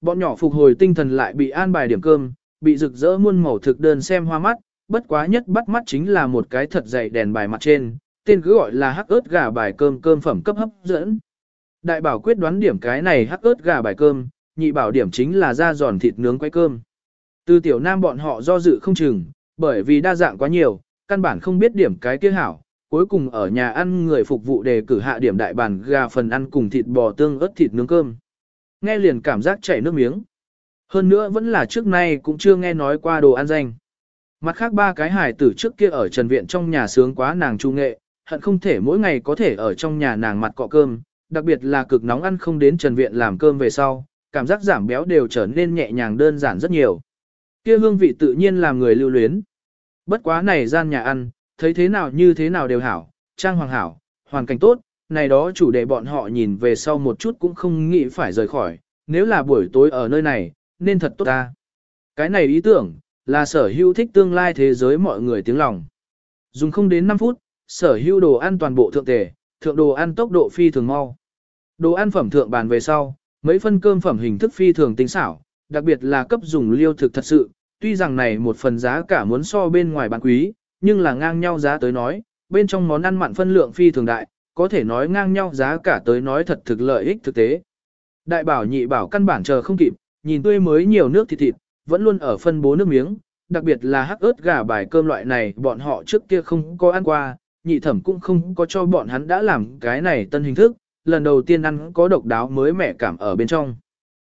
Bọn nhỏ phục hồi tinh thần lại bị an bài điểm cơm, bị rực rỡ muôn màu thực đơn xem hoa mắt, bất quá nhất bắt mắt chính là một cái thật dày đèn bài mặt trên, tên cứ gọi là hắc ớt gà bài cơm cơm phẩm cấp hấp dẫn. Đại bảo quyết đoán điểm cái này hắc ớt gà bài cơm, nhị bảo điểm chính là da giòn thịt nướng quay cơm. Từ tiểu nam bọn họ do dự không chừng, bởi vì đa dạng quá nhiều, căn bản không biết điểm cái kia hảo, cuối cùng ở nhà ăn người phục vụ đề cử hạ điểm đại bàn gà phần ăn cùng thịt bò tương ớt thịt nướng cơm. Nghe liền cảm giác chảy nước miếng. Hơn nữa vẫn là trước nay cũng chưa nghe nói qua đồ ăn danh. Mặt khác ba cái hài tử trước kia ở trần viện trong nhà sướng quá nàng trung nghệ, hận không thể mỗi ngày có thể ở trong nhà nàng mặt cọ cơm, đặc biệt là cực nóng ăn không đến trần viện làm cơm về sau, cảm giác giảm béo đều trở nên nhẹ nhàng đơn giản rất nhiều. Kia hương vị tự nhiên làm người lưu luyến. Bất quá này gian nhà ăn, thấy thế nào như thế nào đều hảo, trang hoàng hảo, hoàn cảnh tốt, này đó chủ đề bọn họ nhìn về sau một chút cũng không nghĩ phải rời khỏi, nếu là buổi tối ở nơi này, nên thật tốt ta. Cái này ý tưởng, là sở hữu thích tương lai thế giới mọi người tiếng lòng. Dùng không đến 5 phút, sở hữu đồ ăn toàn bộ thượng tề, thượng đồ ăn tốc độ phi thường mau. Đồ ăn phẩm thượng bàn về sau, mấy phân cơm phẩm hình thức phi thường tinh xảo, đặc biệt là cấp dùng liêu thực thật sự, tuy rằng này một phần giá cả muốn so bên ngoài bán quý, nhưng là ngang nhau giá tới nói, bên trong món ăn mặn phân lượng phi thường đại, có thể nói ngang nhau giá cả tới nói thật thực lợi ích thực tế. Đại bảo nhị bảo căn bản chờ không kịp, nhìn tươi mới nhiều nước thịt thịt, vẫn luôn ở phân bố nước miếng, đặc biệt là hắc ớt gà bài cơm loại này bọn họ trước kia không có ăn qua, nhị thẩm cũng không có cho bọn hắn đã làm cái này tân hình thức, lần đầu tiên ăn có độc đáo mới mẻ cảm ở bên trong.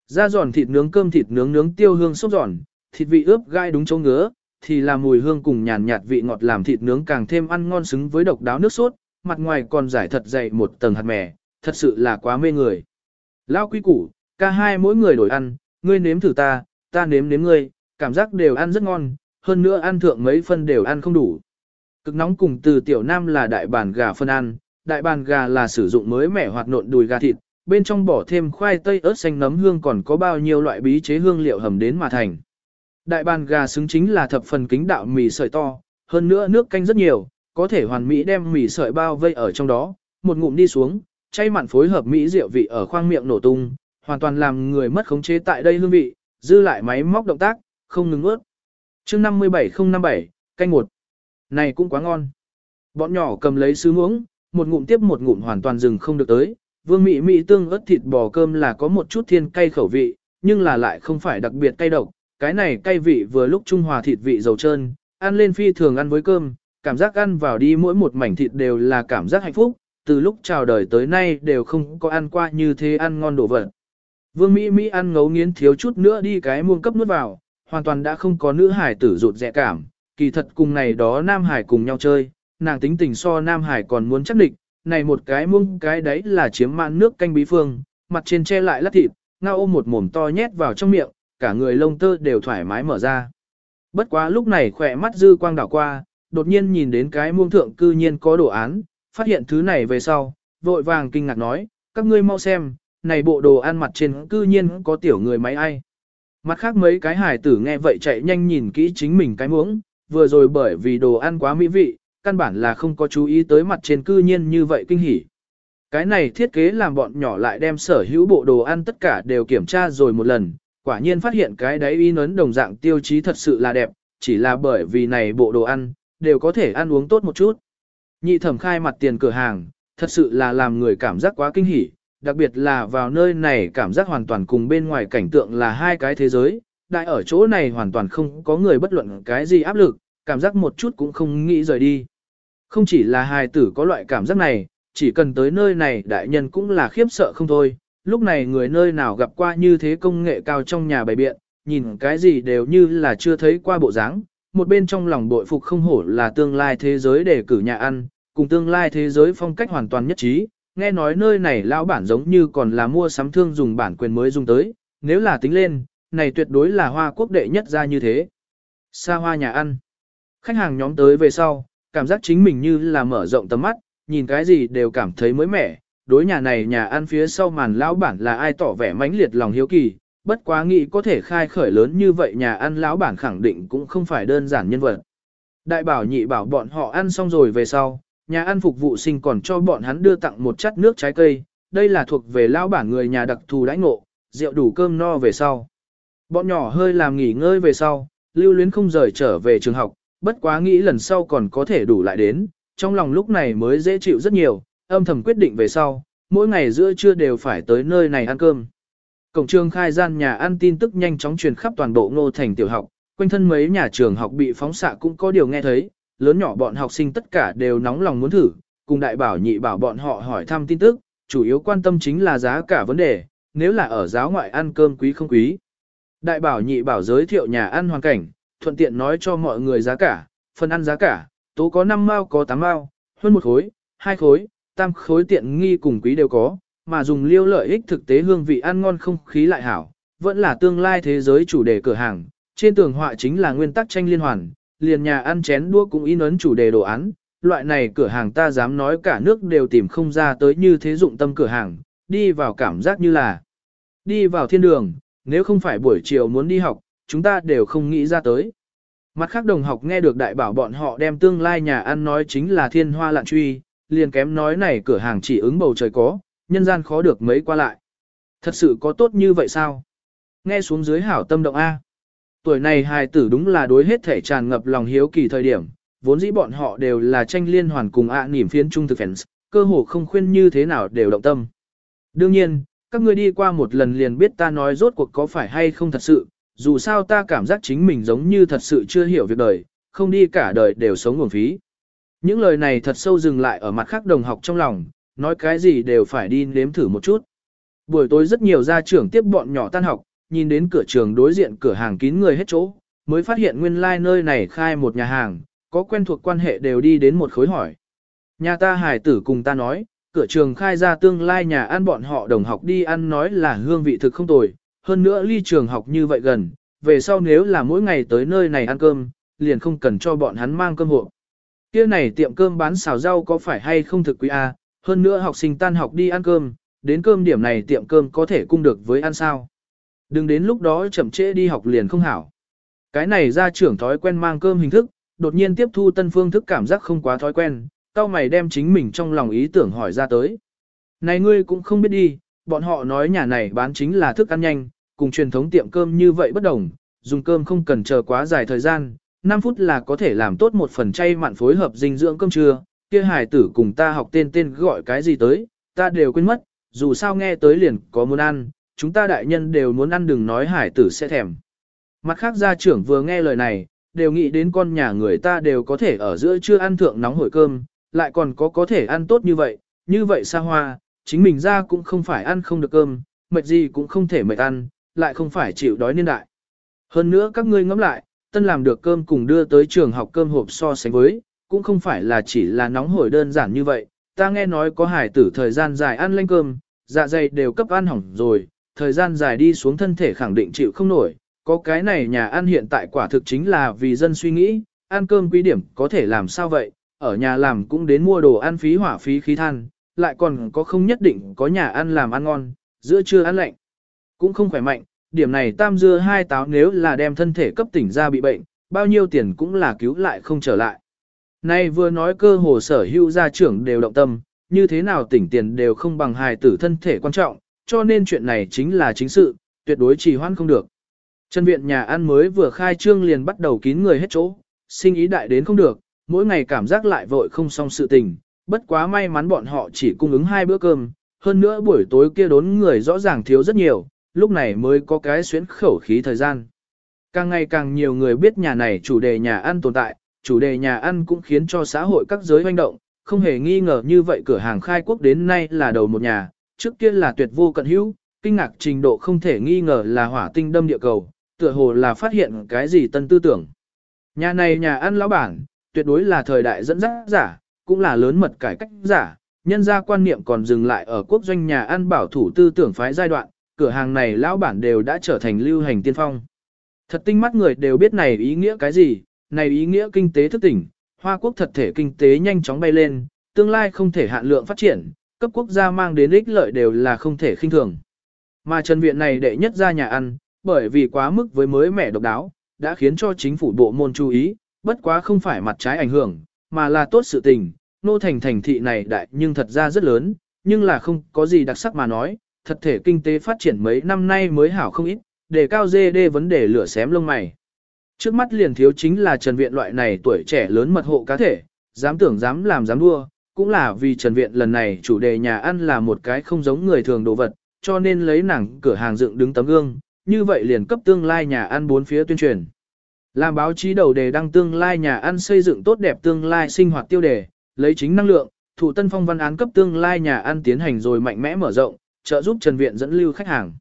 Da giòn thịt nướng cơm thịt nướng nướng tiêu hương sốt giòn, thịt vị ướp gai đúng chỗ ngứa, thì là mùi hương cùng nhàn nhạt vị ngọt làm thịt nướng càng thêm ăn ngon xứng với độc đáo nước sốt, mặt ngoài còn giải thật dày một tầng hạt mè, thật sự là quá mê người. Lao quý củ, ca hai mỗi người đổi ăn, ngươi nếm thử ta, ta nếm nếm ngươi, cảm giác đều ăn rất ngon, hơn nữa ăn thượng mấy phân đều ăn không đủ. Cực nóng cùng từ tiểu nam là đại bàn gà phân ăn, đại bàn gà là sử dụng mới mẻ hoặc nộn đùi gà thịt, bên trong bỏ thêm khoai tây ớt xanh nấm hương còn có bao nhiêu loại bí chế hương liệu hầm đến mà thành. Đại bàn gà xứng chính là thập phần kính đạo mì sợi to, hơn nữa nước canh rất nhiều, có thể hoàn mỹ đem mì sợi bao vây ở trong đó, một ngụm đi xuống, chay mặn phối hợp mỹ rượu vị ở khoang miệng nổ tung, hoàn toàn làm người mất khống chế tại đây hương vị, dư lại máy móc động tác, không ngừng ướt. Chương 57057, canh một. Này cũng quá ngon. Bọn nhỏ cầm lấy sứ muỗng, một ngụm tiếp một ngụm hoàn toàn dừng không được tới. Vương Mỹ Mỹ tương ớt thịt bò cơm là có một chút thiên cay khẩu vị, nhưng là lại không phải đặc biệt cay độc. Cái này cay vị vừa lúc trung hòa thịt vị dầu trơn, ăn lên phi thường ăn với cơm, cảm giác ăn vào đi mỗi một mảnh thịt đều là cảm giác hạnh phúc, từ lúc chào đời tới nay đều không có ăn qua như thế ăn ngon đồ vật. Vương Mỹ Mỹ ăn ngấu nghiến thiếu chút nữa đi cái muông cấp nuốt vào, hoàn toàn đã không có nữ hải tử rụt rẻ cảm, kỳ thật cùng này đó nam hải cùng nhau chơi, nàng tính tình so nam hải còn muốn chắc định, này một cái muông cái đấy là chiếm mạn nước canh bí phương, mặt trên che lại lát thịt, ngao ôm một mồm to nhét vào trong miệng, cả người lông tơ đều thoải mái mở ra. Bất quá lúc này khỏe mắt dư quang đảo qua, đột nhiên nhìn đến cái muông thượng cư nhiên có đồ án, phát hiện thứ này về sau, vội vàng kinh ngạc nói, các ngươi mau xem, này bộ đồ ăn mặt trên cư nhiên có tiểu người máy ai. Mặt khác mấy cái hải tử nghe vậy chạy nhanh nhìn kỹ chính mình cái muỗng, vừa rồi bởi vì đồ ăn quá mỹ vị, căn bản là không có chú ý tới mặt trên cư nhiên như vậy kinh hỉ. Cái này thiết kế làm bọn nhỏ lại đem sở hữu bộ đồ ăn tất cả đều kiểm tra rồi một lần, quả nhiên phát hiện cái đáy y nấn đồng dạng tiêu chí thật sự là đẹp, chỉ là bởi vì này bộ đồ ăn, đều có thể ăn uống tốt một chút. Nhị thẩm khai mặt tiền cửa hàng, thật sự là làm người cảm giác quá kinh hỉ, đặc biệt là vào nơi này cảm giác hoàn toàn cùng bên ngoài cảnh tượng là hai cái thế giới, đại ở chỗ này hoàn toàn không có người bất luận cái gì áp lực, cảm giác một chút cũng không nghĩ rời đi. Không chỉ là hài tử có loại cảm giác này, chỉ cần tới nơi này đại nhân cũng là khiếp sợ không thôi, lúc này người nơi nào gặp qua như thế công nghệ cao trong nhà bày biện, nhìn cái gì đều như là chưa thấy qua bộ dáng một bên trong lòng bội phục không hổ là tương lai thế giới để cử nhà ăn, cùng tương lai thế giới phong cách hoàn toàn nhất trí, nghe nói nơi này lão bản giống như còn là mua sắm thương dùng bản quyền mới dùng tới, nếu là tính lên, này tuyệt đối là hoa quốc đệ nhất ra như thế. Xa hoa nhà ăn. Khách hàng nhóm tới về sau, cảm giác chính mình như là mở rộng tầm mắt, nhìn cái gì đều cảm thấy mới mẻ. Đối nhà này nhà ăn phía sau màn lão bản là ai tỏ vẻ mãnh liệt lòng hiếu kỳ, bất quá nghĩ có thể khai khởi lớn như vậy nhà ăn lão bản khẳng định cũng không phải đơn giản nhân vật. Đại bảo nhị bảo bọn họ ăn xong rồi về sau, nhà ăn phục vụ sinh còn cho bọn hắn đưa tặng một chát nước trái cây, đây là thuộc về lão bản người nhà đặc thù đãi ngộ, rượu đủ cơm no về sau. Bọn nhỏ hơi làm nghỉ ngơi về sau, lưu luyến không rời trở về trường học, bất quá nghĩ lần sau còn có thể đủ lại đến, trong lòng lúc này mới dễ chịu rất nhiều, âm thầm quyết định về sau, mỗi ngày giữa trưa đều phải tới nơi này ăn cơm. Cổng trường khai gian nhà ăn tin tức nhanh chóng truyền khắp toàn bộ ngô thành tiểu học, quanh thân mấy nhà trường học bị phóng xạ cũng có điều nghe thấy, lớn nhỏ bọn học sinh tất cả đều nóng lòng muốn thử, cùng đại bảo nhị bảo bọn họ hỏi thăm tin tức, chủ yếu quan tâm chính là giá cả vấn đề, nếu là ở giáo ngoại ăn cơm quý không quý. Đại bảo nhị bảo giới thiệu nhà ăn hoàn cảnh, thuận tiện nói cho mọi người giá cả, phần ăn giá cả, tố có 5 mao có 8 mao, hơn một khối, hai khối, tam khối tiện nghi cùng quý đều có, mà dùng liêu lợi ích thực tế hương vị ăn ngon không khí lại hảo, vẫn là tương lai thế giới chủ đề cửa hàng. Trên tường họa chính là nguyên tắc tranh liên hoàn, liền nhà ăn chén đũa cũng in ấn chủ đề đồ án, loại này cửa hàng ta dám nói cả nước đều tìm không ra tới như thế dụng tâm cửa hàng, đi vào cảm giác như là đi vào thiên đường, nếu không phải buổi chiều muốn đi học, chúng ta đều không nghĩ ra tới. Mặt khác đồng học nghe được đại bảo bọn họ đem tương lai nhà ăn nói chính là thiên hoa lạn truy, liền kém nói này cửa hàng chỉ ứng bầu trời có, nhân gian khó được mấy qua lại. Thật sự có tốt như vậy sao? Nghe xuống dưới hảo tâm động A. Tuổi này hài tử đúng là đối hết thể tràn ngập lòng hiếu kỳ thời điểm, vốn dĩ bọn họ đều là tranh liên hoàn cùng ạ niềm phiến trung thực fans, cơ hồ không khuyên như thế nào đều động tâm. Đương nhiên, các ngươi đi qua một lần liền biết ta nói rốt cuộc có phải hay không thật sự, dù sao ta cảm giác chính mình giống như thật sự chưa hiểu việc đời, không đi cả đời đều sống nguồn phí. Những lời này thật sâu dừng lại ở mặt khác đồng học trong lòng, nói cái gì đều phải đi nếm thử một chút. Buổi tối rất nhiều gia trưởng tiếp bọn nhỏ tan học, nhìn đến cửa trường đối diện cửa hàng kín người hết chỗ, mới phát hiện nguyên lai like nơi này khai một nhà hàng, có quen thuộc quan hệ đều đi đến một khối hỏi. Nhà ta hải tử cùng ta nói, cửa trường khai ra tương lai nhà ăn bọn họ đồng học đi ăn nói là hương vị thực không tồi, hơn nữa ly trường học như vậy gần, về sau nếu là mỗi ngày tới nơi này ăn cơm, liền không cần cho bọn hắn mang cơm hộ. Kia này tiệm cơm bán xào rau có phải hay không thực quý a? Hơn nữa học sinh tan học đi ăn cơm, đến cơm điểm này tiệm cơm có thể cung được với ăn sao. Đừng đến lúc đó chậm trễ đi học liền không hảo. Cái này ra trưởng thói quen mang cơm hình thức, đột nhiên tiếp thu tân phương thức cảm giác không quá thói quen, tao mày đem chính mình trong lòng ý tưởng hỏi ra tới. Này ngươi cũng không biết đi, bọn họ nói nhà này bán chính là thức ăn nhanh, cùng truyền thống tiệm cơm như vậy bất đồng, dùng cơm không cần chờ quá dài thời gian, 5 phút là có thể làm tốt một phần chay mặn phối hợp dinh dưỡng cơm trưa, kia hài tử cùng ta học tên tên gọi cái gì tới, ta đều quên mất, dù sao nghe tới liền có muốn ăn, chúng ta đại nhân đều muốn ăn đừng nói hải tử sẽ thèm. Mặt khác gia trưởng vừa nghe lời này, đều nghĩ đến con nhà người ta đều có thể ở giữa trưa ăn thượng nóng hổi cơm, lại còn có có thể ăn tốt như vậy, như vậy xa hoa, chính mình ra cũng không phải ăn không được cơm, mệt gì cũng không thể mệt ăn, lại không phải chịu đói niên đại. Hơn nữa các ngươi ngẫm lại, tân làm được cơm cùng đưa tới trường học cơm hộp so sánh với, cũng không phải là chỉ là nóng hổi đơn giản như vậy, ta nghe nói có hải tử thời gian dài ăn lên cơm, dạ dày đều cấp ăn hỏng rồi, thời gian dài đi xuống thân thể khẳng định chịu không nổi, có cái này nhà ăn hiện tại quả thực chính là vì dân suy nghĩ, ăn cơm quý điểm có thể làm sao vậy, ở nhà làm cũng đến mua đồ ăn phí hỏa phí khí than, lại còn có không nhất định có nhà ăn làm ăn ngon, giữa trưa ăn lạnh, cũng không khỏe mạnh, điểm này tam dưa hai táo nếu là đem thân thể cấp tỉnh ra bị bệnh, bao nhiêu tiền cũng là cứu lại không trở lại. Nay vừa nói cơ hồ sở hữu gia trưởng đều động tâm, như thế nào tỉnh tiền đều không bằng hài tử thân thể quan trọng, cho nên chuyện này chính là chính sự, tuyệt đối trì hoãn không được. Chân viện nhà ăn mới vừa khai trương liền bắt đầu kín người hết chỗ, sinh ý đại đến không được, mỗi ngày cảm giác lại vội không xong sự tình, bất quá may mắn bọn họ chỉ cung ứng hai bữa cơm, hơn nữa buổi tối kia đốn người rõ ràng thiếu rất nhiều, lúc này mới có cái xuyến khẩu khí thời gian. Càng ngày càng nhiều người biết nhà này chủ đề nhà ăn tồn tại, chủ đề nhà ăn cũng khiến cho xã hội các giới hoành động, không hề nghi ngờ như vậy cửa hàng khai quốc đến nay là đầu một nhà, trước kia là tuyệt vô cận hữu, kinh ngạc trình độ không thể nghi ngờ là hỏa tinh đâm địa cầu, tựa hồ là phát hiện cái gì tân tư tưởng. Nhà này nhà ăn lão bản, tuyệt đối là thời đại dẫn dắt giả, cũng là lớn mật cải cách giả, nhân ra quan niệm còn dừng lại ở quốc doanh nhà ăn bảo thủ tư tưởng phái giai đoạn, cửa hàng này lão bản đều đã trở thành lưu hành tiên phong. Thật tinh mắt người đều biết này ý nghĩa cái gì, này ý nghĩa kinh tế thức tỉnh, Hoa quốc thật thể kinh tế nhanh chóng bay lên, tương lai không thể hạn lượng phát triển, cấp quốc gia mang đến ích lợi đều là không thể khinh thường. Mà Trần Viện này đệ nhất ra nhà ăn, bởi vì quá mức với mới mẻ độc đáo, đã khiến cho chính phủ bộ môn chú ý, bất quá không phải mặt trái ảnh hưởng, mà là tốt sự tình. Nô thành thành thị này đại nhưng thật ra rất lớn, nhưng là không có gì đặc sắc mà nói, thật thể kinh tế phát triển mấy năm nay mới hảo không ít, để cao dê đê vấn đề lửa xém lông mày. Trước mắt liền thiếu chính là Trần Viện loại này tuổi trẻ lớn mật hộ cá thể, dám tưởng dám làm dám đua, cũng là vì Trần Viện lần này chủ đề nhà ăn là một cái không giống người thường đồ vật, cho nên lấy nàng cửa hàng dựng đứng tấm gương, như vậy liền cấp tương lai nhà ăn bốn phía tuyên truyền. Làm báo chí đầu đề đăng tương lai nhà ăn xây dựng tốt đẹp tương lai sinh hoạt tiêu đề, lấy chính năng lượng, thủ tân phong văn án cấp tương lai nhà ăn tiến hành rồi mạnh mẽ mở rộng, trợ giúp Trần Viện dẫn lưu khách hàng.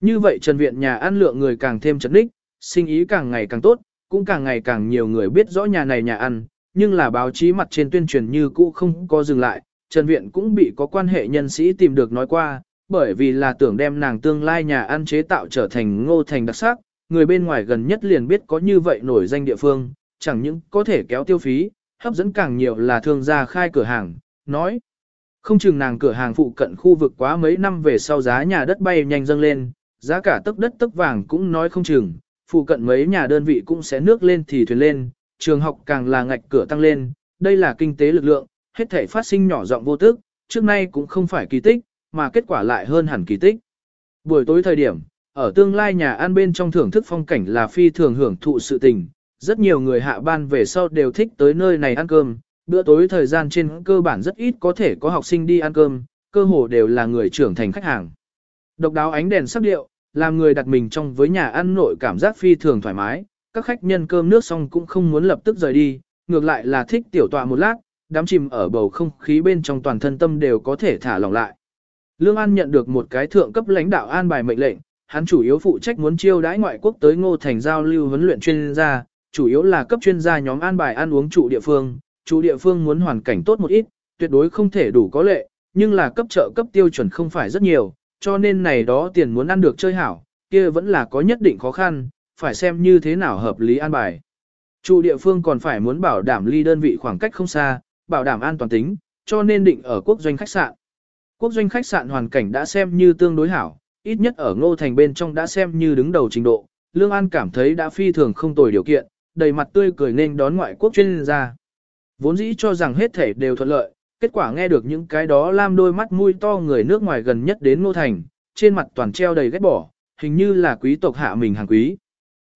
Như vậy Trần Viện nhà ăn lượng người càng thêm chấn đích, sinh ý càng ngày càng tốt, cũng càng ngày càng nhiều người biết rõ nhà này nhà ăn, nhưng là báo chí mặt trên tuyên truyền như cũ không có dừng lại, Trần Viện cũng bị có quan hệ nhân sĩ tìm được nói qua, bởi vì là tưởng đem nàng tương lai nhà ăn chế tạo trở thành ngô thành đặc sắc, người bên ngoài gần nhất liền biết có như vậy nổi danh địa phương, chẳng những có thể kéo tiêu phí, hấp dẫn càng nhiều là thương gia khai cửa hàng, nói. Không chừng nàng cửa hàng phụ cận khu vực quá mấy năm về sau giá nhà đất bay nhanh dâng lên, giá cả tức đất tức vàng cũng nói không chừng, phụ cận mấy nhà đơn vị cũng sẽ nước lên thì thuyền lên, trường học càng là ngạch cửa tăng lên, đây là kinh tế lực lượng, hết thể phát sinh nhỏ giọng vô tức, trước nay cũng không phải kỳ tích, mà kết quả lại hơn hẳn kỳ tích. Buổi tối thời điểm, ở tương lai nhà ăn bên trong thưởng thức phong cảnh là phi thường hưởng thụ sự tình, rất nhiều người hạ ban về sau đều thích tới nơi này ăn cơm, bữa tối thời gian trên cơ bản rất ít có thể có học sinh đi ăn cơm, cơ hồ đều là người trưởng thành khách hàng. Độc đáo ánh đèn sắc điệu, làm người đặt mình trong với nhà ăn nội cảm giác phi thường thoải mái, các khách nhân cơm nước xong cũng không muốn lập tức rời đi, ngược lại là thích tiểu tọa một lát, đám chìm ở bầu không khí bên trong toàn thân tâm đều có thể thả lỏng lại. Lương An nhận được một cái thượng cấp lãnh đạo an bài mệnh lệnh, hắn chủ yếu phụ trách muốn chiêu đãi ngoại quốc tới Ngô Thành giao lưu huấn luyện chuyên gia, chủ yếu là cấp chuyên gia nhóm an bài ăn uống trụ địa phương, chủ địa phương muốn hoàn cảnh tốt một ít, tuyệt đối không thể đủ có lệ, nhưng là cấp trợ cấp tiêu chuẩn không phải rất nhiều, cho nên này đó tiền muốn ăn được chơi hảo, kia vẫn là có nhất định khó khăn, phải xem như thế nào hợp lý an bài. Chủ địa phương còn phải muốn bảo đảm ly đơn vị khoảng cách không xa, bảo đảm an toàn tính, cho nên định ở quốc doanh khách sạn. Quốc doanh khách sạn hoàn cảnh đã xem như tương đối hảo, ít nhất ở ngô thành bên trong đã xem như đứng đầu trình độ, Lương An cảm thấy đã phi thường không tồi điều kiện, đầy mặt tươi cười nên đón ngoại quốc chuyên gia. Vốn dĩ cho rằng hết thể đều thuận lợi, kết quả nghe được những cái đó lam đôi mắt mũi to người nước ngoài gần nhất đến ngô thành, trên mặt toàn treo đầy ghét bỏ, hình như là quý tộc hạ mình hàng quý.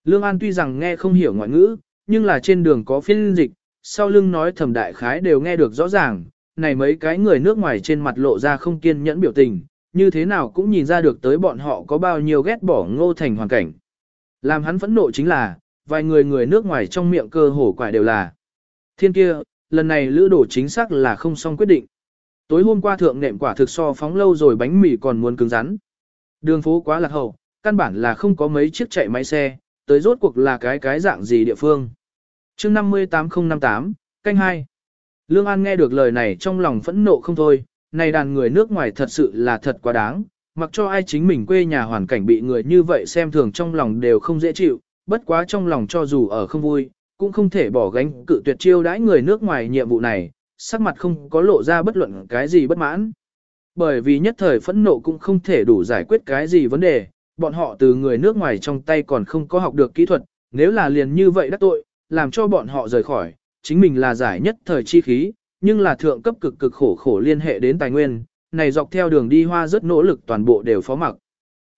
Lương An tuy rằng nghe không hiểu ngoại ngữ, nhưng là trên đường có phiên dịch, sau lưng nói thầm đại khái đều nghe được rõ ràng, này mấy cái người nước ngoài trên mặt lộ ra không kiên nhẫn biểu tình, như thế nào cũng nhìn ra được tới bọn họ có bao nhiêu ghét bỏ ngô thành hoàn cảnh. Làm hắn phẫn nộ chính là, vài người người nước ngoài trong miệng cơ hổ quải đều là. Thiên kia, lần này lữ đổ chính xác là không xong quyết định. Tối hôm qua thượng nệm quả thực so phóng lâu rồi bánh mì còn muốn cứng rắn. Đường phố quá lạc hậu, căn bản là không có mấy chiếc chạy máy xe, tới rốt cuộc là cái cái dạng gì địa phương. chương 58058, canh 2. Lương An nghe được lời này trong lòng phẫn nộ không thôi, này đàn người nước ngoài thật sự là thật quá đáng, mặc cho ai chính mình quê nhà hoàn cảnh bị người như vậy xem thường trong lòng đều không dễ chịu, bất quá trong lòng cho dù ở không vui, cũng không thể bỏ gánh cự tuyệt chiêu đãi người nước ngoài nhiệm vụ này, sắc mặt không có lộ ra bất luận cái gì bất mãn. Bởi vì nhất thời phẫn nộ cũng không thể đủ giải quyết cái gì vấn đề, bọn họ từ người nước ngoài trong tay còn không có học được kỹ thuật, nếu là liền như vậy đắc tội, làm cho bọn họ rời khỏi, chính mình là giải nhất thời chi khí, nhưng là thượng cấp cực cực khổ khổ liên hệ đến tài nguyên, này dọc theo đường đi hoa rất nỗ lực toàn bộ đều phó mặc.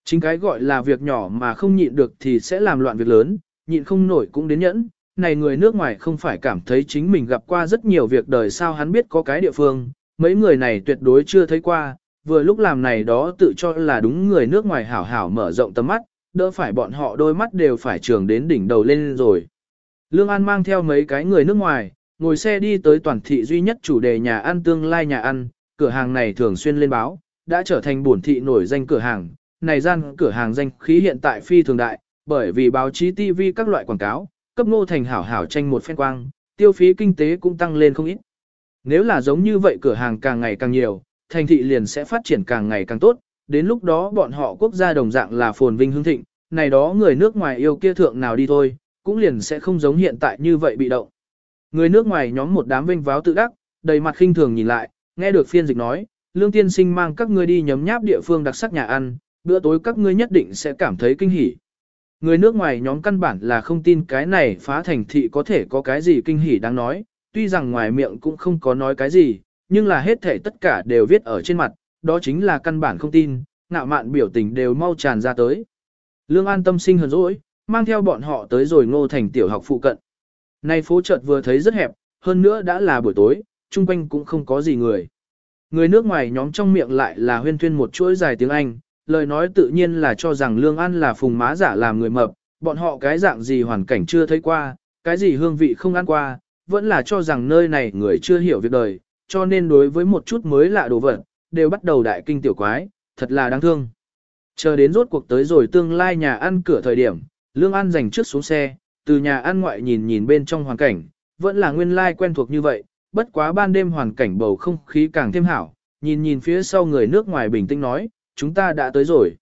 Chính cái gọi là việc nhỏ mà không nhịn được thì sẽ làm loạn việc lớn, nhịn không nổi cũng đến nhẫn. Này người nước ngoài không phải cảm thấy chính mình gặp qua rất nhiều việc đời sao hắn biết có cái địa phương, mấy người này tuyệt đối chưa thấy qua, vừa lúc làm này đó tự cho là đúng người nước ngoài hảo hảo mở rộng tầm mắt, đỡ phải bọn họ đôi mắt đều phải trường đến đỉnh đầu lên rồi. Lương An mang theo mấy cái người nước ngoài, ngồi xe đi tới toàn thị duy nhất chủ đề nhà ăn tương lai nhà ăn, cửa hàng này thường xuyên lên báo, đã trở thành bổn thị nổi danh cửa hàng. Này gian cửa hàng danh khí hiện tại phi thường đại, bởi vì báo chí TV các loại quảng cáo, cấp Ngô thành hảo hảo tranh một phen quang, tiêu phí kinh tế cũng tăng lên không ít. Nếu là giống như vậy cửa hàng càng ngày càng nhiều, thành thị liền sẽ phát triển càng ngày càng tốt, đến lúc đó bọn họ quốc gia đồng dạng là phồn vinh hương thịnh, này đó người nước ngoài yêu kia thượng nào đi thôi, cũng liền sẽ không giống hiện tại như vậy bị động. Người nước ngoài nhóm một đám vinh váo tự đắc, đầy mặt khinh thường nhìn lại, nghe được phiên dịch nói, lương tiên sinh mang các ngươi đi nhấm nháp địa phương đặc sắc nhà ăn, bữa tối các ngươi nhất định sẽ cảm thấy kinh hỉ. Người nước ngoài nhóm căn bản là không tin cái này phá thành thị có thể có cái gì kinh hỉ đáng nói, tuy rằng ngoài miệng cũng không có nói cái gì, nhưng là hết thể tất cả đều viết ở trên mặt, đó chính là căn bản không tin, ngạo mạn biểu tình đều mau tràn ra tới. Lương An tâm sinh hờn dỗi, mang theo bọn họ tới rồi ngô thành tiểu học phụ cận. Nay phố chợt vừa thấy rất hẹp, hơn nữa đã là buổi tối, chung quanh cũng không có gì người. Người nước ngoài nhóm trong miệng lại là huyên thuyên một chuỗi dài tiếng Anh, lời nói tự nhiên là cho rằng Lương An là phùng má giả làm người mập, bọn họ cái dạng gì hoàn cảnh chưa thấy qua, cái gì hương vị không ăn qua, vẫn là cho rằng nơi này người chưa hiểu việc đời, cho nên đối với một chút mới lạ đồ vật, đều bắt đầu đại kinh tiểu quái, thật là đáng thương. Chờ đến rốt cuộc tới rồi tương lai nhà ăn cửa thời điểm, Lương An dành trước xuống xe, từ nhà ăn ngoại nhìn nhìn bên trong hoàn cảnh, vẫn là nguyên lai quen thuộc như vậy, bất quá ban đêm hoàn cảnh bầu không khí càng thêm hảo, nhìn nhìn phía sau người nước ngoài bình tĩnh nói, chúng ta đã tới rồi.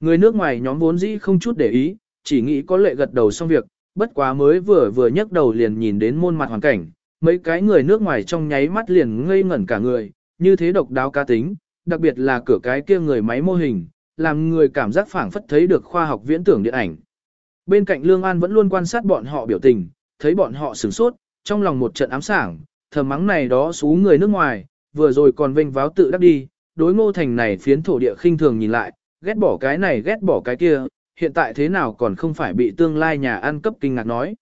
Người nước ngoài nhóm vốn dĩ không chút để ý, chỉ nghĩ có lệ gật đầu xong việc, bất quá mới vừa vừa nhấc đầu liền nhìn đến môn mặt hoàn cảnh, mấy cái người nước ngoài trong nháy mắt liền ngây ngẩn cả người, như thế độc đáo cá tính, đặc biệt là cửa cái kia người máy mô hình, làm người cảm giác phảng phất thấy được khoa học viễn tưởng điện ảnh. Bên cạnh Lương An vẫn luôn quan sát bọn họ biểu tình, thấy bọn họ sửng sốt, trong lòng một trận ám sảng, thầm mắng này đó xú người nước ngoài, vừa rồi còn vênh váo tự đắc đi, đối ngô thành này phiến thổ địa khinh thường nhìn lại, ghét bỏ cái này ghét bỏ cái kia, hiện tại thế nào còn không phải bị tương lai nhà ăn cấp kinh ngạc nói.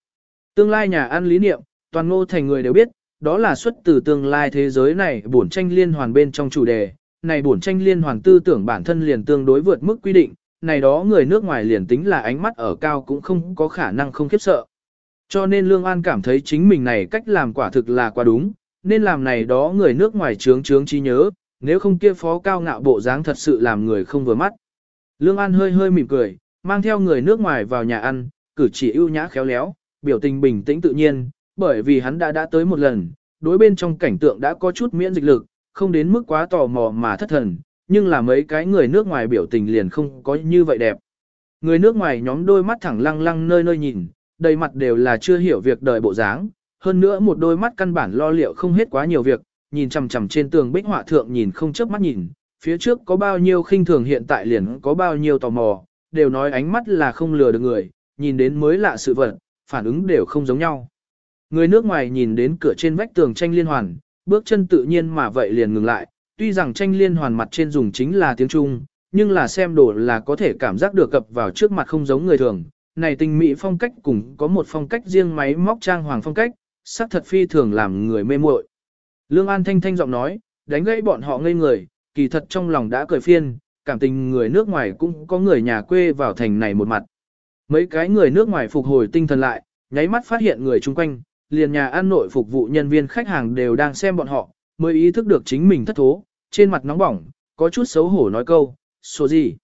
Tương lai nhà ăn lý niệm, toàn ngô thành người đều biết, đó là xuất từ tương lai thế giới này bổn tranh liên hoàn bên trong chủ đề, này bổn tranh liên hoàn tư tưởng bản thân liền tương đối vượt mức quy định, này đó người nước ngoài liền tính là ánh mắt ở cao cũng không có khả năng không khiếp sợ. Cho nên Lương An cảm thấy chính mình này cách làm quả thực là quá đúng, nên làm này đó người nước ngoài trướng trướng trí nhớ, nếu không kia phó cao ngạo bộ dáng thật sự làm người không vừa mắt. Lương An hơi hơi mỉm cười, mang theo người nước ngoài vào nhà ăn, cử chỉ ưu nhã khéo léo, biểu tình bình tĩnh tự nhiên, bởi vì hắn đã đã tới một lần, đối bên trong cảnh tượng đã có chút miễn dịch lực, không đến mức quá tò mò mà thất thần, nhưng là mấy cái người nước ngoài biểu tình liền không có như vậy đẹp. Người nước ngoài nhóm đôi mắt thẳng lăng lăng nơi nơi nhìn, đầy mặt đều là chưa hiểu việc đời bộ dáng, hơn nữa một đôi mắt căn bản lo liệu không hết quá nhiều việc, nhìn chằm chằm trên tường bích họa thượng nhìn không chớp mắt nhìn, phía trước có bao nhiêu khinh thường hiện tại liền có bao nhiêu tò mò, đều nói ánh mắt là không lừa được người, nhìn đến mới lạ sự vật, phản ứng đều không giống nhau. Người nước ngoài nhìn đến cửa trên vách tường tranh liên hoàn, bước chân tự nhiên mà vậy liền ngừng lại, tuy rằng tranh liên hoàn mặt trên dùng chính là tiếng Trung, nhưng là xem đồ là có thể cảm giác được cập vào trước mặt không giống người thường. Này tình mỹ phong cách cùng có một phong cách riêng máy móc trang hoàng phong cách, sắc thật phi thường làm người mê muội. Lương An thanh thanh giọng nói, đánh gãy bọn họ ngây người, kỳ thật trong lòng đã cười phiên, cảm tình người nước ngoài cũng có người nhà quê vào thành này một mặt. Mấy cái người nước ngoài phục hồi tinh thần lại, nháy mắt phát hiện người chung quanh, liền nhà ăn nội phục vụ nhân viên khách hàng đều đang xem bọn họ, mới ý thức được chính mình thất thố, trên mặt nóng bỏng, có chút xấu hổ nói câu, số gì.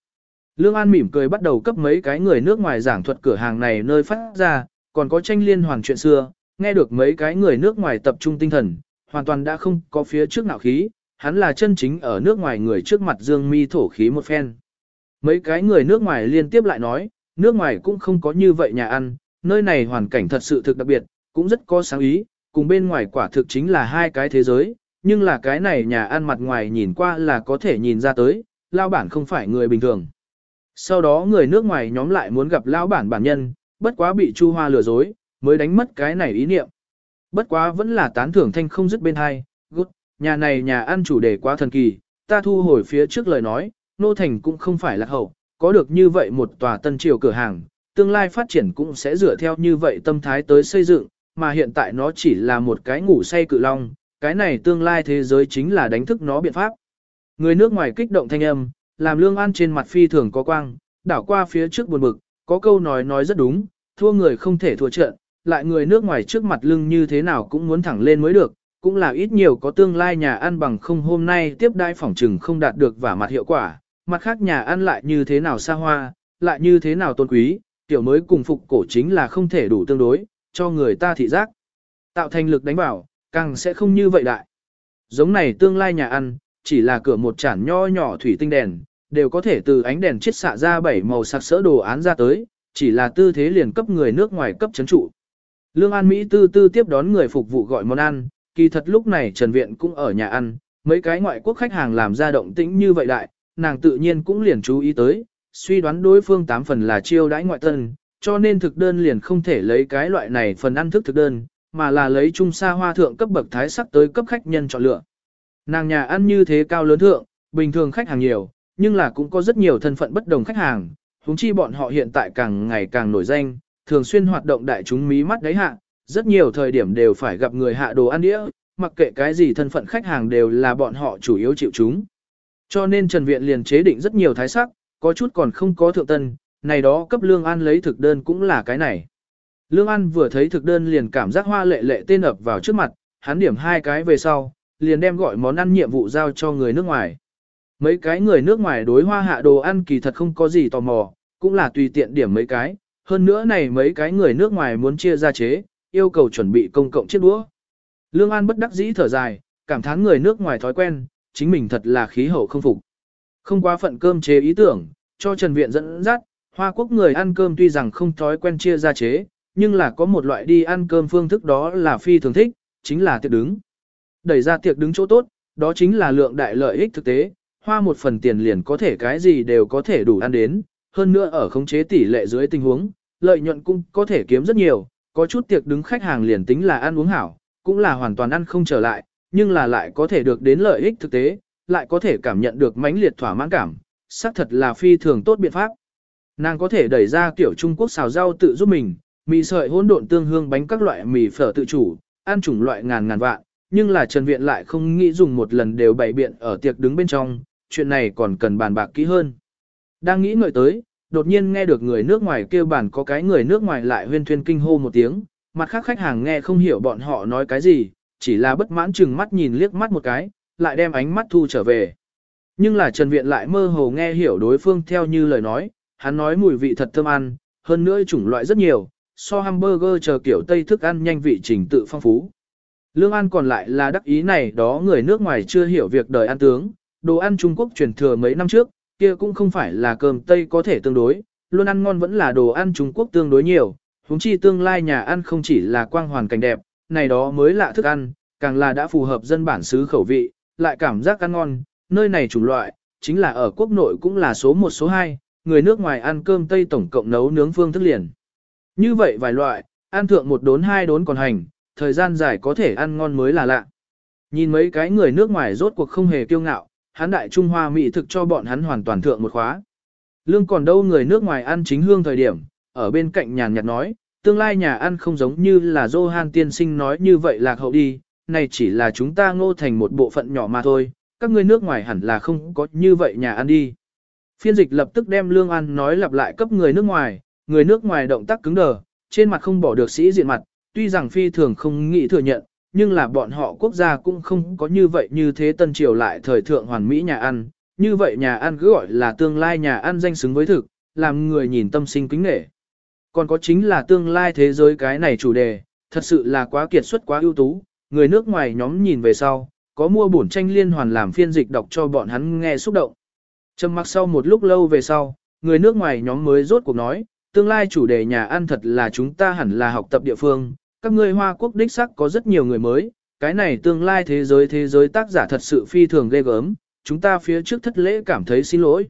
Lương An mỉm cười bắt đầu cấp mấy cái người nước ngoài giảng thuật cửa hàng này nơi phát ra, còn có tranh liên hoàn chuyện xưa, nghe được mấy cái người nước ngoài tập trung tinh thần, hoàn toàn đã không có phía trước nào khí, hắn là chân chính ở nước ngoài người trước mặt dương mi thổ khí một phen. Mấy cái người nước ngoài liên tiếp lại nói, nước ngoài cũng không có như vậy nhà ăn, nơi này hoàn cảnh thật sự thực đặc biệt, cũng rất có sáng ý, cùng bên ngoài quả thực chính là hai cái thế giới, nhưng là cái này nhà ăn mặt ngoài nhìn qua là có thể nhìn ra tới, lao bản không phải người bình thường. Sau đó người nước ngoài nhóm lại muốn gặp lao bản bản nhân, bất quá bị Chu Hoa lừa dối, mới đánh mất cái này ý niệm. Bất quá vẫn là tán thưởng thanh không dứt bên hai, gút, nhà này nhà ăn chủ đề quá thần kỳ, ta thu hồi phía trước lời nói, nô thành cũng không phải là hậu, có được như vậy một tòa tân triều cửa hàng, tương lai phát triển cũng sẽ dựa theo như vậy tâm thái tới xây dựng, mà hiện tại nó chỉ là một cái ngủ say cự long, cái này tương lai thế giới chính là đánh thức nó biện pháp. Người nước ngoài kích động thanh âm, làm lương an trên mặt phi thường có quang, đảo qua phía trước buồn bực, có câu nói nói rất đúng, thua người không thể thua trận, lại người nước ngoài trước mặt lưng như thế nào cũng muốn thẳng lên mới được, cũng là ít nhiều có tương lai nhà ăn bằng không hôm nay tiếp đai phỏng trừng không đạt được và mặt hiệu quả, mặt khác nhà ăn lại như thế nào xa hoa, lại như thế nào tôn quý, tiểu mới cùng phục cổ chính là không thể đủ tương đối, cho người ta thị giác. Tạo thành lực đánh bảo, càng sẽ không như vậy đại. Giống này tương lai nhà ăn, chỉ là cửa một chản nho nhỏ thủy tinh đèn, đều có thể từ ánh đèn chiết xạ ra bảy màu sặc sỡ đồ án ra tới, chỉ là tư thế liền cấp người nước ngoài cấp chấn trụ. Lương An Mỹ tư tư tiếp đón người phục vụ gọi món ăn, kỳ thật lúc này Trần Viện cũng ở nhà ăn, mấy cái ngoại quốc khách hàng làm ra động tĩnh như vậy đại, nàng tự nhiên cũng liền chú ý tới, suy đoán đối phương tám phần là chiêu đãi ngoại tân, cho nên thực đơn liền không thể lấy cái loại này phần ăn thức thực đơn, mà là lấy trung sa hoa thượng cấp bậc thái sắc tới cấp khách nhân chọn lựa. Nàng nhà ăn như thế cao lớn thượng, bình thường khách hàng nhiều, nhưng là cũng có rất nhiều thân phận bất đồng khách hàng, huống chi bọn họ hiện tại càng ngày càng nổi danh, thường xuyên hoạt động đại chúng mí mắt đáy hạ, rất nhiều thời điểm đều phải gặp người hạ đồ ăn đĩa, mặc kệ cái gì thân phận khách hàng đều là bọn họ chủ yếu chịu chúng. Cho nên Trần Viện liền chế định rất nhiều thái sắc, có chút còn không có thượng tân, này đó cấp Lương An lấy thực đơn cũng là cái này. Lương An vừa thấy thực đơn liền cảm giác hoa lệ lệ tên ập vào trước mặt, hắn điểm hai cái về sau, liền đem gọi món ăn nhiệm vụ giao cho người nước ngoài. Mấy cái người nước ngoài đối hoa hạ đồ ăn kỳ thật không có gì tò mò, cũng là tùy tiện điểm mấy cái, hơn nữa này mấy cái người nước ngoài muốn chia ra chế, yêu cầu chuẩn bị công cộng chiếc đũa. Lương An bất đắc dĩ thở dài, cảm thán người nước ngoài thói quen, chính mình thật là khí hậu không phục. Không quá phận cơm chế ý tưởng, cho Trần Viện dẫn dắt, Hoa Quốc người ăn cơm tuy rằng không thói quen chia ra chế, nhưng là có một loại đi ăn cơm phương thức đó là phi thường thích, chính là tiệc đứng. Đẩy ra tiệc đứng chỗ tốt, đó chính là lượng đại lợi ích thực tế, hoa một phần tiền liền có thể cái gì đều có thể đủ ăn đến, hơn nữa ở khống chế tỷ lệ dưới tình huống, lợi nhuận cũng có thể kiếm rất nhiều, có chút tiệc đứng khách hàng liền tính là ăn uống hảo, cũng là hoàn toàn ăn không trở lại, nhưng là lại có thể được đến lợi ích thực tế, lại có thể cảm nhận được mãnh liệt thỏa mãn cảm, xác thật là phi thường tốt biện pháp. Nàng có thể đẩy ra kiểu Trung Quốc xào rau tự giúp mình, mì sợi hỗn độn tương hương bánh các loại mì phở tự chủ, ăn chủng loại ngàn ngàn vạn, nhưng là Trần Viện lại không nghĩ dùng một lần đều bày biện ở tiệc đứng bên trong, chuyện này còn cần bàn bạc kỹ hơn. Đang nghĩ ngợi tới, đột nhiên nghe được người nước ngoài kêu bản có cái người nước ngoài lại huyên thuyên kinh hô một tiếng, mặt khác khách hàng nghe không hiểu bọn họ nói cái gì, chỉ là bất mãn chừng mắt nhìn liếc mắt một cái, lại đem ánh mắt thu trở về. Nhưng là Trần Viện lại mơ hồ nghe hiểu đối phương theo như lời nói, hắn nói mùi vị thật thơm ăn, hơn nữa chủng loại rất nhiều, so hamburger chờ kiểu Tây thức ăn nhanh vị trình tự phong phú. Lương ăn còn lại là đắc ý này đó người nước ngoài chưa hiểu việc đời ăn tướng, đồ ăn Trung Quốc truyền thừa mấy năm trước, kia cũng không phải là cơm Tây có thể tương đối, luôn ăn ngon vẫn là đồ ăn Trung Quốc tương đối nhiều, huống chi tương lai nhà ăn không chỉ là quang hoàn cảnh đẹp, này đó mới lạ thức ăn, càng là đã phù hợp dân bản xứ khẩu vị, lại cảm giác ăn ngon, nơi này chủng loại, chính là ở quốc nội cũng là số 1 số 2, người nước ngoài ăn cơm Tây tổng cộng nấu nướng phương thức liền. Như vậy vài loại, ăn thượng một đốn hai đốn còn hành, thời gian dài có thể ăn ngon mới là lạ. Nhìn mấy cái người nước ngoài rốt cuộc không hề kiêu ngạo, hắn đại Trung Hoa mỹ thực cho bọn hắn hoàn toàn thượng một khóa. Lương còn đâu người nước ngoài ăn chính hương thời điểm, ở bên cạnh nhàn nhạt nói, tương lai nhà ăn không giống như là Johan tiên sinh nói như vậy lạc hậu đi, này chỉ là chúng ta ngô thành một bộ phận nhỏ mà thôi, các ngươi nước ngoài hẳn là không có như vậy nhà ăn đi. Phiên dịch lập tức đem Lương An nói lặp lại cấp người nước ngoài, người nước ngoài động tác cứng đờ, trên mặt không bỏ được sĩ diện mặt, tuy rằng phi thường không nghĩ thừa nhận, nhưng là bọn họ quốc gia cũng không có như vậy như thế tân triều lại thời thượng hoàn mỹ nhà ăn, như vậy nhà ăn cứ gọi là tương lai nhà ăn danh xứng với thực, làm người nhìn tâm sinh kính nể. Còn có chính là tương lai thế giới cái này chủ đề, thật sự là quá kiệt xuất quá ưu tú, người nước ngoài nhóm nhìn về sau, có mua bổn tranh liên hoàn làm phiên dịch đọc cho bọn hắn nghe xúc động. Trầm mặc sau một lúc lâu về sau, người nước ngoài nhóm mới rốt cuộc nói, tương lai chủ đề nhà ăn thật là chúng ta hẳn là học tập địa phương, các ngươi Hoa Quốc đích sắc có rất nhiều người mới, cái này tương lai thế giới thế giới tác giả thật sự phi thường ghê gớm, chúng ta phía trước thất lễ cảm thấy xin lỗi.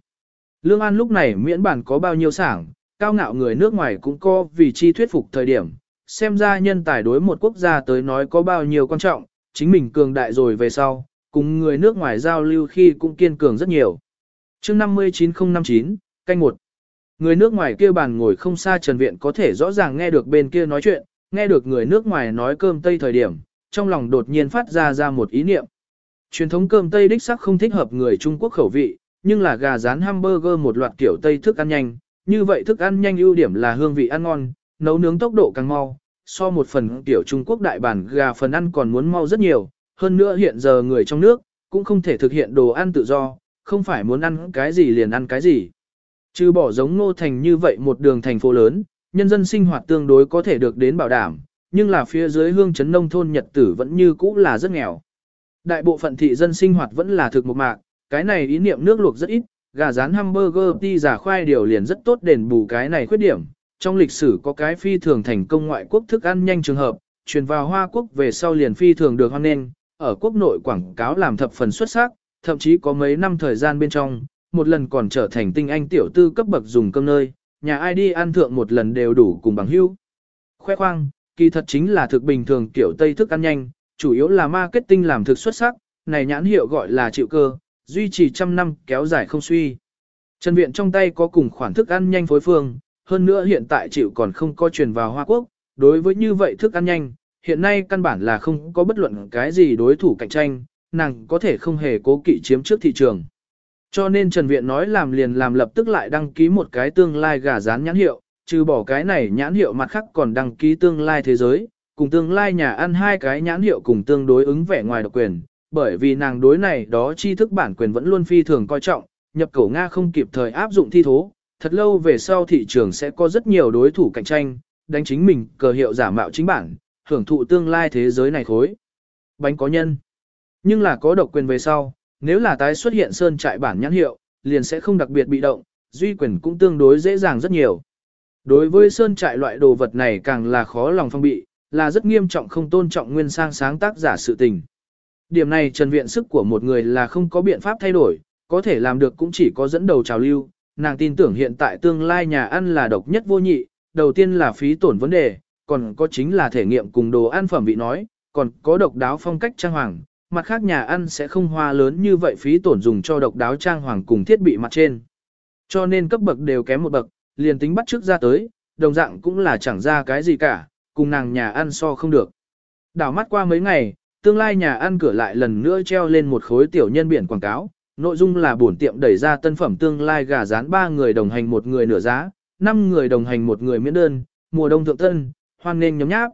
Lương An lúc này miễn bản có bao nhiêu sảng, cao ngạo người nước ngoài cũng có vì chi thuyết phục thời điểm, xem ra nhân tài đối một quốc gia tới nói có bao nhiêu quan trọng, chính mình cường đại rồi về sau, cùng người nước ngoài giao lưu khi cũng kiên cường rất nhiều. chương 59059, canh 1 Người nước ngoài kia bàn ngồi không xa Trần Viện có thể rõ ràng nghe được bên kia nói chuyện, nghe được người nước ngoài nói cơm Tây thời điểm, trong lòng đột nhiên phát ra ra một ý niệm. Truyền thống cơm Tây đích sắc không thích hợp người Trung Quốc khẩu vị, nhưng là gà rán hamburger một loạt kiểu Tây thức ăn nhanh, như vậy thức ăn nhanh ưu điểm là hương vị ăn ngon, nấu nướng tốc độ càng mau, so một phần kiểu Trung Quốc đại bản gà phần ăn còn muốn mau rất nhiều, hơn nữa hiện giờ người trong nước, cũng không thể thực hiện đồ ăn tự do, không phải muốn ăn cái gì liền ăn cái gì. Chứ bỏ giống Ngô Thành như vậy một đường thành phố lớn, nhân dân sinh hoạt tương đối có thể được đến bảo đảm, nhưng là phía dưới hương chấn nông thôn Nhật tử vẫn như cũ là rất nghèo. Đại bộ phận thị dân sinh hoạt vẫn là thực một mạc, cái này ý niệm nước luộc rất ít, gà rán hamburger ti giả khoai điều liền rất tốt đền bù cái này khuyết điểm. Trong lịch sử có cái phi thường thành công ngoại quốc thức ăn nhanh trường hợp, truyền vào Hoa Quốc về sau liền phi thường được hoan nghênh, ở quốc nội quảng cáo làm thập phần xuất sắc, thậm chí có mấy năm thời gian bên trong, một lần còn trở thành tinh anh tiểu tư cấp bậc dùng cơm nơi, nhà ai đi ăn thượng một lần đều đủ cùng bằng hữu. Khoe khoang, kỳ thật chính là thực bình thường kiểu Tây thức ăn nhanh, chủ yếu là marketing làm thực xuất sắc, này nhãn hiệu gọi là chịu cơ, duy trì trăm năm kéo dài không suy. Trần Viện trong tay có cùng khoản thức ăn nhanh phối phương, hơn nữa hiện tại chịu còn không có truyền vào Hoa Quốc, đối với như vậy thức ăn nhanh, hiện nay căn bản là không có bất luận cái gì đối thủ cạnh tranh, nàng có thể không hề cố kỵ chiếm trước thị trường. Cho nên Trần Viện nói làm liền làm lập tức lại đăng ký một cái tương lai gà rán nhãn hiệu, trừ bỏ cái này nhãn hiệu mặt khác còn đăng ký tương lai thế giới, cùng tương lai nhà ăn hai cái nhãn hiệu cùng tương đối ứng vẻ ngoài độc quyền, bởi vì nàng đối này đó tri thức bản quyền vẫn luôn phi thường coi trọng, nhập khẩu Nga không kịp thời áp dụng thi thố, thật lâu về sau thị trường sẽ có rất nhiều đối thủ cạnh tranh, đánh chính mình cờ hiệu giả mạo chính bản, hưởng thụ tương lai thế giới này khối. Bánh có nhân, nhưng là có độc quyền về sau, nếu là tái xuất hiện sơn trại bản nhãn hiệu, liền sẽ không đặc biệt bị động, duy quyền cũng tương đối dễ dàng rất nhiều. Đối với sơn trại loại đồ vật này càng là khó lòng phong bị, là rất nghiêm trọng không tôn trọng nguyên sang sáng tác giả sự tình. Điểm này trần viện sức của một người là không có biện pháp thay đổi, có thể làm được cũng chỉ có dẫn đầu trào lưu. Nàng tin tưởng hiện tại tương lai nhà ăn là độc nhất vô nhị, đầu tiên là phí tổn vấn đề, còn có chính là thể nghiệm cùng đồ ăn phẩm vị nói, còn có độc đáo phong cách trang hoàng, mặt khác nhà ăn sẽ không hoa lớn như vậy phí tổn dùng cho độc đáo trang hoàng cùng thiết bị mặt trên. Cho nên cấp bậc đều kém một bậc, liền tính bắt trước ra tới, đồng dạng cũng là chẳng ra cái gì cả, cùng nàng nhà ăn so không được. Đảo mắt qua mấy ngày, tương lai nhà ăn cửa lại lần nữa treo lên một khối tiểu nhân biển quảng cáo, nội dung là bổn tiệm đẩy ra tân phẩm tương lai gà rán ba người đồng hành một người nửa giá, năm người đồng hành một người miễn đơn, mùa đông thượng tân, hoan nên nhóm nháp.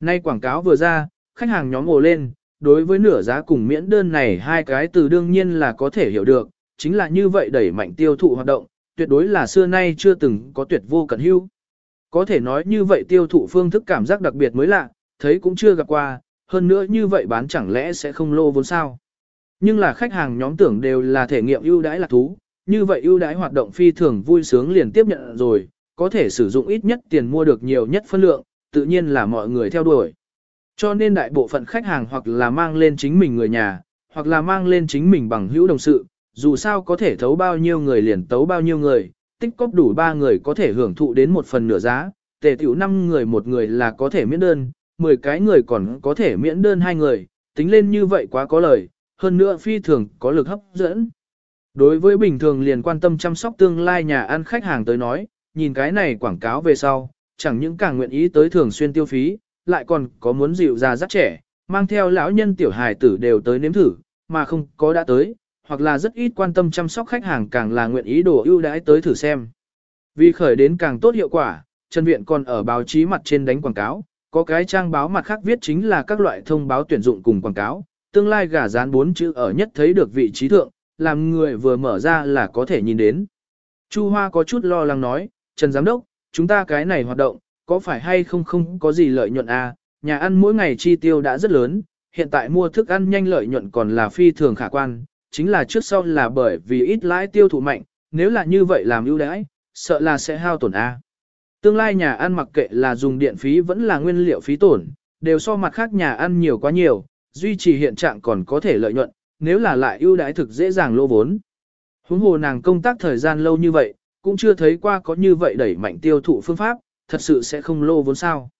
Nay quảng cáo vừa ra, khách hàng nhóm ồ lên, đối với nửa giá cùng miễn đơn này hai cái từ đương nhiên là có thể hiểu được, chính là như vậy đẩy mạnh tiêu thụ hoạt động, tuyệt đối là xưa nay chưa từng có tuyệt vô cẩn hưu. Có thể nói như vậy tiêu thụ phương thức cảm giác đặc biệt mới lạ, thấy cũng chưa gặp qua, hơn nữa như vậy bán chẳng lẽ sẽ không lô vốn sao. Nhưng là khách hàng nhóm tưởng đều là thể nghiệm ưu đãi là thú, như vậy ưu đãi hoạt động phi thường vui sướng liền tiếp nhận rồi, có thể sử dụng ít nhất tiền mua được nhiều nhất phân lượng, tự nhiên là mọi người theo đuổi. Cho nên đại bộ phận khách hàng hoặc là mang lên chính mình người nhà, hoặc là mang lên chính mình bằng hữu đồng sự, dù sao có thể thấu bao nhiêu người liền tấu bao nhiêu người, tích cóp đủ ba người có thể hưởng thụ đến một phần nửa giá, tề tiểu năm người một người là có thể miễn đơn, 10 cái người còn có thể miễn đơn hai người, tính lên như vậy quá có lời, hơn nữa phi thường có lực hấp dẫn. Đối với bình thường liền quan tâm chăm sóc tương lai nhà ăn khách hàng tới nói, nhìn cái này quảng cáo về sau, chẳng những càng nguyện ý tới thường xuyên tiêu phí, lại còn có muốn dịu già rất trẻ, mang theo lão nhân tiểu hài tử đều tới nếm thử, mà không có đã tới, hoặc là rất ít quan tâm chăm sóc khách hàng càng là nguyện ý đồ ưu đãi tới thử xem. Vì khởi đến càng tốt hiệu quả, Trần Viện còn ở báo chí mặt trên đánh quảng cáo, có cái trang báo mặt khác viết chính là các loại thông báo tuyển dụng cùng quảng cáo, tương lai gà dán bốn chữ ở nhất thấy được vị trí thượng, làm người vừa mở ra là có thể nhìn đến. Chu Hoa có chút lo lắng nói, Trần Giám Đốc, chúng ta cái này hoạt động, có phải hay không không có gì lợi nhuận à, nhà ăn mỗi ngày chi tiêu đã rất lớn, hiện tại mua thức ăn nhanh lợi nhuận còn là phi thường khả quan, chính là trước sau là bởi vì ít lãi tiêu thụ mạnh, nếu là như vậy làm ưu đãi, sợ là sẽ hao tổn A. Tương lai nhà ăn mặc kệ là dùng điện phí vẫn là nguyên liệu phí tổn, đều so mặt khác nhà ăn nhiều quá nhiều, duy trì hiện trạng còn có thể lợi nhuận, nếu là lại ưu đãi thực dễ dàng lỗ vốn. Huống hồ nàng công tác thời gian lâu như vậy, cũng chưa thấy qua có như vậy đẩy mạnh tiêu thụ phương pháp, thật sự sẽ không lô vốn sao.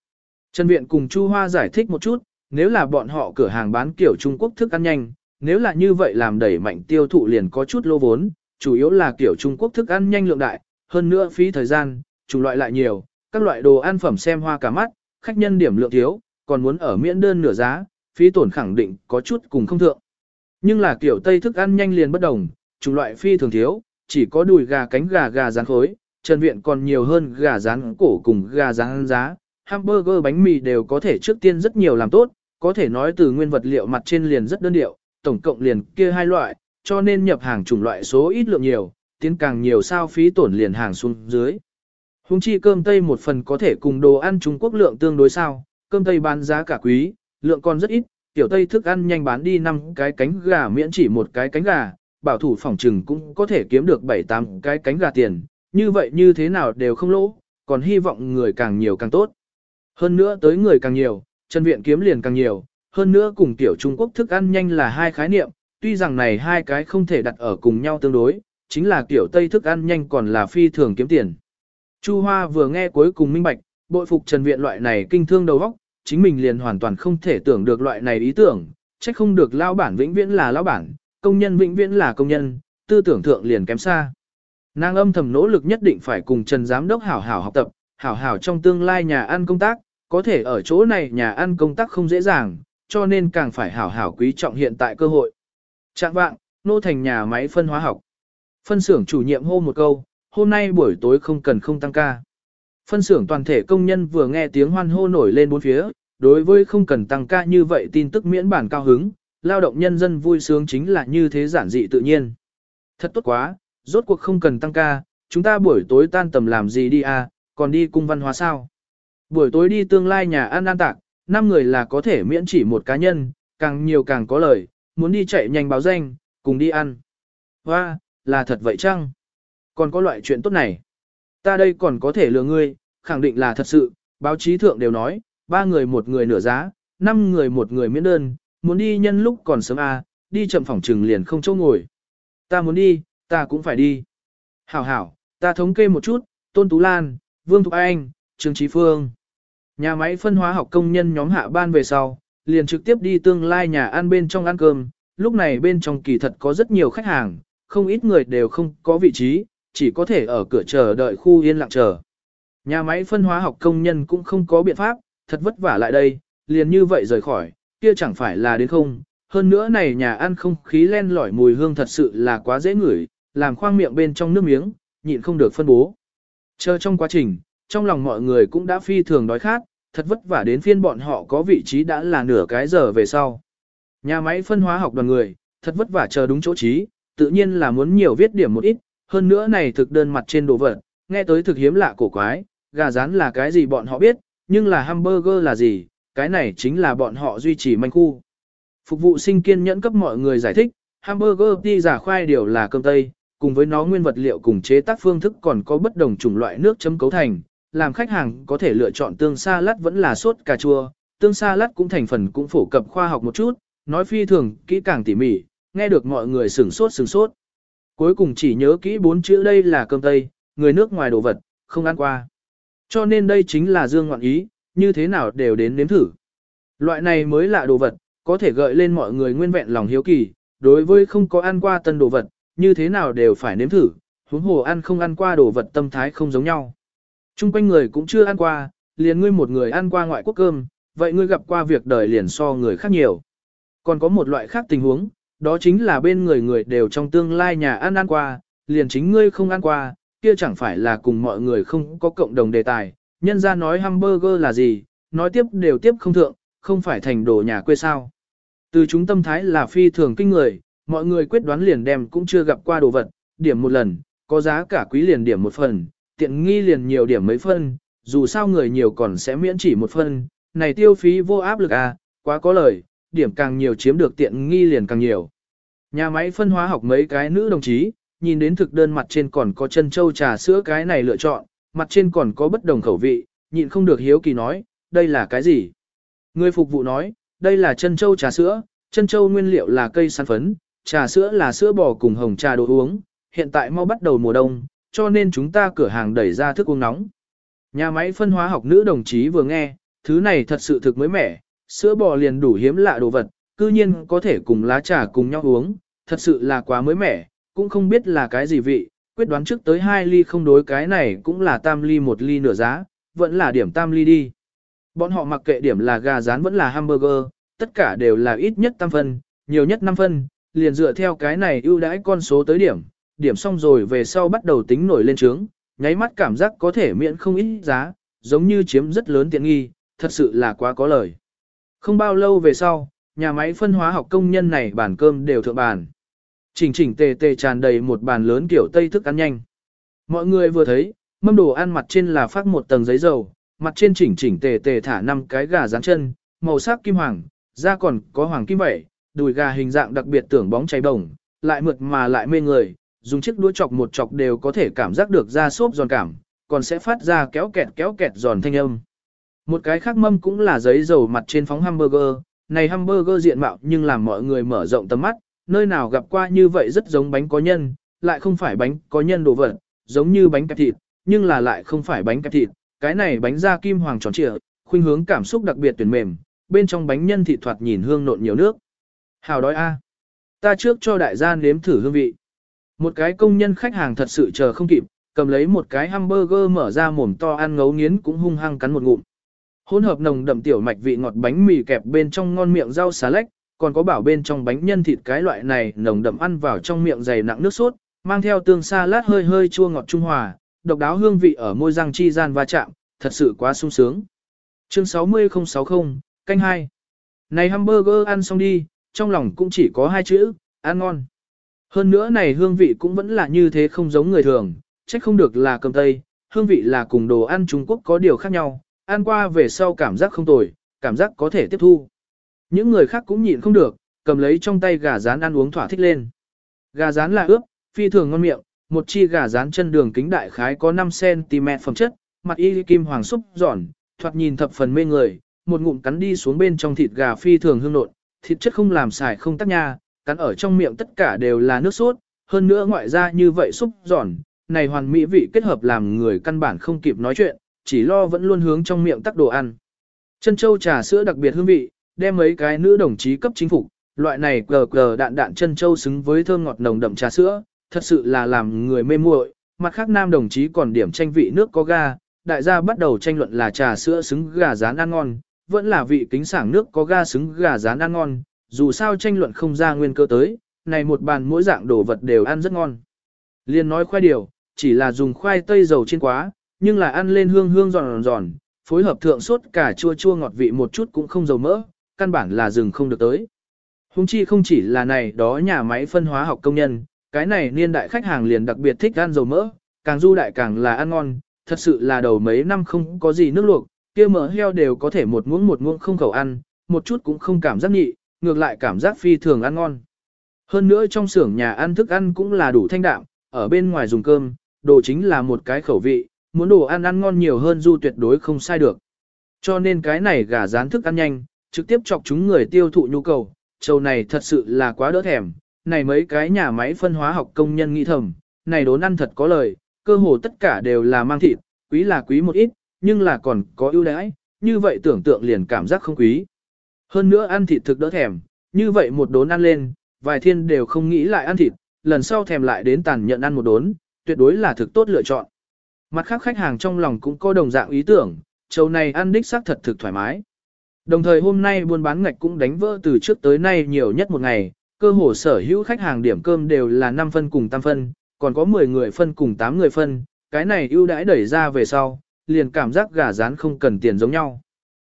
Trần Viện cùng Chu Hoa giải thích một chút, nếu là bọn họ cửa hàng bán kiểu Trung Quốc thức ăn nhanh, nếu là như vậy làm đẩy mạnh tiêu thụ liền có chút lô vốn, chủ yếu là kiểu Trung Quốc thức ăn nhanh lượng đại, hơn nữa phí thời gian, chủng loại lại nhiều, các loại đồ ăn phẩm xem hoa cả mắt, khách nhân điểm lượng thiếu, còn muốn ở miễn đơn nửa giá, phí tổn khẳng định có chút cùng không thượng. Nhưng là kiểu Tây thức ăn nhanh liền bất đồng, chủng loại phi thường thiếu, chỉ có đùi gà cánh gà gà rán khối, trần viện còn nhiều hơn gà rán cổ cùng gà rán giá, hamburger bánh mì đều có thể trước tiên rất nhiều làm tốt, có thể nói từ nguyên vật liệu mặt trên liền rất đơn điệu, tổng cộng liền kia hai loại, cho nên nhập hàng chủng loại số ít lượng nhiều, tiến càng nhiều sao phí tổn liền hàng xuống dưới. Hùng chi cơm tây một phần có thể cùng đồ ăn Trung Quốc lượng tương đối sao, cơm tây bán giá cả quý, lượng còn rất ít, tiểu tây thức ăn nhanh bán đi 5 cái cánh gà miễn chỉ một cái cánh gà, bảo thủ phòng trừng cũng có thể kiếm được 7-8 cái cánh gà tiền, như vậy như thế nào đều không lỗ, còn hy vọng người càng nhiều càng tốt. Hơn nữa tới người càng nhiều, chân viện kiếm liền càng nhiều, hơn nữa cùng tiểu Trung Quốc thức ăn nhanh là hai khái niệm, tuy rằng này hai cái không thể đặt ở cùng nhau tương đối, chính là tiểu Tây thức ăn nhanh còn là phi thường kiếm tiền. Chu Hoa vừa nghe cuối cùng minh bạch, bội phục Trần Viện loại này kinh thương đầu óc, chính mình liền hoàn toàn không thể tưởng được loại này ý tưởng, trách không được lao bản vĩnh viễn là lao bản, công nhân vĩnh viễn là công nhân, tư tưởng thượng liền kém xa. Nàng âm thầm nỗ lực nhất định phải cùng Trần Giám đốc hảo hảo học tập, hảo hảo trong tương lai nhà ăn công tác, có thể ở chỗ này nhà ăn công tác không dễ dàng, cho nên càng phải hảo hảo quý trọng hiện tại cơ hội. Trạng vạng, nô thành nhà máy phân hóa học. Phân xưởng chủ nhiệm hô một câu, hôm nay buổi tối không cần không tăng ca. Phân xưởng toàn thể công nhân vừa nghe tiếng hoan hô nổi lên bốn phía, đối với không cần tăng ca như vậy tin tức miễn bản cao hứng, lao động nhân dân vui sướng chính là như thế giản dị tự nhiên. Thật tốt quá, rốt cuộc không cần tăng ca, chúng ta buổi tối tan tầm làm gì đi à, còn đi cung văn hóa sao? Buổi tối đi tương lai nhà ăn an tạc, 5 người là có thể miễn chỉ một cá nhân, càng nhiều càng có lời, muốn đi chạy nhanh báo danh, cùng đi ăn. Hoa, là thật vậy chăng? Còn có loại chuyện tốt này. Ta đây còn có thể lừa ngươi, khẳng định là thật sự, báo chí thượng đều nói, ba người một người nửa giá, năm người một người miễn đơn, muốn đi nhân lúc còn sớm à, đi chậm phòng trừng liền không chỗ ngồi. Ta muốn đi, ta cũng phải đi. Hảo hảo, ta thống kê một chút, Tôn Tú Lan, Vương Thục Anh, Trương Trí Phương. Nhà máy phân hóa học công nhân nhóm hạ ban về sau, liền trực tiếp đi tương lai nhà ăn bên trong ăn cơm, lúc này bên trong kỳ thật có rất nhiều khách hàng, không ít người đều không có vị trí, chỉ có thể ở cửa chờ đợi khu yên lặng chờ. Nhà máy phân hóa học công nhân cũng không có biện pháp, thật vất vả lại đây, liền như vậy rời khỏi, kia chẳng phải là đến không. Hơn nữa này nhà ăn không khí len lỏi mùi hương thật sự là quá dễ ngửi, làm khoang miệng bên trong nước miếng, nhịn không được phân bố. Chờ trong quá trình, trong lòng mọi người cũng đã phi thường đói khát, thật vất vả đến phiên bọn họ có vị trí đã là nửa cái giờ về sau. Nhà máy phân hóa học đoàn người, thật vất vả chờ đúng chỗ trí, tự nhiên là muốn nhiều viết điểm một ít, hơn nữa này thực đơn mặt trên đồ vật, nghe tới thực hiếm lạ cổ quái, gà rán là cái gì bọn họ biết, nhưng là hamburger là gì, cái này chính là bọn họ duy trì manh khu. Phục vụ sinh kiên nhẫn cấp mọi người giải thích, hamburger đi giả khoai điều là cơm tây, cùng với nó nguyên vật liệu cùng chế tác phương thức còn có bất đồng chủng loại nước chấm cấu thành, làm khách hàng có thể lựa chọn tương sa lát vẫn là sốt cà chua, tương sa lát cũng thành phần cũng phổ cập khoa học một chút, nói phi thường, kỹ càng tỉ mỉ, nghe được mọi người sửng sốt sửng sốt. Cuối cùng chỉ nhớ kỹ bốn chữ đây là cơm tây, người nước ngoài đồ vật, không ăn qua. Cho nên đây chính là dương ngoạn ý, như thế nào đều đến nếm thử. Loại này mới là đồ vật, có thể gợi lên mọi người nguyên vẹn lòng hiếu kỳ, đối với không có ăn qua tân đồ vật, như thế nào đều phải nếm thử, huống hồ ăn không ăn qua đồ vật tâm thái không giống nhau. Trung quanh người cũng chưa ăn qua, liền ngươi một người ăn qua ngoại quốc cơm, vậy ngươi gặp qua việc đời liền so người khác nhiều. Còn có một loại khác tình huống, đó chính là bên người người đều trong tương lai nhà ăn ăn qua, liền chính ngươi không ăn qua, kia chẳng phải là cùng mọi người không có cộng đồng đề tài, nhân ra nói hamburger là gì, nói tiếp đều tiếp không thượng, không phải thành đồ nhà quê sao. Từ chúng tâm thái là phi thường kinh người, mọi người quyết đoán liền đem cũng chưa gặp qua đồ vật, điểm một lần, có giá cả quý liền điểm một phần, tiện nghi liền nhiều điểm mấy phân, dù sao người nhiều còn sẽ miễn chỉ một phân, này tiêu phí vô áp lực à, quá có lời, điểm càng nhiều chiếm được tiện nghi liền càng nhiều. Nhà máy phân hóa học mấy cái nữ đồng chí, nhìn đến thực đơn mặt trên còn có chân châu trà sữa cái này lựa chọn, mặt trên còn có bất đồng khẩu vị, nhịn không được hiếu kỳ nói, đây là cái gì? Người phục vụ nói, đây là chân châu trà sữa, chân châu nguyên liệu là cây sản phấn, trà sữa là sữa bò cùng hồng trà đồ uống, hiện tại mau bắt đầu mùa đông, cho nên chúng ta cửa hàng đẩy ra thức uống nóng. Nhà máy phân hóa học nữ đồng chí vừa nghe, thứ này thật sự thực mới mẻ, sữa bò liền đủ hiếm lạ đồ vật, cư nhiên có thể cùng lá trà cùng nhau uống, thật sự là quá mới mẻ, cũng không biết là cái gì vị, quyết đoán trước tới hai ly không đối cái này cũng là tam ly một ly nửa giá, vẫn là điểm tam ly đi. Bọn họ mặc kệ điểm là gà rán vẫn là hamburger, tất cả đều là ít nhất tam phân, nhiều nhất 5 phân, liền dựa theo cái này ưu đãi con số tới điểm, điểm xong rồi về sau bắt đầu tính nổi lên trướng, nháy mắt cảm giác có thể miễn không ít giá, giống như chiếm rất lớn tiện nghi, thật sự là quá có lời. Không bao lâu về sau, nhà máy phân hóa học công nhân này bàn cơm đều thượng bàn. Chỉnh chỉnh tề tề tràn đầy một bàn lớn kiểu tây thức ăn nhanh. Mọi người vừa thấy, mâm đồ ăn mặt trên là phát một tầng giấy dầu, mặt trên chỉnh chỉnh tề tề thả năm cái gà rán chân, màu sắc kim hoàng, da còn có hoàng kim vậy, đùi gà hình dạng đặc biệt tưởng bóng cháy bồng, lại mượt mà lại mê người, dùng chiếc đũa chọc một chọc đều có thể cảm giác được da xốp giòn cảm, còn sẽ phát ra kéo kẹt kéo kẹt giòn thanh âm. Một cái khác mâm cũng là giấy dầu mặt trên phóng hamburger, này hamburger diện mạo nhưng làm mọi người mở rộng tầm mắt, nơi nào gặp qua như vậy rất giống bánh có nhân, lại không phải bánh có nhân đồ vật, giống như bánh kẹp thịt, nhưng là lại không phải bánh kẹp thịt, cái này bánh da kim hoàng tròn trịa, khuynh hướng cảm xúc đặc biệt tuyển mềm, bên trong bánh nhân thịt thoạt nhìn hương nộn nhiều nước. Hào đói a. Ta trước cho đại gia nếm thử hương vị. Một cái công nhân khách hàng thật sự chờ không kịp, cầm lấy một cái hamburger mở ra mồm to ăn ngấu nghiến cũng hung hăng cắn một ngụm. Hỗn hợp nồng đậm tiểu mạch vị ngọt bánh mì kẹp bên trong ngon miệng rau xà lách, còn có bảo bên trong bánh nhân thịt cái loại này nồng đậm ăn vào trong miệng dày nặng nước sốt, mang theo tương salad hơi hơi chua ngọt trung hòa, độc đáo hương vị ở môi răng chi gian va chạm, thật sự quá sung sướng. Chương 60060, canh 2. Này hamburger ăn xong đi, trong lòng cũng chỉ có hai chữ, ăn ngon. Hơn nữa này hương vị cũng vẫn là như thế không giống người thường, trách không được là cơm tây, hương vị là cùng đồ ăn Trung Quốc có điều khác nhau, ăn qua về sau cảm giác không tồi, cảm giác có thể tiếp thu. Những người khác cũng nhịn không được, cầm lấy trong tay gà rán ăn uống thỏa thích lên. Gà rán là ướp, phi thường ngon miệng, một chi gà rán chân đường kính đại khái có 5cm phẩm chất, mặt y kim hoàng súc giòn, thoạt nhìn thập phần mê người, một ngụm cắn đi xuống bên trong thịt gà phi thường hương nộn, thịt chất không làm xài không tắc nha, cắn ở trong miệng tất cả đều là nước sốt, hơn nữa ngoại ra như vậy súp giòn, này hoàn mỹ vị kết hợp làm người căn bản không kịp nói chuyện, chỉ lo vẫn luôn hướng trong miệng tắc đồ ăn. Chân châu trà sữa đặc biệt hương vị, đem mấy cái nữ đồng chí cấp chính phủ, loại này cờ cờ đạn đạn chân châu xứng với thơm ngọt nồng đậm trà sữa, thật sự là làm người mê muội. Mặt khác nam đồng chí còn điểm tranh vị nước có ga, đại gia bắt đầu tranh luận là trà sữa xứng gà rán ăn ngon, vẫn là vị kính sảng nước có ga xứng gà rán ăn ngon, dù sao tranh luận không ra nguyên cơ tới, này một bàn mỗi dạng đồ vật đều ăn rất ngon. Liên nói khoai điều, chỉ là dùng khoai tây dầu trên quá, nhưng là ăn lên hương hương giòn giòn, phối hợp thượng sốt cả chua chua ngọt vị một chút cũng không dầu mỡ, căn bản là rừng không được tới. Hùng chi không chỉ là này đó nhà máy phân hóa học công nhân, cái này niên đại khách hàng liền đặc biệt thích ăn dầu mỡ, càng du đại càng là ăn ngon, thật sự là đầu mấy năm không có gì nước luộc, kia mỡ heo đều có thể một muỗng một muỗng không khẩu ăn, một chút cũng không cảm giác nhị, ngược lại cảm giác phi thường ăn ngon. Hơn nữa trong xưởng nhà ăn thức ăn cũng là đủ thanh đạm, ở bên ngoài dùng cơm, đồ chính là một cái khẩu vị, muốn đồ ăn ăn ngon nhiều hơn du tuyệt đối không sai được. Cho nên cái này gà rán thức ăn nhanh, trực tiếp chọc chúng người tiêu thụ nhu cầu, châu này thật sự là quá đỡ thèm, này mấy cái nhà máy phân hóa học công nhân nghĩ thầm, này đốn ăn thật có lời, cơ hồ tất cả đều là mang thịt, quý là quý một ít, nhưng là còn có ưu đãi, như vậy tưởng tượng liền cảm giác không quý. Hơn nữa ăn thịt thực đỡ thèm, như vậy một đốn ăn lên, vài thiên đều không nghĩ lại ăn thịt, lần sau thèm lại đến tàn nhận ăn một đốn, tuyệt đối là thực tốt lựa chọn. Mặt khác khách hàng trong lòng cũng có đồng dạng ý tưởng, châu này ăn đích xác thật thực thoải mái. Đồng thời hôm nay buôn bán ngạch cũng đánh vỡ từ trước tới nay nhiều nhất một ngày, cơ hồ sở hữu khách hàng điểm cơm đều là 5 phân cùng 8 phân, còn có 10 người phân cùng 8 người phân, cái này ưu đãi đẩy ra về sau, liền cảm giác gà rán không cần tiền giống nhau.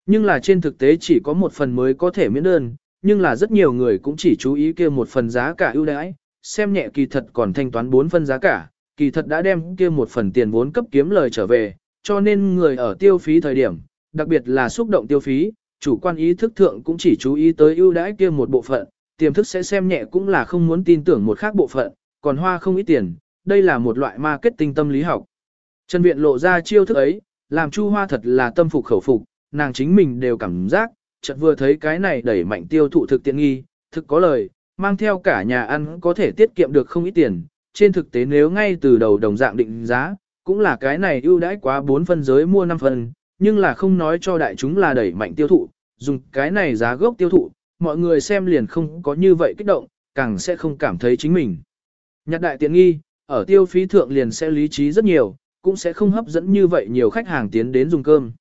Nhưng là trên thực tế chỉ có một phần mới có thể miễn đơn, nhưng là rất nhiều người cũng chỉ chú ý kia một phần giá cả ưu đãi, xem nhẹ kỳ thật còn thanh toán 4 phân giá cả, kỳ thật đã đem kia một phần tiền vốn cấp kiếm lời trở về, cho nên người ở tiêu phí thời điểm, đặc biệt là xúc động tiêu phí, chủ quan ý thức thượng cũng chỉ chú ý tới ưu đãi kia một bộ phận, tiềm thức sẽ xem nhẹ cũng là không muốn tin tưởng một khác bộ phận, còn hoa không ít tiền, đây là một loại marketing tâm lý học. Trần Viện lộ ra chiêu thức ấy, làm Chu Hoa thật là tâm phục khẩu phục, nàng chính mình đều cảm giác, chợt vừa thấy cái này đẩy mạnh tiêu thụ thực tiện nghi, thực có lời, mang theo cả nhà ăn có thể tiết kiệm được không ít tiền, trên thực tế nếu ngay từ đầu đồng dạng định giá, cũng là cái này ưu đãi quá 4 phân giới mua 5 phân, nhưng là không nói cho đại chúng là đẩy mạnh tiêu thụ, dùng cái này giá gốc tiêu thụ, mọi người xem liền không có như vậy kích động, càng sẽ không cảm thấy chính mình. Nhặt đại tiện nghi, ở tiêu phí thượng liền sẽ lý trí rất nhiều, cũng sẽ không hấp dẫn như vậy nhiều khách hàng tiến đến dùng cơm.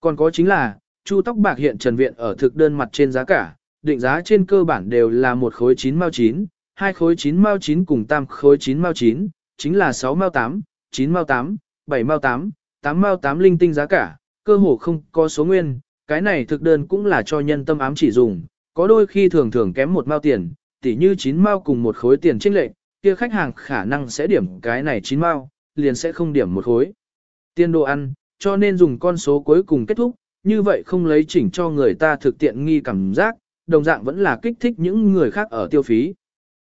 Còn có chính là, chu tóc bạc hiện trần viện ở thực đơn mặt trên giá cả, định giá trên cơ bản đều là một khối 9 mao 9, hai khối 9 mao 9 cùng tam khối 9 mao 9, chính là 6 mao 8, 9 mao 8, 7 mao 8, 8 mao 8 linh tinh giá cả, cơ hồ không có số nguyên, cái này thực đơn cũng là cho nhân tâm ám chỉ dùng, có đôi khi thường thường kém một mao tiền, tỉ như 9 mao cùng một khối tiền chênh lệch, kia khách hàng khả năng sẽ điểm cái này 9 mao, liền sẽ không điểm một khối. tiên đồ ăn, cho nên dùng con số cuối cùng kết thúc, như vậy không lấy chỉnh cho người ta thực tiện nghi cảm giác, đồng dạng vẫn là kích thích những người khác ở tiêu phí.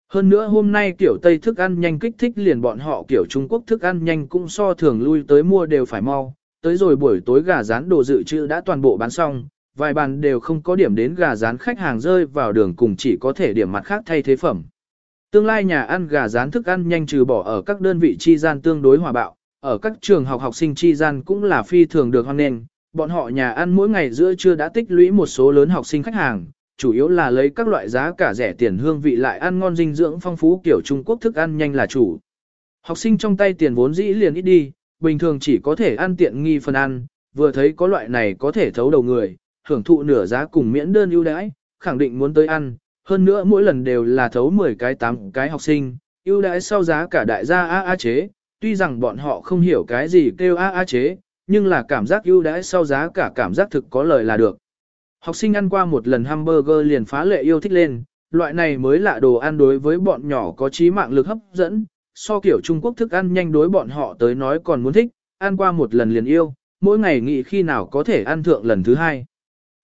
Hơn nữa hôm nay kiểu Tây thức ăn nhanh kích thích liền bọn họ kiểu Trung Quốc thức ăn nhanh cũng so thường lui tới mua đều phải mau, tới rồi buổi tối gà rán đồ dự trữ đã toàn bộ bán xong, vài bàn đều không có điểm đến gà rán khách hàng rơi vào đường cùng chỉ có thể điểm mặt khác thay thế phẩm. Tương lai nhà ăn gà rán thức ăn nhanh trừ bỏ ở các đơn vị chi gian tương đối hòa bạo, ở các trường học học sinh chi gian cũng là phi thường được hoan nghênh, bọn họ nhà ăn mỗi ngày giữa trưa đã tích lũy một số lớn học sinh khách hàng, chủ yếu là lấy các loại giá cả rẻ tiền hương vị lại ăn ngon dinh dưỡng phong phú kiểu Trung Quốc thức ăn nhanh là chủ. Học sinh trong tay tiền vốn dĩ liền ít đi, bình thường chỉ có thể ăn tiện nghi phần ăn, vừa thấy có loại này có thể thấu đầu người, hưởng thụ nửa giá cùng miễn đơn ưu đãi, khẳng định muốn tới ăn, hơn nữa mỗi lần đều là thấu 10 cái 8 cái học sinh, ưu đãi sau giá cả đại gia A A chế, tuy rằng bọn họ không hiểu cái gì kêu A A chế, nhưng là cảm giác ưu đãi sau giá cả cảm giác thực có lời là được. Học sinh ăn qua một lần hamburger liền phá lệ yêu thích lên, loại này mới lạ đồ ăn đối với bọn nhỏ có trí mạng lực hấp dẫn, so kiểu Trung Quốc thức ăn nhanh đối bọn họ tới nói còn muốn thích, ăn qua một lần liền yêu, mỗi ngày nghĩ khi nào có thể ăn thượng lần thứ hai.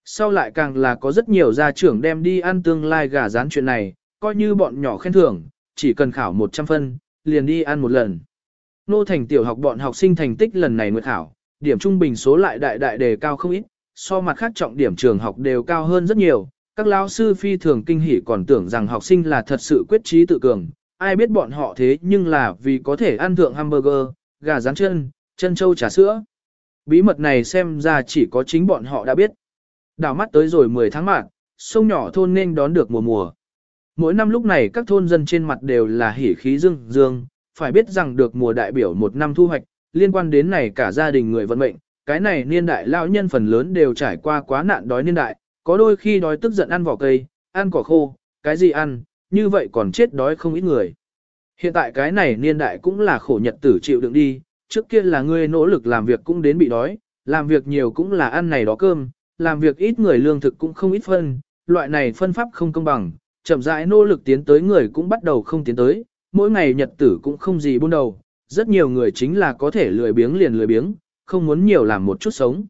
Sau lại càng là có rất nhiều gia trưởng đem đi ăn tương lai gà rán chuyện này, coi như bọn nhỏ khen thưởng, chỉ cần khảo 100 phân, liền đi ăn một lần. Nô thành tiểu học bọn học sinh thành tích lần này nguyệt khảo, điểm trung bình số lại đại đại đề cao không ít, so mặt khác trọng điểm trường học đều cao hơn rất nhiều. Các lão sư phi thường kinh hỉ còn tưởng rằng học sinh là thật sự quyết trí tự cường, ai biết bọn họ thế nhưng là vì có thể ăn thượng hamburger, gà rán chân, chân trâu trà sữa. Bí mật này xem ra chỉ có chính bọn họ đã biết. Đảo mắt tới rồi 10 tháng mạng, sông nhỏ thôn nên đón được mùa mùa. Mỗi năm lúc này các thôn dân trên mặt đều là hỉ khí dương dương, phải biết rằng được mùa đại biểu một năm thu hoạch, liên quan đến này cả gia đình người vận mệnh, cái này niên đại lão nhân phần lớn đều trải qua quá nạn đói niên đại, có đôi khi đói tức giận ăn vỏ cây, ăn cỏ khô, cái gì ăn, như vậy còn chết đói không ít người. Hiện tại cái này niên đại cũng là khổ nhật tử chịu đựng đi, trước kia là ngươi nỗ lực làm việc cũng đến bị đói, làm việc nhiều cũng là ăn này đó cơm, làm việc ít người lương thực cũng không ít phân, loại này phân pháp không công bằng, chậm rãi nỗ lực tiến tới người cũng bắt đầu không tiến tới, mỗi ngày nhật tử cũng không gì buôn đầu, rất nhiều người chính là có thể lười biếng liền lười biếng, không muốn nhiều làm một chút sống.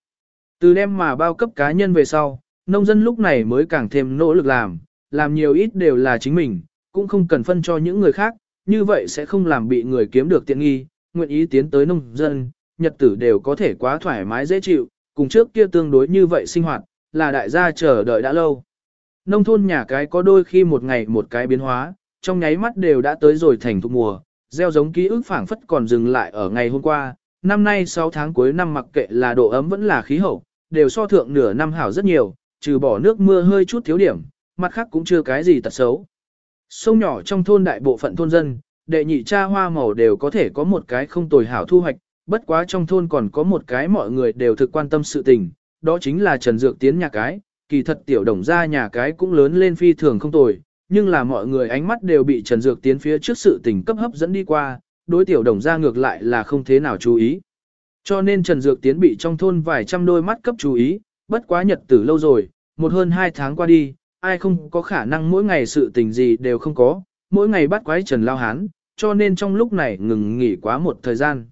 Từ đem mà bao cấp cá nhân về sau, nông dân lúc này mới càng thêm nỗ lực làm, làm nhiều ít đều là chính mình, cũng không cần phân cho những người khác, như vậy sẽ không làm bị người kiếm được tiện nghi, nguyện ý tiến tới nông dân, nhật tử đều có thể quá thoải mái dễ chịu, cùng trước kia tương đối như vậy sinh hoạt, là đại gia chờ đợi đã lâu. Nông thôn nhà cái có đôi khi một ngày một cái biến hóa, trong nháy mắt đều đã tới rồi thành thục mùa, gieo giống ký ức phảng phất còn dừng lại ở ngày hôm qua, năm nay 6 tháng cuối năm mặc kệ là độ ấm vẫn là khí hậu, đều so thượng nửa năm hảo rất nhiều, trừ bỏ nước mưa hơi chút thiếu điểm, mặt khác cũng chưa cái gì tật xấu. Sông nhỏ trong thôn đại bộ phận thôn dân, đệ nhị cha hoa màu đều có thể có một cái không tồi hảo thu hoạch, bất quá trong thôn còn có một cái mọi người đều thực quan tâm sự tình, đó chính là Trần Dược Tiến nhà cái, kỳ thật tiểu đồng ra nhà cái cũng lớn lên phi thường không tồi, nhưng là mọi người ánh mắt đều bị Trần Dược Tiến phía trước sự tình cấp hấp dẫn đi qua, đối tiểu đồng ra ngược lại là không thế nào chú ý. Cho nên Trần Dược Tiến bị trong thôn vài trăm đôi mắt cấp chú ý, bất quá nhật tử lâu rồi, một hơn hai tháng qua đi, ai không có khả năng mỗi ngày sự tình gì đều không có, mỗi ngày bắt quái Trần Lao Hán, cho nên trong lúc này ngừng nghỉ quá một thời gian.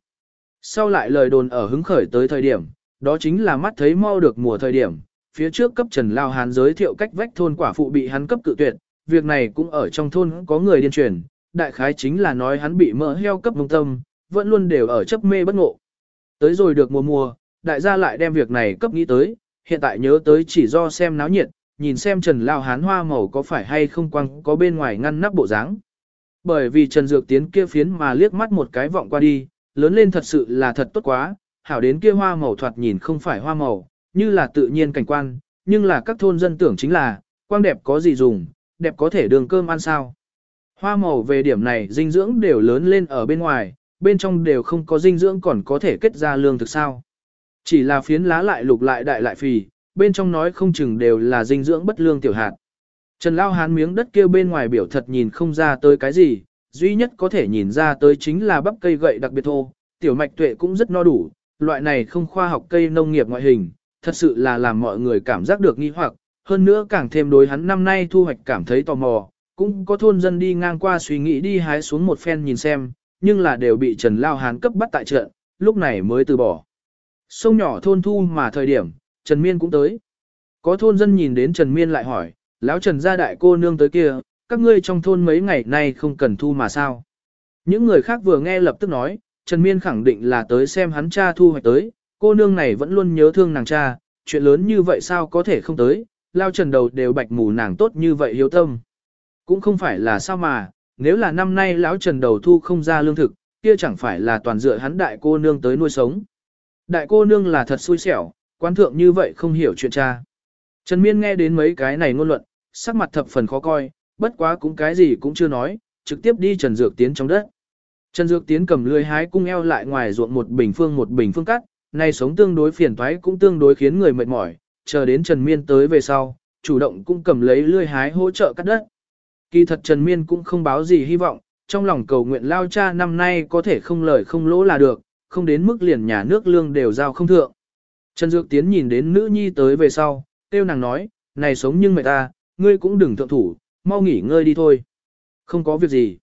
Sau lại lời đồn ở hứng khởi tới thời điểm, đó chính là mắt thấy mau được mùa thời điểm, phía trước cấp Trần Lao Hán giới thiệu cách vách thôn quả phụ bị hắn cấp cự tuyệt, việc này cũng ở trong thôn có người điên truyền, đại khái chính là nói hắn bị mỡ heo cấp mông tâm, vẫn luôn đều ở chấp mê bất ngộ. Tới rồi được mùa mùa, đại gia lại đem việc này cấp nghĩ tới, hiện tại nhớ tới chỉ do xem náo nhiệt, nhìn xem Trần Lao Hán hoa màu có phải hay không quăng có bên ngoài ngăn nắp bộ dáng. Bởi vì Trần Dược Tiến kia phiến mà liếc mắt một cái vọng qua đi, lớn lên thật sự là thật tốt quá, hảo đến kia hoa màu thoạt nhìn không phải hoa màu, như là tự nhiên cảnh quan, nhưng là các thôn dân tưởng chính là, quang đẹp có gì dùng, đẹp có thể đường cơm ăn sao. Hoa màu về điểm này dinh dưỡng đều lớn lên ở bên ngoài, bên trong đều không có dinh dưỡng còn có thể kết ra lương thực sao. Chỉ là phiến lá lại lục lại đại lại phì, bên trong nói không chừng đều là dinh dưỡng bất lương tiểu hạt. Trần Lao Hán miếng đất kia bên ngoài biểu thật nhìn không ra tới cái gì, duy nhất có thể nhìn ra tới chính là bắp cây gậy đặc biệt thô, tiểu mạch tuệ cũng rất no đủ, loại này không khoa học cây nông nghiệp ngoại hình, thật sự là làm mọi người cảm giác được nghi hoặc, hơn nữa càng thêm đối hắn năm nay thu hoạch cảm thấy tò mò, cũng có thôn dân đi ngang qua suy nghĩ đi hái xuống một phen nhìn xem, nhưng là đều bị Trần Lao Hán cấp bắt tại trận, lúc này mới từ bỏ. Sông nhỏ thôn thu mà thời điểm, Trần Miên cũng tới. Có thôn dân nhìn đến Trần Miên lại hỏi, lão Trần gia đại cô nương tới kia, các ngươi trong thôn mấy ngày nay không cần thu mà sao. Những người khác vừa nghe lập tức nói, Trần Miên khẳng định là tới xem hắn cha thu hoạch tới, cô nương này vẫn luôn nhớ thương nàng cha, chuyện lớn như vậy sao có thể không tới, lao trần đầu đều bạch mù nàng tốt như vậy hiếu tâm. Cũng không phải là sao mà, nếu là năm nay lão trần đầu thu không ra lương thực, kia chẳng phải là toàn dựa hắn đại cô nương tới nuôi sống. Đại cô nương là thật xui xẻo, quan thượng như vậy không hiểu chuyện cha. Trần Miên nghe đến mấy cái này ngôn luận, sắc mặt thập phần khó coi, bất quá cũng cái gì cũng chưa nói, trực tiếp đi Trần Dược Tiến trong đất. Trần Dược Tiến cầm lưới hái cung eo lại ngoài ruộng một bình phương một bình phương cắt, này sống tương đối phiền toái cũng tương đối khiến người mệt mỏi, chờ đến Trần Miên tới về sau, chủ động cũng cầm lấy lưới hái hỗ trợ cắt đất. Kỳ thật Trần Miên cũng không báo gì hy vọng, trong lòng cầu nguyện lao cha năm nay có thể không lời không lỗ là được, không đến mức liền nhà nước lương đều giao không thượng. Trần Dược Tiến nhìn đến nữ nhi tới về sau, tiêu nàng nói, này sống nhưng mẹ ta, ngươi cũng đừng thượng thủ, mau nghỉ ngơi đi thôi. Không có việc gì.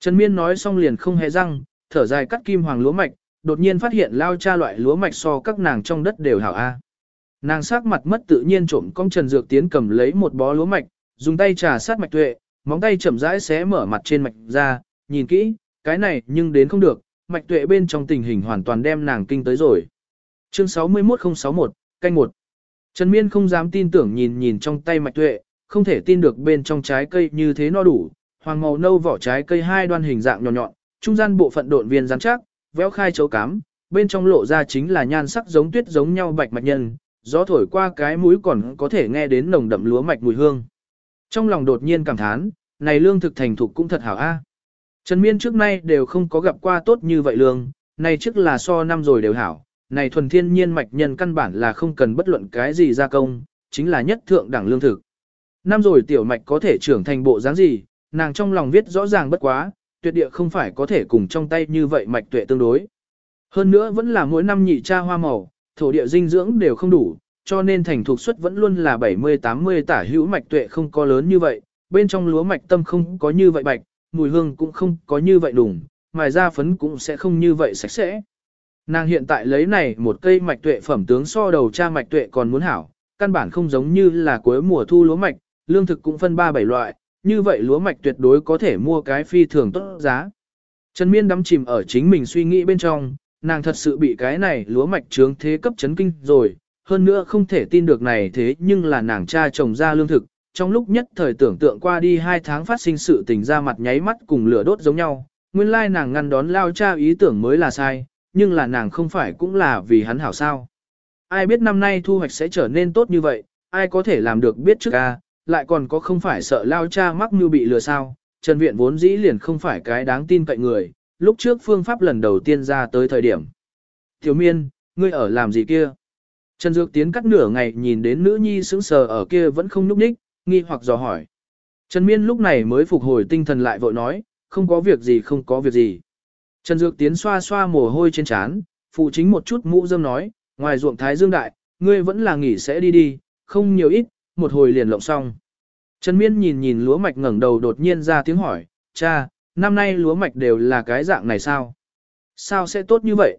Trần Miên nói xong liền không hề răng, thở dài cắt kim hoàng lúa mạch, đột nhiên phát hiện lao cha loại lúa mạch so các nàng trong đất đều hảo A. Nàng sắc mặt mất tự nhiên trộm con Trần Dược Tiến cầm lấy một bó lúa mạch, dùng tay trà sát mạch tuệ, móng tay chậm rãi xé mở mặt trên mạch ra, nhìn kỹ, cái này nhưng đến không được, mạch tuệ bên trong tình hình hoàn toàn đem nàng kinh tới rồi. Chương 61061, canh 1. Trần Miên không dám tin tưởng nhìn nhìn trong tay mạch tuệ, không thể tin được bên trong trái cây như thế no đủ, hoàng màu nâu vỏ trái cây hai đoan hình dạng nhọn nhọn, trung gian bộ phận độn viên rắn chắc, véo khai chấu cám, bên trong lộ ra chính là nhan sắc giống tuyết giống nhau bạch mạch nhân, gió thổi qua cái mũi còn có thể nghe đến nồng đậm lúa mạch mùi hương. Trong lòng đột nhiên cảm thán, này lương thực thành thục cũng thật hảo a. Trần Miên trước nay đều không có gặp qua tốt như vậy lương, này trước là so năm rồi đều hảo, này thuần thiên nhiên mạch nhân căn bản là không cần bất luận cái gì gia công, chính là nhất thượng đẳng lương thực. Năm rồi tiểu mạch có thể trưởng thành bộ dáng gì, nàng trong lòng viết rõ ràng bất quá, tuyệt địa không phải có thể cùng trong tay như vậy mạch tuệ tương đối. Hơn nữa vẫn là mỗi năm nhị cha hoa màu, thổ địa dinh dưỡng đều không đủ, cho nên thành thuộc suất vẫn luôn là 70-80 tả hữu mạch tuệ không có lớn như vậy, bên trong lúa mạch tâm không có như vậy bạch, mùi hương cũng không có như vậy đủng, mài ra phấn cũng sẽ không như vậy sạch sẽ. Nàng hiện tại lấy này một cây mạch tuệ phẩm tướng so đầu cha mạch tuệ còn muốn hảo, căn bản không giống như là cuối mùa thu lúa mạch, lương thực cũng phân ba bảy loại, như vậy lúa mạch tuyệt đối có thể mua cái phi thường tốt giá. Trần Miên đắm chìm ở chính mình suy nghĩ bên trong, nàng thật sự bị cái này lúa mạch trướng thế cấp chấn kinh rồi, hơn nữa không thể tin được này thế nhưng là nàng cha trồng ra lương thực, trong lúc nhất thời tưởng tượng qua đi hai tháng phát sinh sự tình ra mặt nháy mắt cùng lửa đốt giống nhau, nguyên lai nàng ngăn đón lao cha ý tưởng mới là sai, nhưng là nàng không phải cũng là vì hắn hảo sao. Ai biết năm nay thu hoạch sẽ trở nên tốt như vậy, ai có thể làm được biết trước ca, lại còn có không phải sợ lao cha mắc như bị lừa sao, Trần Viện vốn dĩ liền không phải cái đáng tin cậy người, lúc trước phương pháp lần đầu tiên ra tới thời điểm. Thiếu miên, ngươi ở làm gì kia? Trần Dược Tiến cắt nửa ngày nhìn đến nữ nhi sững sờ ở kia vẫn không nhúc nhích, nghi hoặc dò hỏi. Trần Miên lúc này mới phục hồi tinh thần lại vội nói, không có việc gì không có việc gì. Trần Dược Tiến xoa xoa mồ hôi trên trán, phụ chính một chút mũ dâm nói, ngoài ruộng Thái Dương Đại, ngươi vẫn là nghỉ sẽ đi đi, không nhiều ít, một hồi liền lộng xong. Trần Miên nhìn nhìn lúa mạch ngẩng đầu đột nhiên ra tiếng hỏi, cha, năm nay lúa mạch đều là cái dạng này sao? Sao sẽ tốt như vậy?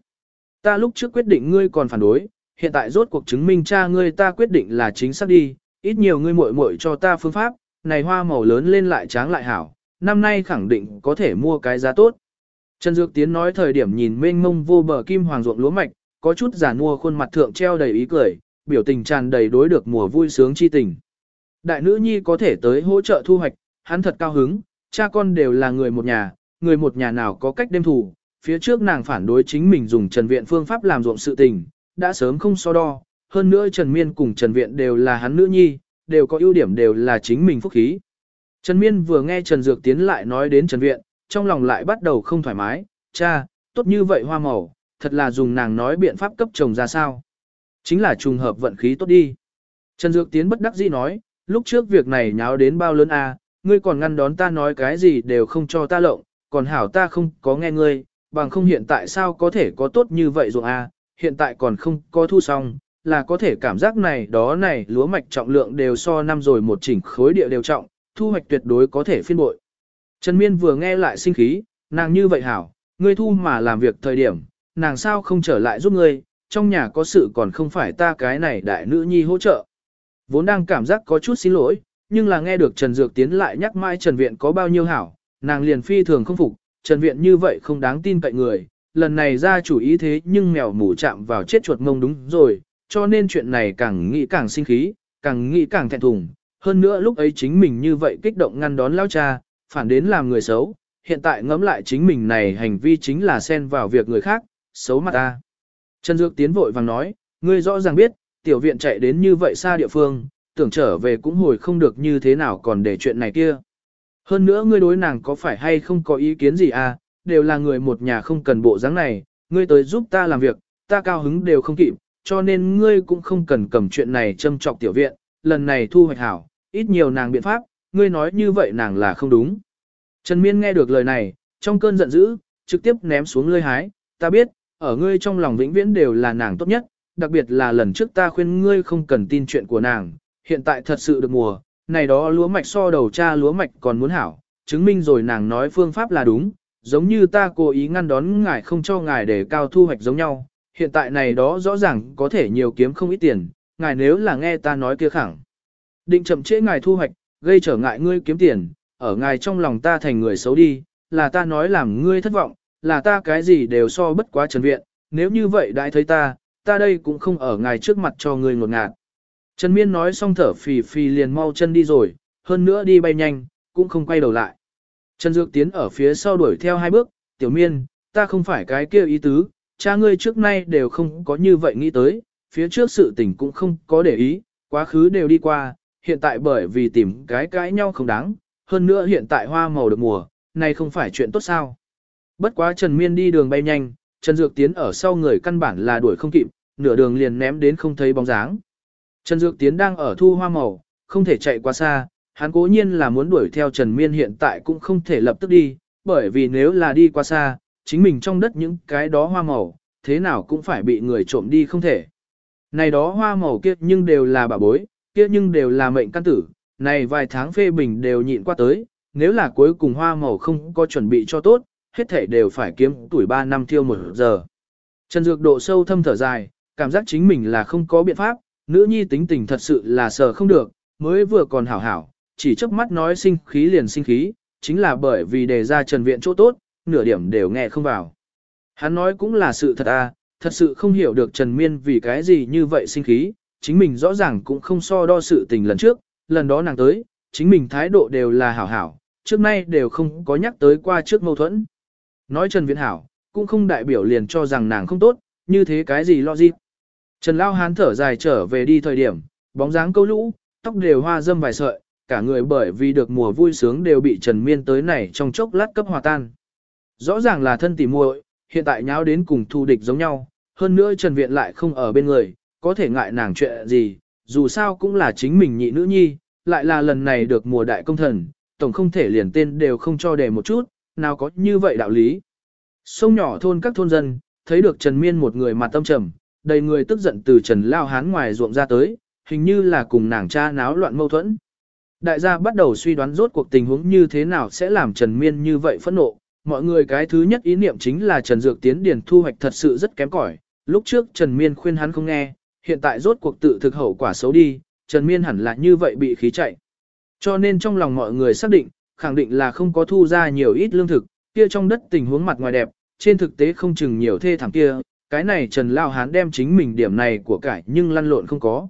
Ta lúc trước quyết định ngươi còn phản đối, hiện tại rốt cuộc chứng minh cha ngươi ta quyết định là chính xác đi, ít nhiều ngươi muội muội cho ta phương pháp, này hoa màu lớn lên lại tráng lại hảo, năm nay khẳng định có thể mua cái giá tốt. Trần Dược Tiến nói thời điểm nhìn mênh mông vô bờ kim hoàng ruộng lúa mạch, có chút giả mua khuôn mặt thượng treo đầy ý cười, biểu tình tràn đầy đối được mùa vui sướng chi tình. Đại nữ nhi có thể tới hỗ trợ thu hoạch, hắn thật cao hứng, cha con đều là người một nhà, người một nhà nào có cách đêm thủ, phía trước nàng phản đối chính mình dùng Trần Viện phương pháp làm ruộng sự tình, đã sớm không so đo, hơn nữa Trần Miên cùng Trần Viện đều là hắn nữ nhi, đều có ưu điểm đều là chính mình phúc khí. Trần Miên vừa nghe Trần Dược Tiến lại nói đến Trần Viện, trong lòng lại bắt đầu không thoải mái, cha, tốt như vậy hoa màu, thật là dùng nàng nói biện pháp cấp chồng ra sao. Chính là trùng hợp vận khí tốt đi. Trần Dược Tiến bất đắc dĩ nói, lúc trước việc này nháo đến bao lớn a, à, ngươi còn ngăn đón ta nói cái gì đều không cho ta lộng, còn hảo ta không có nghe ngươi, bằng không hiện tại sao có thể có tốt như vậy rồi a, à, hiện tại còn không có thu xong, là có thể cảm giác này đó này lúa mạch trọng lượng đều so năm rồi một chỉnh khối địa đều trọng, thu hoạch tuyệt đối có thể phiên bội. Trần Miên vừa nghe lại sinh khí, nàng như vậy hảo, ngươi thu mà làm việc thời điểm, nàng sao không trở lại giúp ngươi, trong nhà có sự còn không phải ta cái này đại nữ nhi hỗ trợ. Vốn đang cảm giác có chút xin lỗi, nhưng là nghe được Trần Dược Tiến lại nhắc mãi Trần Viện có bao nhiêu hảo, nàng liền phi thường không phục, Trần Viện như vậy không đáng tin cậy người, lần này ra chủ ý thế nhưng mèo mù chạm vào chết chuột ngông đúng rồi, cho nên chuyện này càng nghĩ càng sinh khí, càng nghĩ càng thẹn thùng. Hơn nữa lúc ấy chính mình như vậy kích động ngăn đón lao cha, phản đến làm người xấu, hiện tại ngẫm lại chính mình này hành vi chính là xen vào việc người khác, xấu mặt ta. Trần Dược tiến vội vàng nói, ngươi rõ ràng biết, tiểu viện chạy đến như vậy xa địa phương, tưởng trở về cũng hồi không được như thế nào còn để chuyện này kia. Hơn nữa ngươi đối nàng có phải hay không có ý kiến gì à, đều là người một nhà không cần bộ dáng này, ngươi tới giúp ta làm việc, ta cao hứng đều không kịp, cho nên ngươi cũng không cần cầm chuyện này châm trọc tiểu viện, lần này thu hoạch hảo, ít nhiều nàng biện pháp, ngươi nói như vậy nàng là không đúng. Trần Miên nghe được lời này, trong cơn giận dữ, trực tiếp ném xuống lươi hái, ta biết, ở ngươi trong lòng vĩnh viễn đều là nàng tốt nhất, đặc biệt là lần trước ta khuyên ngươi không cần tin chuyện của nàng, hiện tại thật sự được mùa, này đó lúa mạch so đầu cha lúa mạch còn muốn hảo, chứng minh rồi nàng nói phương pháp là đúng, giống như ta cố ý ngăn đón ngài không cho ngài để cao thu hoạch giống nhau, hiện tại này đó rõ ràng có thể nhiều kiếm không ít tiền, ngài nếu là nghe ta nói kia khẳng. Định chậm trễ ngài thu hoạch, gây trở ngại ngươi kiếm tiền, ở ngài trong lòng ta thành người xấu đi, là ta nói làm ngươi thất vọng, là ta cái gì đều so bất quá trần viện, nếu như vậy đại thấy ta, ta đây cũng không ở ngài trước mặt cho ngươi ngột ngạt. Trần Miên nói xong thở phì phì liền mau chân đi rồi, hơn nữa đi bay nhanh, cũng không quay đầu lại. Trần Dược tiến ở phía sau đuổi theo hai bước, tiểu miên, ta không phải cái kia ý tứ, cha ngươi trước nay đều không có như vậy nghĩ tới, phía trước sự tình cũng không có để ý, quá khứ đều đi qua, hiện tại bởi vì tìm cái cãi nhau không đáng, hơn nữa hiện tại hoa màu được mùa, này không phải chuyện tốt sao. Bất quá Trần Miên đi đường bay nhanh, Trần Dược Tiến ở sau người căn bản là đuổi không kịp, nửa đường liền ném đến không thấy bóng dáng. Trần Dược Tiến đang ở thu hoa màu, không thể chạy quá xa, hắn cố nhiên là muốn đuổi theo Trần Miên hiện tại cũng không thể lập tức đi, bởi vì nếu là đi quá xa, chính mình trong đất những cái đó hoa màu, thế nào cũng phải bị người trộm đi không thể. Này đó hoa màu kia nhưng đều là bà bối, kia nhưng đều là mệnh căn tử, này vài tháng phê bình đều nhịn qua tới, nếu là cuối cùng hoa màu không có chuẩn bị cho tốt, hết thể đều phải kiếm tuổi 3 năm thiêu một giờ. Trần Dược độ sâu thâm thở dài, cảm giác chính mình là không có biện pháp, nữ nhi tính tình thật sự là sợ không được, mới vừa còn hảo hảo, chỉ chớp mắt nói sinh khí liền sinh khí, chính là bởi vì đề ra Trần Viện chỗ tốt, nửa điểm đều nghe không vào. Hắn nói cũng là sự thật à, thật sự không hiểu được Trần Miên vì cái gì như vậy sinh khí, chính mình rõ ràng cũng không so đo sự tình lần trước, lần đó nàng tới, chính mình thái độ đều là hảo hảo, trước nay đều không có nhắc tới qua trước mâu thuẫn. Nói Trần Viễn hảo, cũng không đại biểu liền cho rằng nàng không tốt, như thế cái gì lo gì. Trần Lao Hán thở dài trở về đi thời điểm, bóng dáng câu lũ, tóc đều hoa dâm vài sợi, cả người bởi vì được mùa vui sướng đều bị Trần Miên tới này trong chốc lát cấp hòa tan. Rõ ràng là thân tỉ muội, hiện tại nháo đến cùng thù địch giống nhau, hơn nữa Trần Viện lại không ở bên người, có thể ngại nàng chuyện gì, dù sao cũng là chính mình nhị nữ nhi, lại là lần này được mùa đại công thần, tổng không thể liền tên đều không cho để một chút, nào có như vậy đạo lý. Sông nhỏ thôn các thôn dân, thấy được Trần Miên một người mặt tâm trầm, đầy người tức giận từ Trần Lao Hán ngoài ruộng ra tới, hình như là cùng nàng cha náo loạn mâu thuẫn. Đại gia bắt đầu suy đoán rốt cuộc tình huống như thế nào sẽ làm Trần Miên như vậy phẫn nộ. Mọi người cái thứ nhất ý niệm chính là Trần Dược Tiến Điền thu hoạch thật sự rất kém cỏi. Lúc trước Trần Miên khuyên hắn không nghe, hiện tại rốt cuộc tự thực hậu quả xấu đi, Trần Miên hẳn là như vậy bị khí chạy. Cho nên trong lòng mọi người xác định, khẳng định là không có thu ra nhiều ít lương thực, kia trong đất tình huống mặt ngoài đẹp, trên thực tế không chừng nhiều thê thảm kia, cái này Trần Lao Hán đem chính mình điểm này của cải nhưng lăn lộn không có.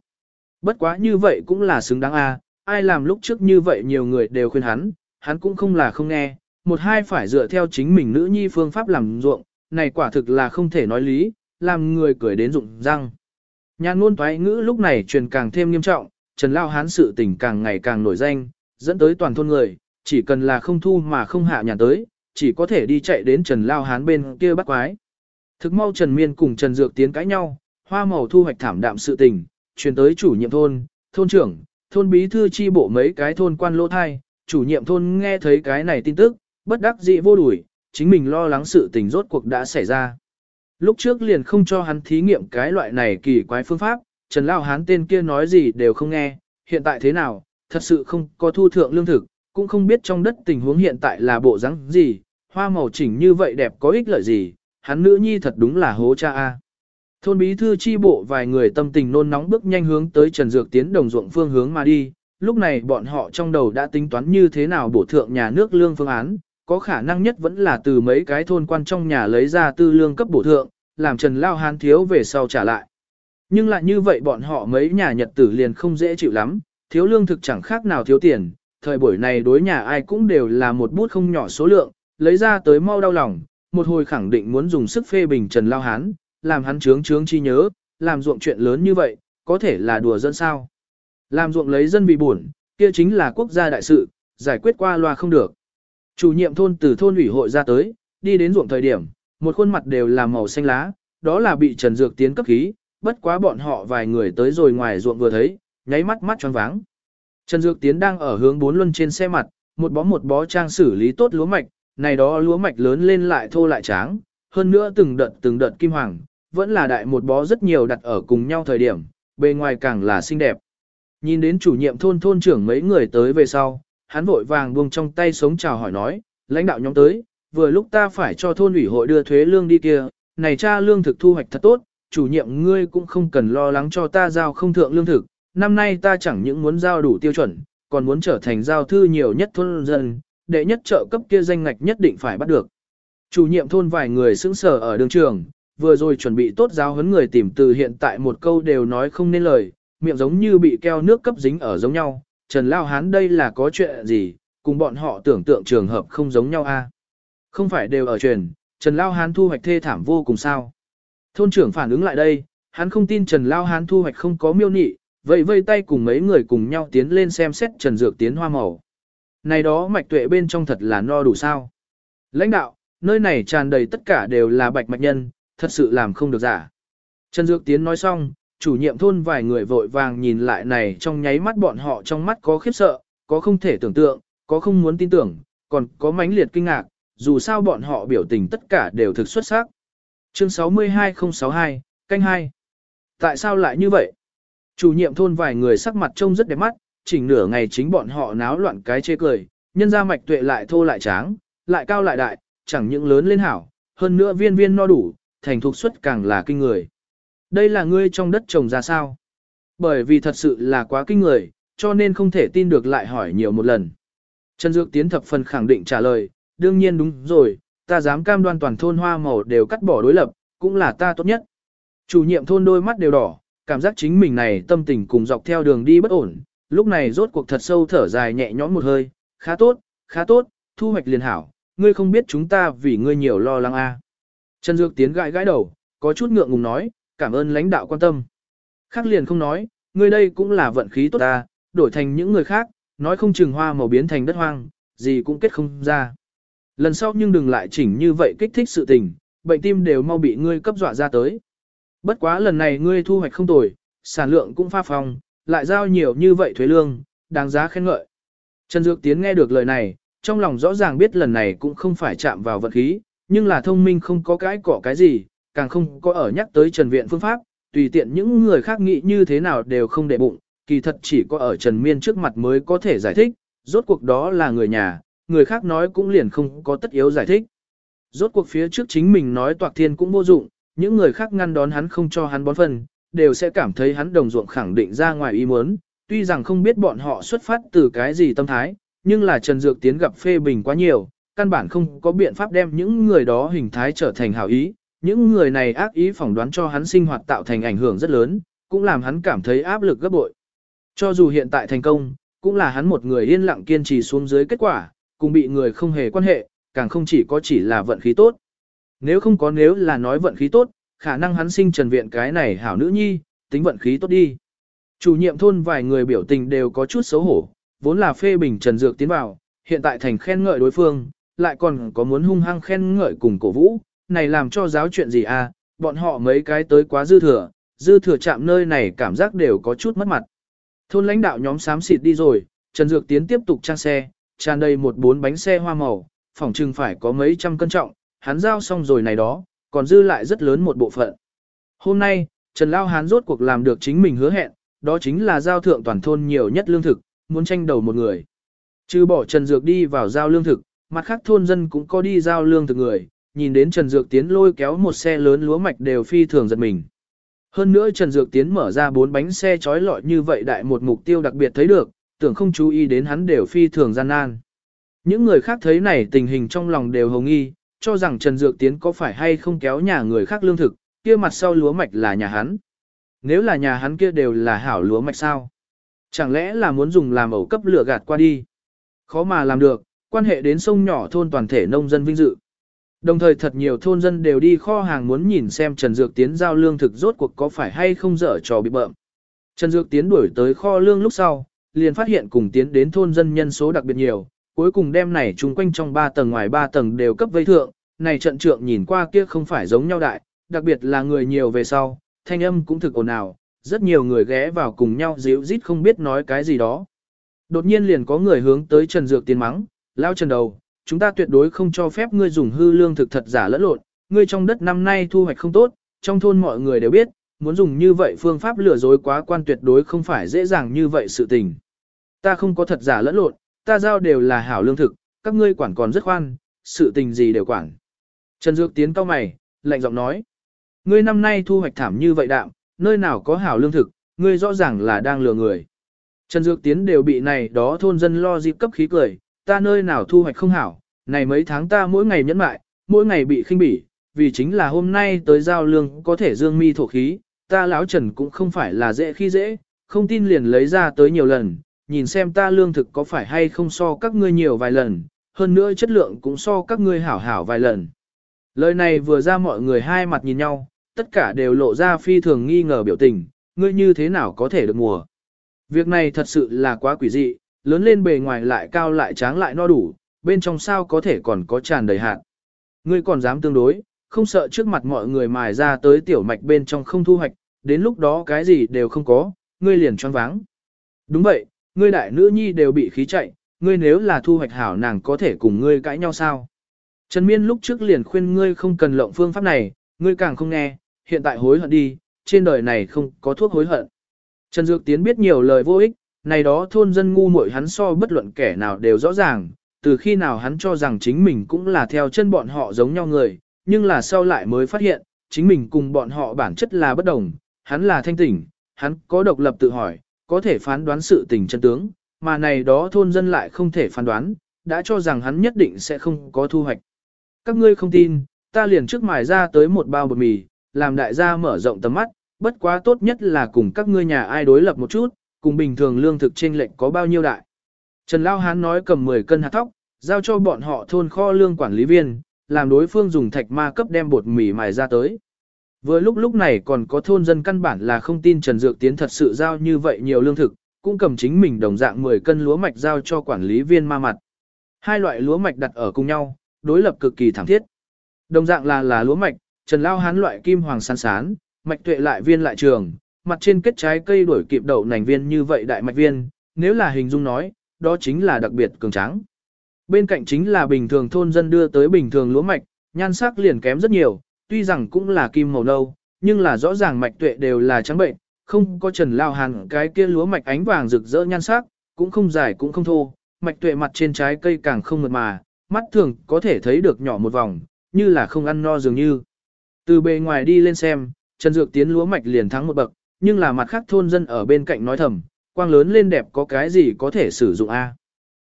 Bất quá như vậy cũng là xứng đáng a ai làm lúc trước như vậy nhiều người đều khuyên hắn, hắn cũng không là không nghe, một hai phải dựa theo chính mình nữ nhi phương pháp làm ruộng, này quả thực là không thể nói lý, làm người cười đến rụng răng. Nhan ngôn toái ngữ lúc này truyền càng thêm nghiêm trọng, Trần Lao Hán sự tình càng ngày càng nổi danh, dẫn tới toàn thôn người, chỉ cần là không thu mà không hạ nhà tới, chỉ có thể đi chạy đến Trần Lao Hán bên kia bắt quái. Thực mau Trần Miên cùng Trần Dược tiến cãi nhau, hoa màu thu hoạch thảm đạm sự tình, truyền tới chủ nhiệm thôn, thôn trưởng, thôn bí thư chi bộ mấy cái thôn quan lỗ thai, chủ nhiệm thôn nghe thấy cái này tin tức, bất đắc dĩ vô đuổi, chính mình lo lắng sự tình rốt cuộc đã xảy ra. Lúc trước liền không cho hắn thí nghiệm cái loại này kỳ quái phương pháp, Trần Lao Hán tên kia nói gì đều không nghe, hiện tại thế nào, thật sự không có thu thượng lương thực, cũng không biết trong đất tình huống hiện tại là bộ rắn gì, hoa màu chỉnh như vậy đẹp có ích lợi gì, hắn nữ nhi thật đúng là hố cha a. Thôn bí thư chi bộ vài người tâm tình nôn nóng bước nhanh hướng tới Trần Dược tiến đồng ruộng phương hướng mà đi, lúc này bọn họ trong đầu đã tính toán như thế nào bổ thượng nhà nước lương phương án, có khả năng nhất vẫn là từ mấy cái thôn quan trong nhà lấy ra tư lương cấp bổ thượng, làm Trần Lao Hán thiếu về sau trả lại. Nhưng lại như vậy bọn họ mấy nhà nhật tử liền không dễ chịu lắm, thiếu lương thực chẳng khác nào thiếu tiền, thời buổi này đối nhà ai cũng đều là một bút không nhỏ số lượng, lấy ra tới mau đau lòng, một hồi khẳng định muốn dùng sức phê bình Trần Lao Hán, làm hắn trướng trướng chi nhớ, làm ruộng chuyện lớn như vậy, có thể là đùa dân sao. Làm ruộng lấy dân bị buồn, kia chính là quốc gia đại sự, giải quyết qua loa không được. Chủ nhiệm thôn từ thôn ủy hội ra tới, đi đến ruộng thời điểm, một khuôn mặt đều là màu xanh lá, đó là bị Trần Dược Tiến cấp khí, bất quá bọn họ vài người tới rồi ngoài ruộng vừa thấy, nháy mắt mắt choáng váng. Trần Dược Tiến đang ở hướng bốn luân trên xe mặt, một bó một bó trang xử lý tốt lúa mạch, này đó lúa mạch lớn lên lại thô lại tráng, hơn nữa từng đợt từng đợt kim hoàng, vẫn là đại một bó rất nhiều đặt ở cùng nhau thời điểm, bề ngoài càng là xinh đẹp. Nhìn đến chủ nhiệm thôn thôn trưởng mấy người tới về sau, hắn vội vàng buông trong tay sống chào hỏi nói, lãnh đạo nhóm tới, vừa lúc ta phải cho thôn ủy hội đưa thuế lương đi kia, này cha lương thực thu hoạch thật tốt, chủ nhiệm ngươi cũng không cần lo lắng cho ta giao không thượng lương thực, năm nay ta chẳng những muốn giao đủ tiêu chuẩn, còn muốn trở thành giao thư nhiều nhất thôn dân, đệ nhất trợ cấp kia danh ngạch nhất định phải bắt được. Chủ nhiệm thôn vài người sững sờ ở đường trường, vừa rồi chuẩn bị tốt giáo huấn người tìm từ hiện tại một câu đều nói không nên lời, miệng giống như bị keo nước cấp dính ở giống nhau. Trần Lao Hán đây là có chuyện gì, cùng bọn họ tưởng tượng trường hợp không giống nhau a Không phải đều ở truyền, Trần Lao Hán thu hoạch thê thảm vô cùng sao. Thôn trưởng phản ứng lại đây, hắn không tin Trần Lao Hán thu hoạch không có miêu nị, vậy vây tay cùng mấy người cùng nhau tiến lên xem xét Trần Dược tiến hoa màu. Này đó mạch tuệ bên trong thật là no đủ sao. Lãnh đạo, nơi này tràn đầy tất cả đều là bạch mạch nhân, thật sự làm không được giả. Trần Dược Tiến nói xong, chủ nhiệm thôn vài người vội vàng nhìn lại này trong nháy mắt bọn họ trong mắt có khiếp sợ, có không thể tưởng tượng, có không muốn tin tưởng, còn có mãnh liệt kinh ngạc, dù sao bọn họ biểu tình tất cả đều thực xuất sắc. Chương 62062, canh 2. Tại sao lại như vậy? Chủ nhiệm thôn vài người sắc mặt trông rất đẹp mắt, chỉnh nửa ngày chính bọn họ náo loạn cái chê cười, nhân ra mạch tuệ lại thô lại tráng, lại cao lại đại, chẳng những lớn lên hảo, hơn nữa viên viên no đủ, thành thục suất càng là kinh người. Đây là ngươi trong đất trồng ra sao? Bởi vì thật sự là quá kinh người, cho nên không thể tin được lại hỏi nhiều một lần. Trần Dược Tiến thập phần khẳng định trả lời, đương nhiên đúng rồi, ta dám cam đoan toàn thôn hoa màu đều cắt bỏ đối lập, cũng là ta tốt nhất. Chủ nhiệm thôn đôi mắt đều đỏ, cảm giác chính mình này tâm tình cùng dọc theo đường đi bất ổn, lúc này rốt cuộc thật sâu thở dài nhẹ nhõm một hơi, khá tốt, khá tốt, thu hoạch liền hảo, ngươi không biết chúng ta vì ngươi nhiều lo lắng a. À. Trần Dược Tiến gãi gãi đầu, có chút ngượng ngùng nói, cảm ơn lãnh đạo quan tâm. Khác liền không nói, ngươi đây cũng là vận khí tốt ta, đổi thành những người khác, nói không chừng hoa màu biến thành đất hoang, gì cũng kết không ra. Lần sau nhưng đừng lại chỉnh như vậy kích thích sự tình, bệnh tim đều mau bị ngươi cấp dọa ra tới. Bất quá lần này ngươi thu hoạch không tồi, sản lượng cũng pha phong, lại giao nhiều như vậy thuế lương, đáng giá khen ngợi. Trần Dược Tiến nghe được lời này, trong lòng rõ ràng biết lần này cũng không phải chạm vào vận khí, nhưng là thông minh không có cái cỏ cái gì, càng không có ở nhắc tới Trần Viện phương pháp, tùy tiện những người khác nghĩ như thế nào đều không để bụng, kỳ thật chỉ có ở Trần Miên trước mặt mới có thể giải thích, rốt cuộc đó là người nhà, người khác nói cũng liền không có tất yếu giải thích. Rốt cuộc phía trước chính mình nói toạc thiên cũng vô dụng, những người khác ngăn đón hắn không cho hắn bón phân, đều sẽ cảm thấy hắn đồng ruộng khẳng định ra ngoài ý muốn, tuy rằng không biết bọn họ xuất phát từ cái gì tâm thái, nhưng là Trần Dược Tiến gặp phê bình quá nhiều, căn bản không có biện pháp đem những người đó hình thái trở thành hảo ý, những người này ác ý phỏng đoán cho hắn sinh hoạt tạo thành ảnh hưởng rất lớn, cũng làm hắn cảm thấy áp lực gấp bội. Cho dù hiện tại thành công, cũng là hắn một người yên lặng kiên trì xuống dưới kết quả, cùng bị người không hề quan hệ, càng không chỉ có chỉ là vận khí tốt. Nếu không có nếu là nói vận khí tốt, khả năng hắn sinh trần viện cái này hảo nữ nhi, tính vận khí tốt đi. Chủ nhiệm thôn vài người biểu tình đều có chút xấu hổ, vốn là phê bình Trần Dược tiến vào, hiện tại thành khen ngợi đối phương, lại còn có muốn hung hăng khen ngợi cùng cổ vũ, này làm cho giáo chuyện gì à, bọn họ mấy cái tới quá dư thừa, dư thừa chạm nơi này cảm giác đều có chút mất mặt. Thôn lãnh đạo nhóm xám xịt đi rồi, Trần Dược Tiến tiếp tục trang xe, tràn đầy một bốn bánh xe hoa màu, phòng chừng phải có mấy trăm cân trọng, hắn giao xong rồi này đó, còn dư lại rất lớn một bộ phận. Hôm nay, Trần Lao Hán rốt cuộc làm được chính mình hứa hẹn, đó chính là giao thượng toàn thôn nhiều nhất lương thực, muốn tranh đầu một người. Chứ bỏ Trần Dược đi vào giao lương thực, mặt khác thôn dân cũng có đi giao lương thực người, nhìn đến Trần Dược Tiến lôi kéo một xe lớn lúa mạch đều phi thường giật mình. Hơn nữa Trần Dược Tiến mở ra bốn bánh xe trói lọi như vậy đại một mục tiêu đặc biệt thấy được, tưởng không chú ý đến hắn đều phi thường gian nan. Những người khác thấy này tình hình trong lòng đều hồng nghi, cho rằng Trần Dược Tiến có phải hay không kéo nhà người khác lương thực, kia mặt sau lúa mạch là nhà hắn. Nếu là nhà hắn kia đều là hảo lúa mạch sao? Chẳng lẽ là muốn dùng làm ẩu cấp lửa gạt qua đi? Khó mà làm được, quan hệ đến sông nhỏ thôn toàn thể nông dân vinh dự. Đồng thời thật nhiều thôn dân đều đi kho hàng muốn nhìn xem Trần Dược Tiến giao lương thực rốt cuộc có phải hay không dở trò bị bợm. Trần Dược tiến đuổi tới kho lương lúc sau, liền phát hiện cùng tiến đến thôn dân nhân số đặc biệt nhiều, cuối cùng đem này chung quanh trong 3 tầng ngoài 3 tầng đều cấp vây thượng, này trận trượng nhìn qua kia không phải giống nhau đại, đặc biệt là người nhiều về sau, thanh âm cũng thực ồn ào, rất nhiều người ghé vào cùng nhau díu rít không biết nói cái gì đó. Đột nhiên liền có người hướng tới Trần Dược tiến mắng, lao Trần đầu, chúng ta tuyệt đối không cho phép ngươi dùng hư lương thực thật giả lẫn lộn, ngươi trong đất năm nay thu hoạch không tốt, trong thôn mọi người đều biết, muốn dùng như vậy phương pháp lừa dối quá quan tuyệt đối không phải dễ dàng như vậy sự tình. Ta không có thật giả lẫn lộn, ta giao đều là hảo lương thực, các ngươi quản còn rất khoan, sự tình gì đều quản. Trần Dược tiến cao mày, lạnh giọng nói. Ngươi năm nay thu hoạch thảm như vậy đạm, nơi nào có hảo lương thực, ngươi rõ ràng là đang lừa người. Trần Dược tiến đều bị này đó thôn dân lo dịp cấp khí cười, ta nơi nào thu hoạch không hảo, này mấy tháng ta mỗi ngày nhẫn mại, mỗi ngày bị khinh bỉ, vì chính là hôm nay tới giao lương có thể dương mi thổ khí, ta lão Trần cũng không phải là dễ khi dễ, không tin liền lấy ra tới nhiều lần, nhìn xem ta lương thực có phải hay không so các ngươi nhiều vài lần, hơn nữa chất lượng cũng so các ngươi hảo hảo vài lần. Lời này vừa ra mọi người hai mặt nhìn nhau, tất cả đều lộ ra phi thường nghi ngờ biểu tình, ngươi như thế nào có thể được mùa. Việc này thật sự là quá quỷ dị, lớn lên bề ngoài lại cao lại tráng lại no đủ, bên trong sao có thể còn có tràn đầy hạt. Ngươi còn dám tương đối, không sợ trước mặt mọi người mài ra tới tiểu mạch bên trong không thu hoạch, đến lúc đó cái gì đều không có, ngươi liền choáng váng. Đúng vậy, ngươi đại nữ nhi đều bị khí chạy, ngươi nếu là thu hoạch hảo nàng có thể cùng ngươi cãi nhau sao. Trần Miên lúc trước liền khuyên ngươi không cần lộng phương pháp này, ngươi càng không nghe, hiện tại hối hận đi, trên đời này không có thuốc hối hận. Trần Dược Tiến biết nhiều lời vô ích, này đó thôn dân ngu muội hắn so bất luận kẻ nào đều rõ ràng, từ khi nào hắn cho rằng chính mình cũng là theo chân bọn họ giống nhau người, nhưng là sau lại mới phát hiện, chính mình cùng bọn họ bản chất là bất đồng, hắn là thanh tỉnh, hắn có độc lập tự hỏi, có thể phán đoán sự tình chân tướng, mà này đó thôn dân lại không thể phán đoán, đã cho rằng hắn nhất định sẽ không có thu hoạch. Các ngươi không tin, ta liền trước mài ra tới một bao bột mì, làm đại gia mở rộng tầm mắt, bất quá tốt nhất là cùng các ngươi nhà ai đối lập một chút, cùng bình thường lương thực trên lệnh có bao nhiêu đại. Trần Lao Hán nói cầm 10 cân hạt thóc, giao cho bọn họ thôn kho lương quản lý viên, làm đối phương dùng thạch ma cấp đem bột mì mài ra tới. Vừa lúc lúc này còn có thôn dân căn bản là không tin Trần Dược Tiến thật sự giao như vậy nhiều lương thực, cũng cầm chính mình đồng dạng 10 cân lúa mạch giao cho quản lý viên ma mặt. Hai loại lúa mạch đặt ở cùng nhau, đối lập cực kỳ thẳng thiết. Đồng dạng là là lúa mạch, Trần Lao Hán loại kim hoàng sán sán, mạch tuệ lại viên lại trường, mặt trên kết trái cây đổi kịp đậu nành viên như vậy đại mạch viên, nếu là hình dung nói, đó chính là đặc biệt cường tráng. Bên cạnh chính là bình thường thôn dân đưa tới bình thường lúa mạch, nhan sắc liền kém rất nhiều, tuy rằng cũng là kim màu nâu, nhưng là rõ ràng mạch tuệ đều là trắng bệnh, không có trần lao hàn cái kia lúa mạch ánh vàng rực rỡ nhan sắc, cũng không dài cũng không thô, mạch tuệ mặt trên trái cây càng không mượt mà, mắt thường có thể thấy được nhỏ một vòng, như là không ăn no dường như. Từ bề ngoài đi lên xem, Trần Dược Tiến lúa mạch liền thắng một bậc, nhưng là mặt khác thôn dân ở bên cạnh nói thầm, quang lớn lên đẹp có cái gì có thể sử dụng a?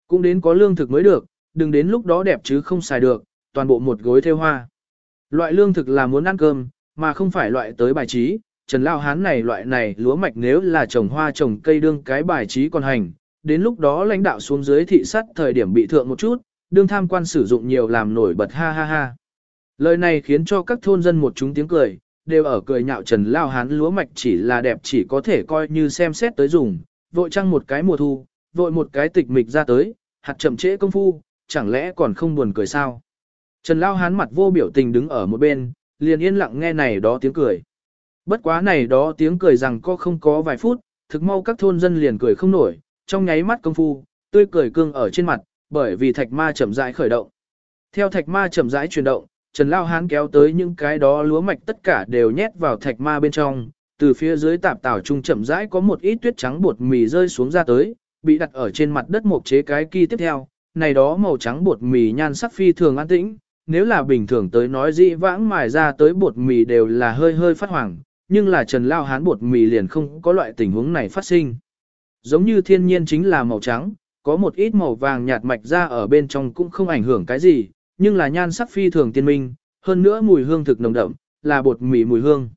Cũng đến có lương thực mới được, đừng đến lúc đó đẹp chứ không xài được, toàn bộ một gối theo hoa. Loại lương thực là muốn ăn cơm, mà không phải loại tới bài trí. Trần Lao Hán này loại này lúa mạch nếu là trồng hoa trồng cây đương cái bài trí còn hành, đến lúc đó lãnh đạo xuống dưới thị sát thời điểm bị thượng một chút, đương tham quan sử dụng nhiều làm nổi bật ha ha ha. Lời này khiến cho các thôn dân một chúng tiếng cười, đều ở cười nhạo Trần Lao Hán lúa mạch chỉ là đẹp chỉ có thể coi như xem xét tới dùng, vội trăng một cái mùa thu, vội một cái tịch mịch ra tới, hạt chậm trễ công phu, chẳng lẽ còn không buồn cười sao? Trần Lao Hán mặt vô biểu tình đứng ở một bên, liền yên lặng nghe này đó tiếng cười. Bất quá này đó tiếng cười rằng có không có vài phút, thực mau các thôn dân liền cười không nổi, trong nháy mắt công phu, tươi cười cương ở trên mặt, bởi vì thạch ma chậm rãi khởi động. Theo thạch ma chậm rãi chuyển động, Trần Lao Hán kéo tới những cái đó lúa mạch tất cả đều nhét vào thạch ma bên trong, từ phía dưới tạp tảo trung chậm rãi có một ít tuyết trắng bột mì rơi xuống ra tới, bị đặt ở trên mặt đất một chế cái kỳ tiếp theo, này đó màu trắng bột mì nhan sắc phi thường an tĩnh, nếu là bình thường tới nói dĩ vãng mài ra tới bột mì đều là hơi hơi phát hoàng, nhưng là Trần Lao Hán bột mì liền không có loại tình huống này phát sinh. Giống như thiên nhiên chính là màu trắng, có một ít màu vàng nhạt mạch ra ở bên trong cũng không ảnh hưởng cái gì, nhưng là nhan sắc phi thường tiên minh, hơn nữa mùi hương thực nồng đậm, là bột mì mùi hương.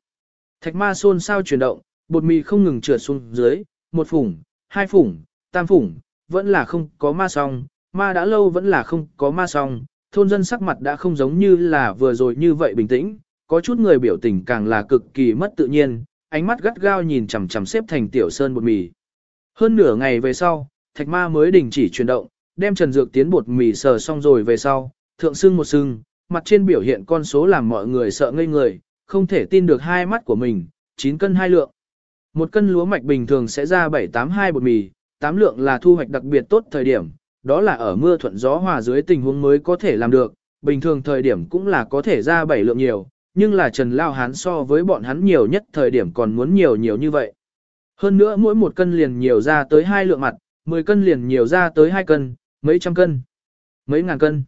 Thạch ma xôn sao chuyển động, bột mì không ngừng trượt xuống dưới, một phủng, hai phủng, tam phủng, vẫn là không có ma song, ma đã lâu vẫn là không có ma song, thôn dân sắc mặt đã không giống như là vừa rồi như vậy bình tĩnh, có chút người biểu tình càng là cực kỳ mất tự nhiên, ánh mắt gắt gao nhìn chằm chằm xếp thành tiểu sơn bột mì. Hơn nửa ngày về sau, thạch ma mới đình chỉ chuyển động, đem Trần Dược tiến bột mì sờ xong rồi về sau, thượng sưng một sưng, mặt trên biểu hiện con số làm mọi người sợ ngây người, không thể tin được hai mắt của mình, 9 cân hai lượng. Một cân lúa mạch bình thường sẽ ra 782 bột mì, 8 lượng là thu hoạch đặc biệt tốt thời điểm, đó là ở mưa thuận gió hòa dưới tình huống mới có thể làm được, bình thường thời điểm cũng là có thể ra bảy lượng nhiều, nhưng là Trần Lao Hán so với bọn hắn nhiều nhất thời điểm còn muốn nhiều nhiều như vậy. Hơn nữa mỗi một cân liền nhiều ra tới hai lượng mặt, 10 cân liền nhiều ra tới hai cân, mấy trăm cân, mấy ngàn cân.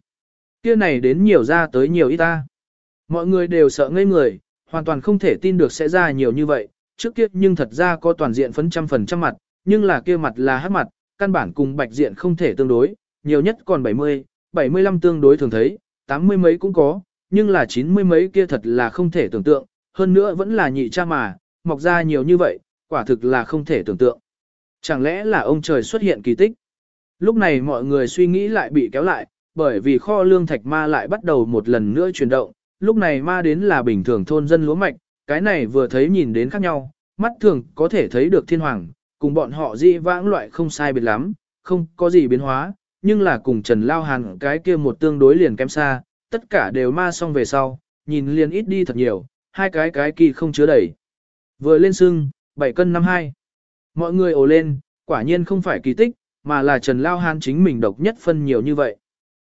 Kia này đến nhiều ra tới nhiều ít ta. Mọi người đều sợ ngây người, hoàn toàn không thể tin được sẽ ra nhiều như vậy, trước kia nhưng thật ra có toàn diện phấn trăm phần trăm mặt, nhưng là kia mặt là hát mặt, căn bản cùng bạch diện không thể tương đối, nhiều nhất còn 70, 75 tương đối thường thấy, 80 mấy cũng có, nhưng là 90 mấy kia thật là không thể tưởng tượng, hơn nữa vẫn là nhị cha mà, mọc ra nhiều như vậy, quả thực là không thể tưởng tượng. Chẳng lẽ là ông trời xuất hiện kỳ tích? Lúc này mọi người suy nghĩ lại bị kéo lại, bởi vì kho lương thạch ma lại bắt đầu một lần nữa chuyển động, lúc này ma đến là bình thường thôn dân lúa mạch, cái này vừa thấy nhìn đến khác nhau, mắt thường có thể thấy được thiên hoàng, cùng bọn họ dị vãng loại không sai biệt lắm, không có gì biến hóa, nhưng là cùng Trần Lao Hàn cái kia một tương đối liền kém xa, tất cả đều ma xong về sau, nhìn liền ít đi thật nhiều, hai cái cái kỳ không chứa đầy. Vừa lên sưng, 7 cân 52. Mọi người ồ lên, quả nhiên không phải kỳ tích, mà là Trần Lao Hàn chính mình độc nhất phân nhiều như vậy.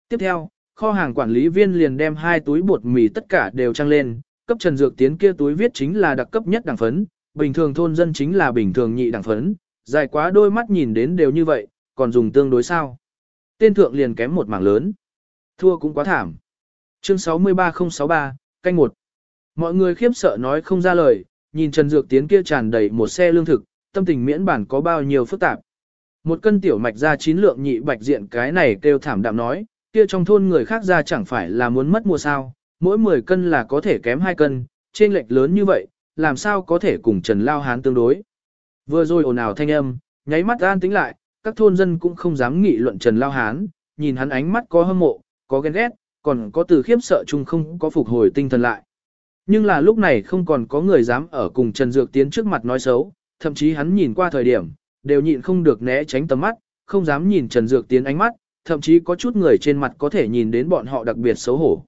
Tiếp theo, kho hàng quản lý viên liền đem hai túi bột mì tất cả đều trăng lên, cấp Trần Dược Tiến kia túi viết chính là đặc cấp nhất đẳng phấn, bình thường thôn dân chính là bình thường nhị đẳng phấn, dài quá đôi mắt nhìn đến đều như vậy, còn dùng tương đối sao. Tên thượng liền kém một mảng lớn. Thua cũng quá thảm. Chương 63063, canh một. Mọi người khiếp sợ nói không ra lời, nhìn Trần Dược Tiến kia tràn đầy một xe lương thực, tâm tình miễn bản có bao nhiêu phức tạp. Một cân tiểu mạch ra chín lượng nhị bạch diện cái này kêu thảm đạm nói, kia trong thôn người khác ra chẳng phải là muốn mất mua sao, mỗi 10 cân là có thể kém 2 cân, trên lệch lớn như vậy, làm sao có thể cùng Trần Lao Hán tương đối. Vừa rồi ồn ào thanh âm, nháy mắt an tính lại, các thôn dân cũng không dám nghị luận Trần Lao Hán, nhìn hắn ánh mắt có hâm mộ, có ghen ghét, còn có từ khiếp sợ chung không có phục hồi tinh thần lại. Nhưng là lúc này không còn có người dám ở cùng Trần Dược Tiến trước mặt nói xấu, thậm chí hắn nhìn qua thời điểm, đều nhịn không được né tránh tầm mắt, không dám nhìn Trần Dược Tiến ánh mắt, thậm chí có chút người trên mặt có thể nhìn đến bọn họ đặc biệt xấu hổ.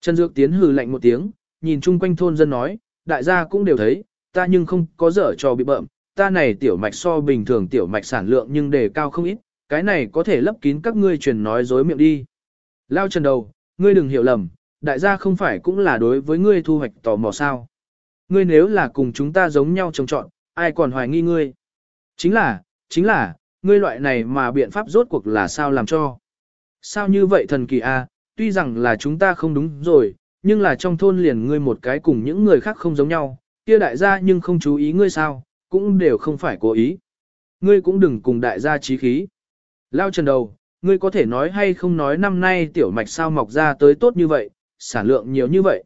Trần Dược Tiến hừ lạnh một tiếng, nhìn chung quanh thôn dân nói, đại gia cũng đều thấy, ta nhưng không có dở cho bị bợm, ta này tiểu mạch so bình thường tiểu mạch sản lượng nhưng đề cao không ít, cái này có thể lấp kín các ngươi truyền nói dối miệng đi. Lao Trần đầu, ngươi đừng hiểu lầm, đại gia không phải cũng là đối với ngươi thu hoạch tò mò sao. Ngươi nếu là cùng chúng ta giống nhau trồng trọn, ai còn hoài nghi ngươi. Chính là, chính là, ngươi loại này mà biện pháp rốt cuộc là sao làm cho. Sao như vậy thần kỳ a? tuy rằng là chúng ta không đúng rồi, nhưng là trong thôn liền ngươi một cái cùng những người khác không giống nhau, kia đại gia nhưng không chú ý ngươi sao, cũng đều không phải cố ý. Ngươi cũng đừng cùng đại gia trí khí. Lao trần đầu, ngươi có thể nói hay không nói năm nay tiểu mạch sao mọc ra tới tốt như vậy, sản lượng nhiều như vậy.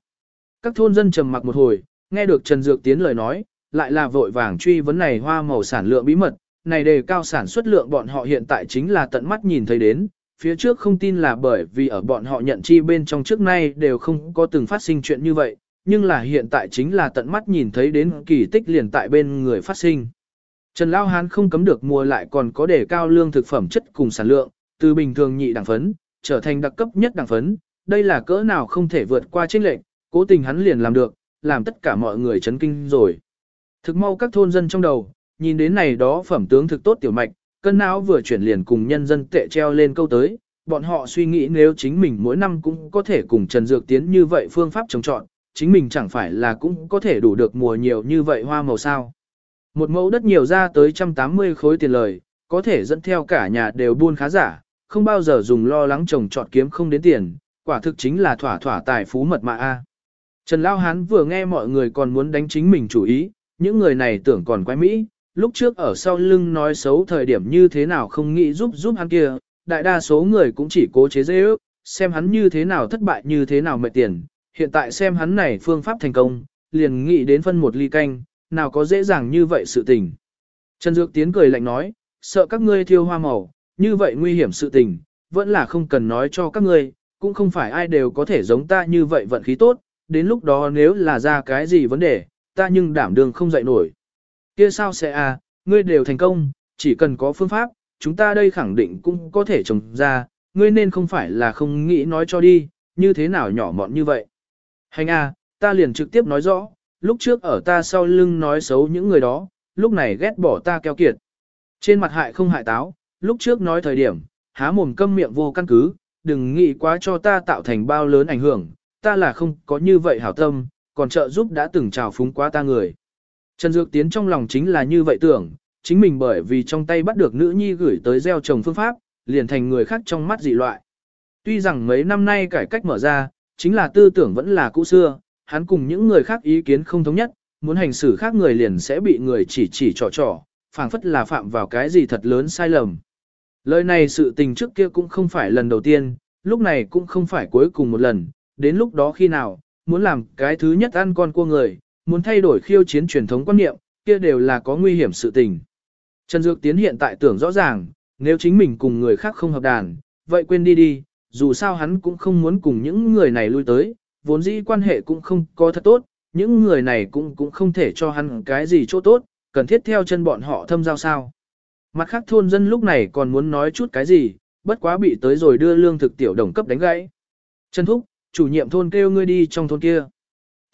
Các thôn dân trầm mặc một hồi, nghe được Trần Dược Tiến lời nói, lại là vội vàng truy vấn này hoa màu sản lượng bí mật, này đề cao sản xuất lượng bọn họ hiện tại chính là tận mắt nhìn thấy đến, phía trước không tin là bởi vì ở bọn họ nhận chi bên trong trước nay đều không có từng phát sinh chuyện như vậy, nhưng là hiện tại chính là tận mắt nhìn thấy đến kỳ tích liền tại bên người phát sinh. Trần Lao Hán không cấm được mua lại còn có đề cao lương thực phẩm chất cùng sản lượng, từ bình thường nhị đẳng phấn, trở thành đặc cấp nhất đẳng phấn, đây là cỡ nào không thể vượt qua chênh lệnh, cố tình hắn liền làm được, làm tất cả mọi người chấn kinh rồi. Thực mau các thôn dân trong đầu, nhìn đến này đó phẩm tướng thực tốt tiểu mạch, cân não vừa chuyển liền cùng nhân dân tệ treo lên câu tới, bọn họ suy nghĩ nếu chính mình mỗi năm cũng có thể cùng Trần Dược Tiến như vậy phương pháp trồng trọn, chính mình chẳng phải là cũng có thể đủ được mùa nhiều như vậy hoa màu sao. Một mẫu đất nhiều ra tới 180 khối tiền lời, có thể dẫn theo cả nhà đều buôn khá giả, không bao giờ dùng lo lắng trồng trọt kiếm không đến tiền, quả thực chính là thỏa thỏa tài phú mật mạ a. Trần Lao Hán vừa nghe mọi người còn muốn đánh chính mình chủ ý, những người này tưởng còn quái mỹ, lúc trước ở sau lưng nói xấu thời điểm như thế nào không nghĩ giúp giúp hắn kia, đại đa số người cũng chỉ cố chế dễ ước, xem hắn như thế nào thất bại như thế nào mệt tiền, hiện tại xem hắn này phương pháp thành công, liền nghĩ đến phân một ly canh, nào có dễ dàng như vậy sự tình. Trần Dược Tiến cười lạnh nói, sợ các ngươi thiêu hoa màu, như vậy nguy hiểm sự tình, vẫn là không cần nói cho các ngươi, cũng không phải ai đều có thể giống ta như vậy vận khí tốt, đến lúc đó nếu là ra cái gì vấn đề, ta nhưng đảm đường không dậy nổi. Kia sao sẽ à, ngươi đều thành công, chỉ cần có phương pháp, chúng ta đây khẳng định cũng có thể trồng ra, ngươi nên không phải là không nghĩ nói cho đi, như thế nào nhỏ mọn như vậy. Hành à, ta liền trực tiếp nói rõ, lúc trước ở ta sau lưng nói xấu những người đó, lúc này ghét bỏ ta keo kiệt. Trên mặt hại không hại táo, lúc trước nói thời điểm, há mồm câm miệng vô căn cứ, đừng nghĩ quá cho ta tạo thành bao lớn ảnh hưởng, ta là không có như vậy hảo tâm, còn trợ giúp đã từng trào phúng quá ta người. Trần Dược Tiến trong lòng chính là như vậy tưởng, chính mình bởi vì trong tay bắt được nữ nhi gửi tới gieo trồng phương pháp, liền thành người khác trong mắt dị loại. Tuy rằng mấy năm nay cải cách mở ra, chính là tư tưởng vẫn là cũ xưa, hắn cùng những người khác ý kiến không thống nhất, muốn hành xử khác người liền sẽ bị người chỉ chỉ trò trò, phảng phất là phạm vào cái gì thật lớn sai lầm. Lời này sự tình trước kia cũng không phải lần đầu tiên, lúc này cũng không phải cuối cùng một lần, đến lúc đó khi nào, muốn làm cái thứ nhất ăn con cua người, muốn thay đổi khiêu chiến truyền thống quan niệm, kia đều là có nguy hiểm sự tình. Trần Dược Tiến hiện tại tưởng rõ ràng, nếu chính mình cùng người khác không hợp đàn, vậy quên đi đi, dù sao hắn cũng không muốn cùng những người này lui tới, vốn dĩ quan hệ cũng không có thật tốt, những người này cũng cũng không thể cho hắn cái gì chỗ tốt, cần thiết theo chân bọn họ thâm giao sao. Mặt khác thôn dân lúc này còn muốn nói chút cái gì, bất quá bị tới rồi đưa lương thực tiểu đồng cấp đánh gãy. Trần Thúc, chủ nhiệm thôn kêu ngươi đi trong thôn kia.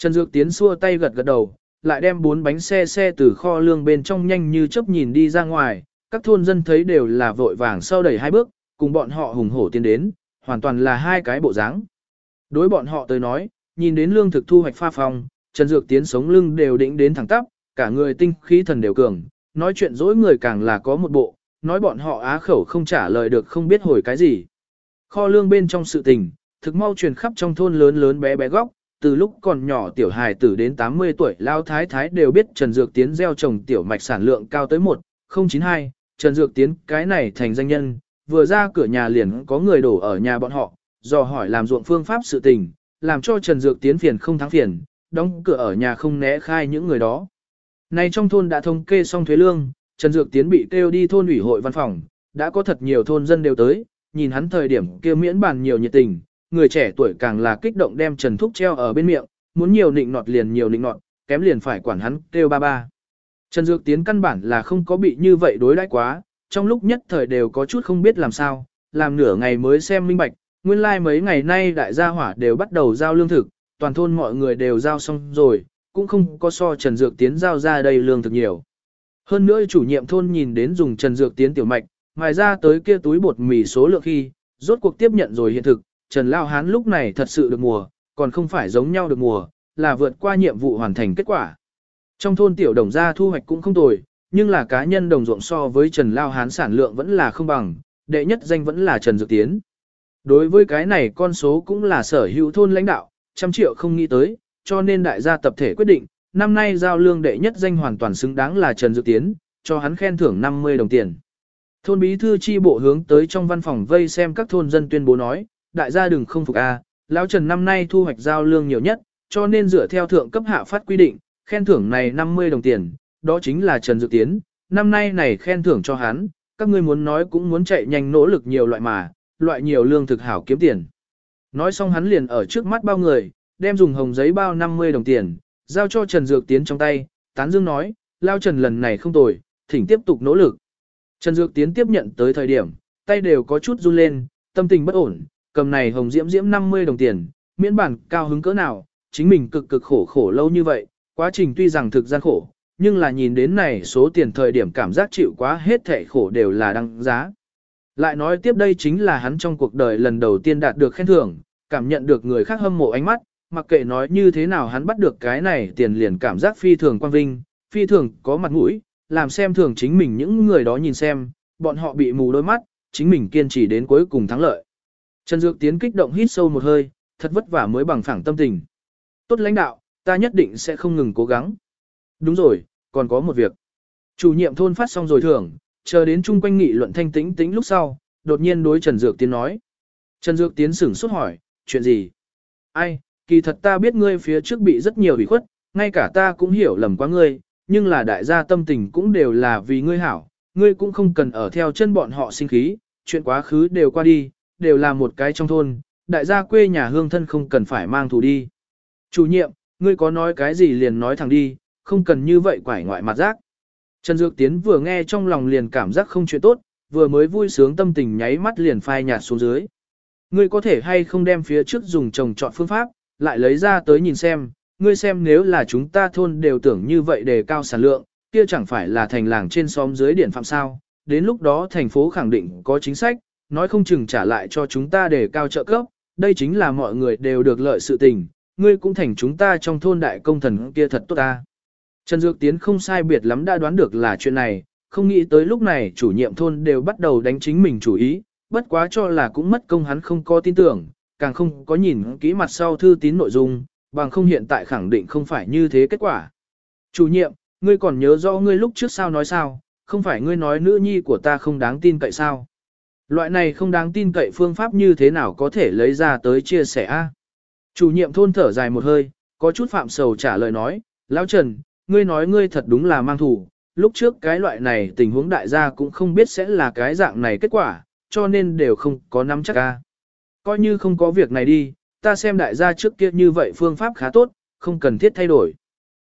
Trần Dược Tiến xua tay gật gật đầu, lại đem bốn bánh xe xe từ kho lương bên trong nhanh như chớp nhìn đi ra ngoài, các thôn dân thấy đều là vội vàng sau đẩy hai bước, cùng bọn họ hùng hổ tiến đến, hoàn toàn là hai cái bộ dáng. Đối bọn họ tới nói, nhìn đến lương thực thu hoạch pha phong, Trần Dược Tiến sống lưng đều đỉnh đến thẳng tắp, cả người tinh khí thần đều cường, nói chuyện dối người càng là có một bộ, nói bọn họ á khẩu không trả lời được không biết hồi cái gì. Kho lương bên trong sự tình, thực mau truyền khắp trong thôn lớn lớn bé bé góc, từ lúc còn nhỏ tiểu hài tử đến 80 tuổi lao thái thái đều biết Trần Dược Tiến gieo trồng tiểu mạch sản lượng cao tới 1, 092, Trần Dược Tiến cái này thành danh nhân, vừa ra cửa nhà liền có người đổ ở nhà bọn họ, dò hỏi làm ruộng phương pháp sự tình, làm cho Trần Dược Tiến phiền không thắng phiền, đóng cửa ở nhà không né khai những người đó. Này trong thôn đã thống kê xong thuế lương, Trần Dược Tiến bị kêu đi thôn ủy hội văn phòng, đã có thật nhiều thôn dân đều tới, nhìn hắn thời điểm kia miễn bàn nhiều nhiệt tình, người trẻ tuổi càng là kích động đem Trần Thúc treo ở bên miệng, muốn nhiều nịnh nọt liền nhiều nịnh nọt, kém liền phải quản hắn kêu ba ba. Trần Dược Tiến căn bản là không có bị như vậy đối đãi quá, trong lúc nhất thời đều có chút không biết làm sao, làm nửa ngày mới xem minh bạch, nguyên lai like mấy ngày nay đại gia hỏa đều bắt đầu giao lương thực, toàn thôn mọi người đều giao xong rồi, cũng không có so Trần Dược Tiến giao ra đây lương thực nhiều. Hơn nữa chủ nhiệm thôn nhìn đến dùng Trần Dược Tiến tiểu mạch, ngoài ra tới kia túi bột mì số lượng khi, rốt cuộc tiếp nhận rồi hiện thực, Trần Lao Hán lúc này thật sự được mùa, còn không phải giống nhau được mùa, là vượt qua nhiệm vụ hoàn thành kết quả. Trong thôn tiểu đồng gia thu hoạch cũng không tồi, nhưng là cá nhân đồng ruộng so với Trần Lao Hán sản lượng vẫn là không bằng, đệ nhất danh vẫn là Trần Dược Tiến. Đối với cái này con số cũng là sở hữu thôn lãnh đạo, trăm triệu không nghĩ tới, cho nên đại gia tập thể quyết định, năm nay giao lương đệ nhất danh hoàn toàn xứng đáng là Trần Dược Tiến, cho hắn khen thưởng 50 đồng tiền. Thôn bí thư chi bộ hướng tới trong văn phòng vây xem các thôn dân tuyên bố nói, đại gia đừng không phục a, lão Trần năm nay thu hoạch giao lương nhiều nhất, cho nên dựa theo thượng cấp hạ phát quy định, khen thưởng này 50 đồng tiền, đó chính là Trần Dược Tiến, năm nay này khen thưởng cho hắn, các ngươi muốn nói cũng muốn chạy nhanh nỗ lực nhiều loại mà, loại nhiều lương thực hảo kiếm tiền. Nói xong hắn liền ở trước mắt bao người, đem dùng hồng giấy bao 50 đồng tiền, giao cho Trần Dược Tiến trong tay, tán dương nói, lao Trần lần này không tồi, thỉnh tiếp tục nỗ lực. Trần Dược Tiến tiếp nhận tới thời điểm, tay đều có chút run lên, tâm tình bất ổn, cầm này hồng diễm diễm 50 đồng tiền, miễn bản cao hứng cỡ nào, chính mình cực cực khổ khổ lâu như vậy, quá trình tuy rằng thực gian khổ, nhưng là nhìn đến này số tiền thời điểm cảm giác chịu quá hết thệ khổ đều là đăng giá. Lại nói tiếp đây chính là hắn trong cuộc đời lần đầu tiên đạt được khen thưởng, cảm nhận được người khác hâm mộ ánh mắt, mặc kệ nói như thế nào hắn bắt được cái này tiền liền cảm giác phi thường quan vinh, phi thường có mặt mũi, làm xem thường chính mình những người đó nhìn xem, bọn họ bị mù đôi mắt, chính mình kiên trì đến cuối cùng thắng lợi. Trần Dược Tiến kích động hít sâu một hơi, thật vất vả mới bằng phẳng tâm tình. Tốt lãnh đạo, ta nhất định sẽ không ngừng cố gắng. Đúng rồi, còn có một việc. Chủ nhiệm thôn phát xong rồi thưởng, chờ đến chung quanh nghị luận thanh tĩnh tĩnh lúc sau, đột nhiên đối Trần Dược Tiến nói. Trần Dược Tiến sửng sốt hỏi, chuyện gì? Ai, kỳ thật ta biết ngươi phía trước bị rất nhiều ủy khuất, ngay cả ta cũng hiểu lầm quá ngươi, nhưng là đại gia tâm tình cũng đều là vì ngươi hảo, ngươi cũng không cần ở theo chân bọn họ sinh khí, chuyện quá khứ đều qua đi, đều là một cái trong thôn, đại gia quê nhà hương thân không cần phải mang thù đi. Chủ nhiệm, ngươi có nói cái gì liền nói thẳng đi, không cần như vậy quải ngoại mặt rác. Trần Dược Tiến vừa nghe trong lòng liền cảm giác không chuyện tốt, vừa mới vui sướng tâm tình nháy mắt liền phai nhạt xuống dưới. Ngươi có thể hay không đem phía trước dùng trồng chọn phương pháp, lại lấy ra tới nhìn xem, ngươi xem nếu là chúng ta thôn đều tưởng như vậy để cao sản lượng, kia chẳng phải là thành làng trên xóm dưới điển phạm sao, đến lúc đó thành phố khẳng định có chính sách, nói không chừng trả lại cho chúng ta để cao trợ cấp, đây chính là mọi người đều được lợi sự tình, ngươi cũng thành chúng ta trong thôn đại công thần kia thật tốt ta. Trần Dược Tiến không sai biệt lắm đã đoán được là chuyện này, không nghĩ tới lúc này chủ nhiệm thôn đều bắt đầu đánh chính mình chủ ý, bất quá cho là cũng mất công hắn không có tin tưởng, càng không có nhìn kỹ mặt sau thư tín nội dung, bằng không hiện tại khẳng định không phải như thế kết quả. Chủ nhiệm, ngươi còn nhớ rõ ngươi lúc trước sao nói sao, không phải ngươi nói nữ nhi của ta không đáng tin cậy sao. Loại này không đáng tin cậy phương pháp như thế nào có thể lấy ra tới chia sẻ a? Chủ nhiệm thôn thở dài một hơi, có chút phạm sầu trả lời nói, Lão Trần, ngươi nói ngươi thật đúng là mang thủ, lúc trước cái loại này tình huống đại gia cũng không biết sẽ là cái dạng này kết quả, cho nên đều không có nắm chắc a. Coi như không có việc này đi, ta xem đại gia trước kia như vậy phương pháp khá tốt, không cần thiết thay đổi.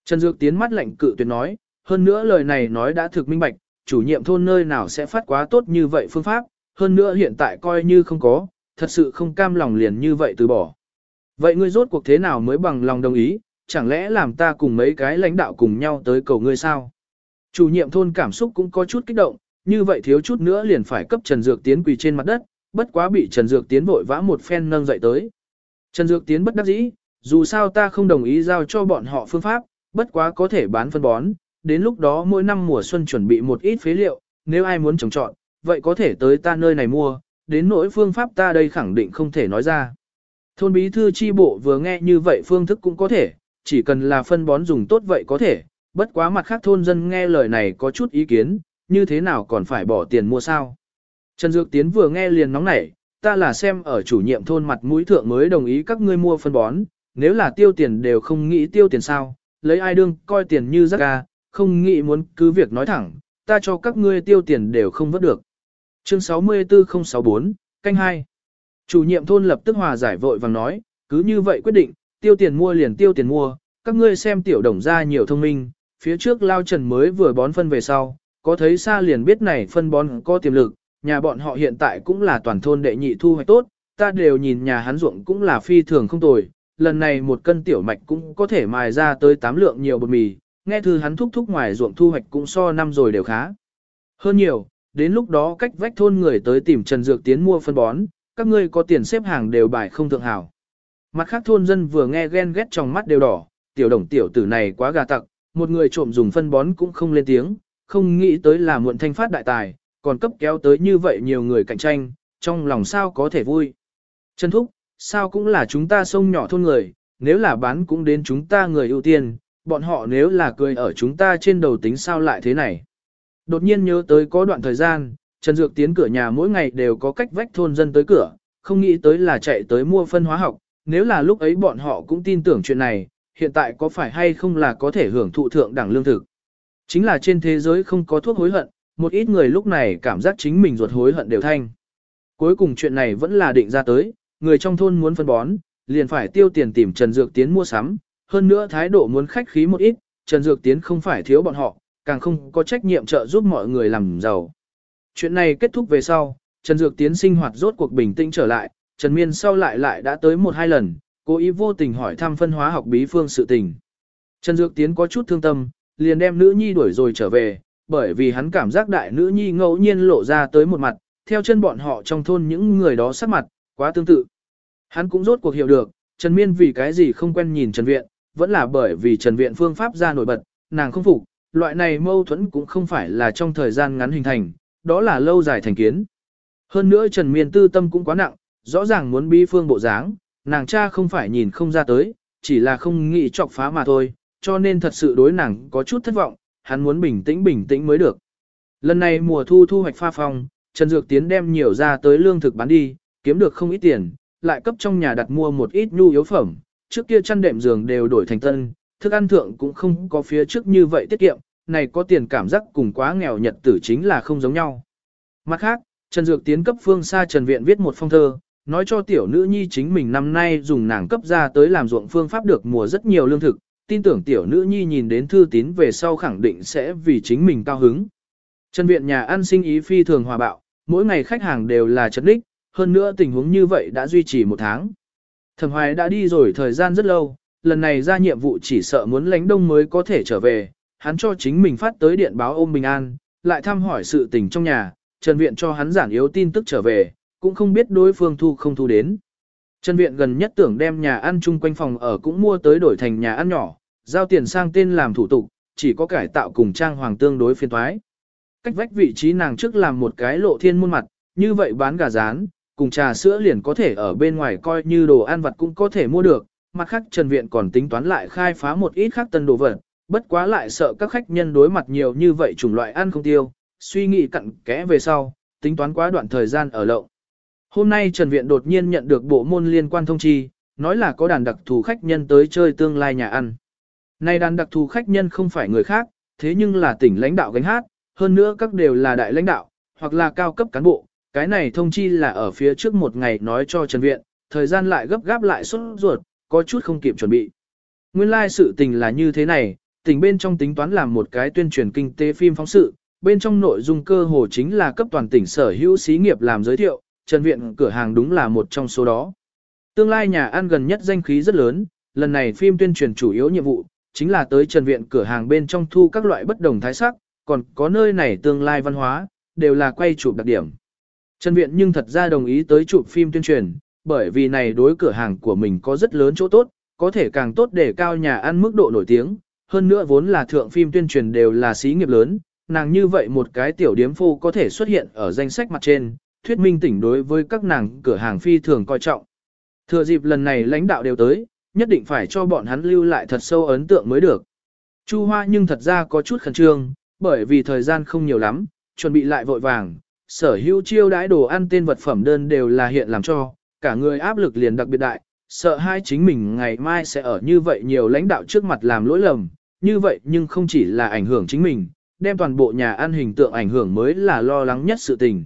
Trần Dược tiến mắt lạnh cự tuyệt nói, hơn nữa lời này nói đã thực minh bạch, chủ nhiệm thôn nơi nào sẽ phát quá tốt như vậy phương pháp, hơn nữa hiện tại coi như không có, thật sự không cam lòng liền như vậy từ bỏ. Vậy ngươi rốt cuộc thế nào mới bằng lòng đồng ý, chẳng lẽ làm ta cùng mấy cái lãnh đạo cùng nhau tới cầu ngươi sao? Chủ nhiệm thôn cảm xúc cũng có chút kích động, như vậy thiếu chút nữa liền phải cấp Trần Dược Tiến quỳ trên mặt đất, bất quá bị Trần Dược Tiến vội vã một phen nâng dậy tới. Trần Dược Tiến bất đắc dĩ, dù sao ta không đồng ý giao cho bọn họ phương pháp, bất quá có thể bán phân bón, đến lúc đó mỗi năm mùa xuân chuẩn bị một ít phế liệu, nếu ai muốn trồng trọt vậy có thể tới ta nơi này mua, đến nỗi phương pháp ta đây khẳng định không thể nói ra. Thôn bí thư chi bộ vừa nghe như vậy phương thức cũng có thể, chỉ cần là phân bón dùng tốt vậy có thể, bất quá mặt khác thôn dân nghe lời này có chút ý kiến, như thế nào còn phải bỏ tiền mua sao. Trần Dược Tiến vừa nghe liền nóng nảy, ta là xem ở chủ nhiệm thôn mặt mũi thượng mới đồng ý các ngươi mua phân bón, nếu là tiêu tiền đều không nghĩ tiêu tiền sao, lấy ai đương coi tiền như rác ga, không nghĩ muốn cứ việc nói thẳng, ta cho các ngươi tiêu tiền đều không vớt được. Chương 64064, canh 2. Chủ nhiệm thôn lập tức hòa giải vội vàng nói, cứ như vậy quyết định, tiêu tiền mua liền tiêu tiền mua, các ngươi xem tiểu đồng ra nhiều thông minh, phía trước lao trần mới vừa bón phân về sau, có thấy xa liền biết này phân bón có tiềm lực, nhà bọn họ hiện tại cũng là toàn thôn đệ nhị thu hoạch tốt, ta đều nhìn nhà hắn ruộng cũng là phi thường không tồi, lần này một cân tiểu mạch cũng có thể mài ra tới 8 lượng nhiều bột mì, nghe thư hắn thúc thúc ngoài ruộng thu hoạch cũng so năm rồi đều khá. Hơn nhiều, đến lúc đó cách vách thôn người tới tìm Trần Dược Tiến mua phân bón, các ngươi có tiền xếp hàng đều bài không thượng hảo. Mặt khác thôn dân vừa nghe ghen ghét trong mắt đều đỏ, tiểu đồng tiểu tử này quá gà tặc, một người trộm dùng phân bón cũng không lên tiếng, không nghĩ tới là muộn thanh phát đại tài, còn cấp kéo tới như vậy nhiều người cạnh tranh, trong lòng sao có thể vui. Trần Thúc, sao cũng là chúng ta sông nhỏ thôn người, nếu là bán cũng đến chúng ta người ưu tiên, bọn họ nếu là cười ở chúng ta trên đầu tính sao lại thế này. Đột nhiên nhớ tới có đoạn thời gian, Trần Dược tiến cửa nhà mỗi ngày đều có cách vách thôn dân tới cửa, không nghĩ tới là chạy tới mua phân hóa học, nếu là lúc ấy bọn họ cũng tin tưởng chuyện này, hiện tại có phải hay không là có thể hưởng thụ thượng đẳng lương thực. Chính là trên thế giới không có thuốc hối hận, một ít người lúc này cảm giác chính mình ruột hối hận đều thanh. Cuối cùng chuyện này vẫn là định ra tới, người trong thôn muốn phân bón, liền phải tiêu tiền tìm Trần Dược Tiến mua sắm, hơn nữa thái độ muốn khách khí một ít, Trần Dược Tiến không phải thiếu bọn họ, càng không có trách nhiệm trợ giúp mọi người làm giàu. Chuyện này kết thúc về sau, Trần Dược Tiến sinh hoạt rốt cuộc bình tĩnh trở lại, Trần Miên sau lại lại đã tới một hai lần, cố ý vô tình hỏi thăm phân hóa học bí phương sự tình. Trần Dược Tiến có chút thương tâm, liền đem nữ nhi đuổi rồi trở về, bởi vì hắn cảm giác đại nữ nhi ngẫu nhiên lộ ra tới một mặt, theo chân bọn họ trong thôn những người đó sắc mặt, quá tương tự. Hắn cũng rốt cuộc hiểu được, Trần Miên vì cái gì không quen nhìn Trần Viện, vẫn là bởi vì Trần Viện phương pháp ra nổi bật, nàng không phục, loại này mâu thuẫn cũng không phải là trong thời gian ngắn hình thành, đó là lâu dài thành kiến. Hơn nữa Trần Miên tư tâm cũng quá nặng, rõ ràng muốn bi phương bộ dáng, nàng cha không phải nhìn không ra tới, chỉ là không nghĩ chọc phá mà thôi, cho nên thật sự đối nàng có chút thất vọng, hắn muốn bình tĩnh bình tĩnh mới được. Lần này mùa thu thu hoạch pha phong, Trần Dược Tiến đem nhiều ra tới lương thực bán đi, kiếm được không ít tiền, lại cấp trong nhà đặt mua một ít nhu yếu phẩm, trước kia chăn đệm giường đều đổi thành tân, thức ăn thượng cũng không có phía trước như vậy tiết kiệm, này có tiền cảm giác cùng quá nghèo nhật tử chính là không giống nhau. Mặt khác, Trần Dược Tiến cấp phương xa Trần Viện viết một phong thơ, nói cho tiểu nữ nhi chính mình năm nay dùng nàng cấp ra tới làm ruộng phương pháp được mùa rất nhiều lương thực, tin tưởng tiểu nữ nhi nhìn đến thư tín về sau khẳng định sẽ vì chính mình cao hứng. Trần viện nhà ăn sinh ý phi thường hòa bạo, mỗi ngày khách hàng đều là chất đích, hơn nữa tình huống như vậy đã duy trì một tháng. Thẩm Hoài đã đi rồi thời gian rất lâu, lần này ra nhiệm vụ chỉ sợ muốn lánh đông mới có thể trở về, hắn cho chính mình phát tới điện báo ôm bình an, lại thăm hỏi sự tình trong nhà, Trần Viện cho hắn giản yếu tin tức trở về, cũng không biết đối phương thu không thu đến. Trần Viện gần nhất tưởng đem nhà ăn chung quanh phòng ở cũng mua tới đổi thành nhà ăn nhỏ, giao tiền sang tên làm thủ tục, chỉ có cải tạo cùng trang hoàng tương đối phiên thoái. Cách vách vị trí nàng trước làm một cái lộ thiên muôn mặt, như vậy bán gà rán, cùng trà sữa liền có thể ở bên ngoài coi như đồ ăn vặt cũng có thể mua được, mặt khác Trần Viện còn tính toán lại khai phá một ít khác tân đồ vật, bất quá lại sợ các khách nhân đối mặt nhiều như vậy chủng loại ăn không tiêu, suy nghĩ cặn kẽ về sau, tính toán quá đoạn thời gian ở lậu. Hôm nay Trần Viện đột nhiên nhận được bộ môn liên quan thông chi, nói là có đàn đặc thù khách nhân tới chơi tương lai nhà ăn. Nay đàn đặc thù khách nhân không phải người khác, thế nhưng là tỉnh lãnh đạo gánh hát, hơn nữa các đều là đại lãnh đạo, hoặc là cao cấp cán bộ. Cái này thông chi là ở phía trước một ngày nói cho Trần Viện, thời gian lại gấp gáp lại xuất ruột, có chút không kịp chuẩn bị. Nguyên lai like sự tình là như thế này, tình bên trong tính toán làm một cái tuyên truyền kinh tế phim phóng sự, bên trong nội dung cơ hồ chính là cấp toàn tỉnh sở hữu xí nghiệp làm giới thiệu, Trần Viện cửa hàng đúng là một trong số đó. Tương lai nhà ăn gần nhất danh khí rất lớn, lần này phim tuyên truyền chủ yếu nhiệm vụ, chính là tới Trần Viện cửa hàng bên trong thu các loại bất đồng thái sắc, còn có nơi này tương lai văn hóa, đều là quay chụp đặc điểm. Trần Viện nhưng thật ra đồng ý tới chụp phim tuyên truyền, bởi vì này đối cửa hàng của mình có rất lớn chỗ tốt, có thể càng tốt để cao nhà ăn mức độ nổi tiếng, hơn nữa vốn là thượng phim tuyên truyền đều là xí nghiệp lớn, nàng như vậy một cái tiểu điếm phô có thể xuất hiện ở danh sách mặt trên, thuyết minh tỉnh đối với các nàng cửa hàng phi thường coi trọng. Thừa dịp lần này lãnh đạo đều tới, nhất định phải cho bọn hắn lưu lại thật sâu ấn tượng mới được. Chu Hoa nhưng thật ra có chút khẩn trương, bởi vì thời gian không nhiều lắm, chuẩn bị lại vội vàng, sở hữu chiêu đãi đồ ăn tên vật phẩm đơn đều là hiện làm cho, cả người áp lực liền đặc biệt đại, sợ hai chính mình ngày mai sẽ ở như vậy nhiều lãnh đạo trước mặt làm lỗi lầm, như vậy nhưng không chỉ là ảnh hưởng chính mình, đem toàn bộ nhà ăn hình tượng ảnh hưởng mới là lo lắng nhất sự tình.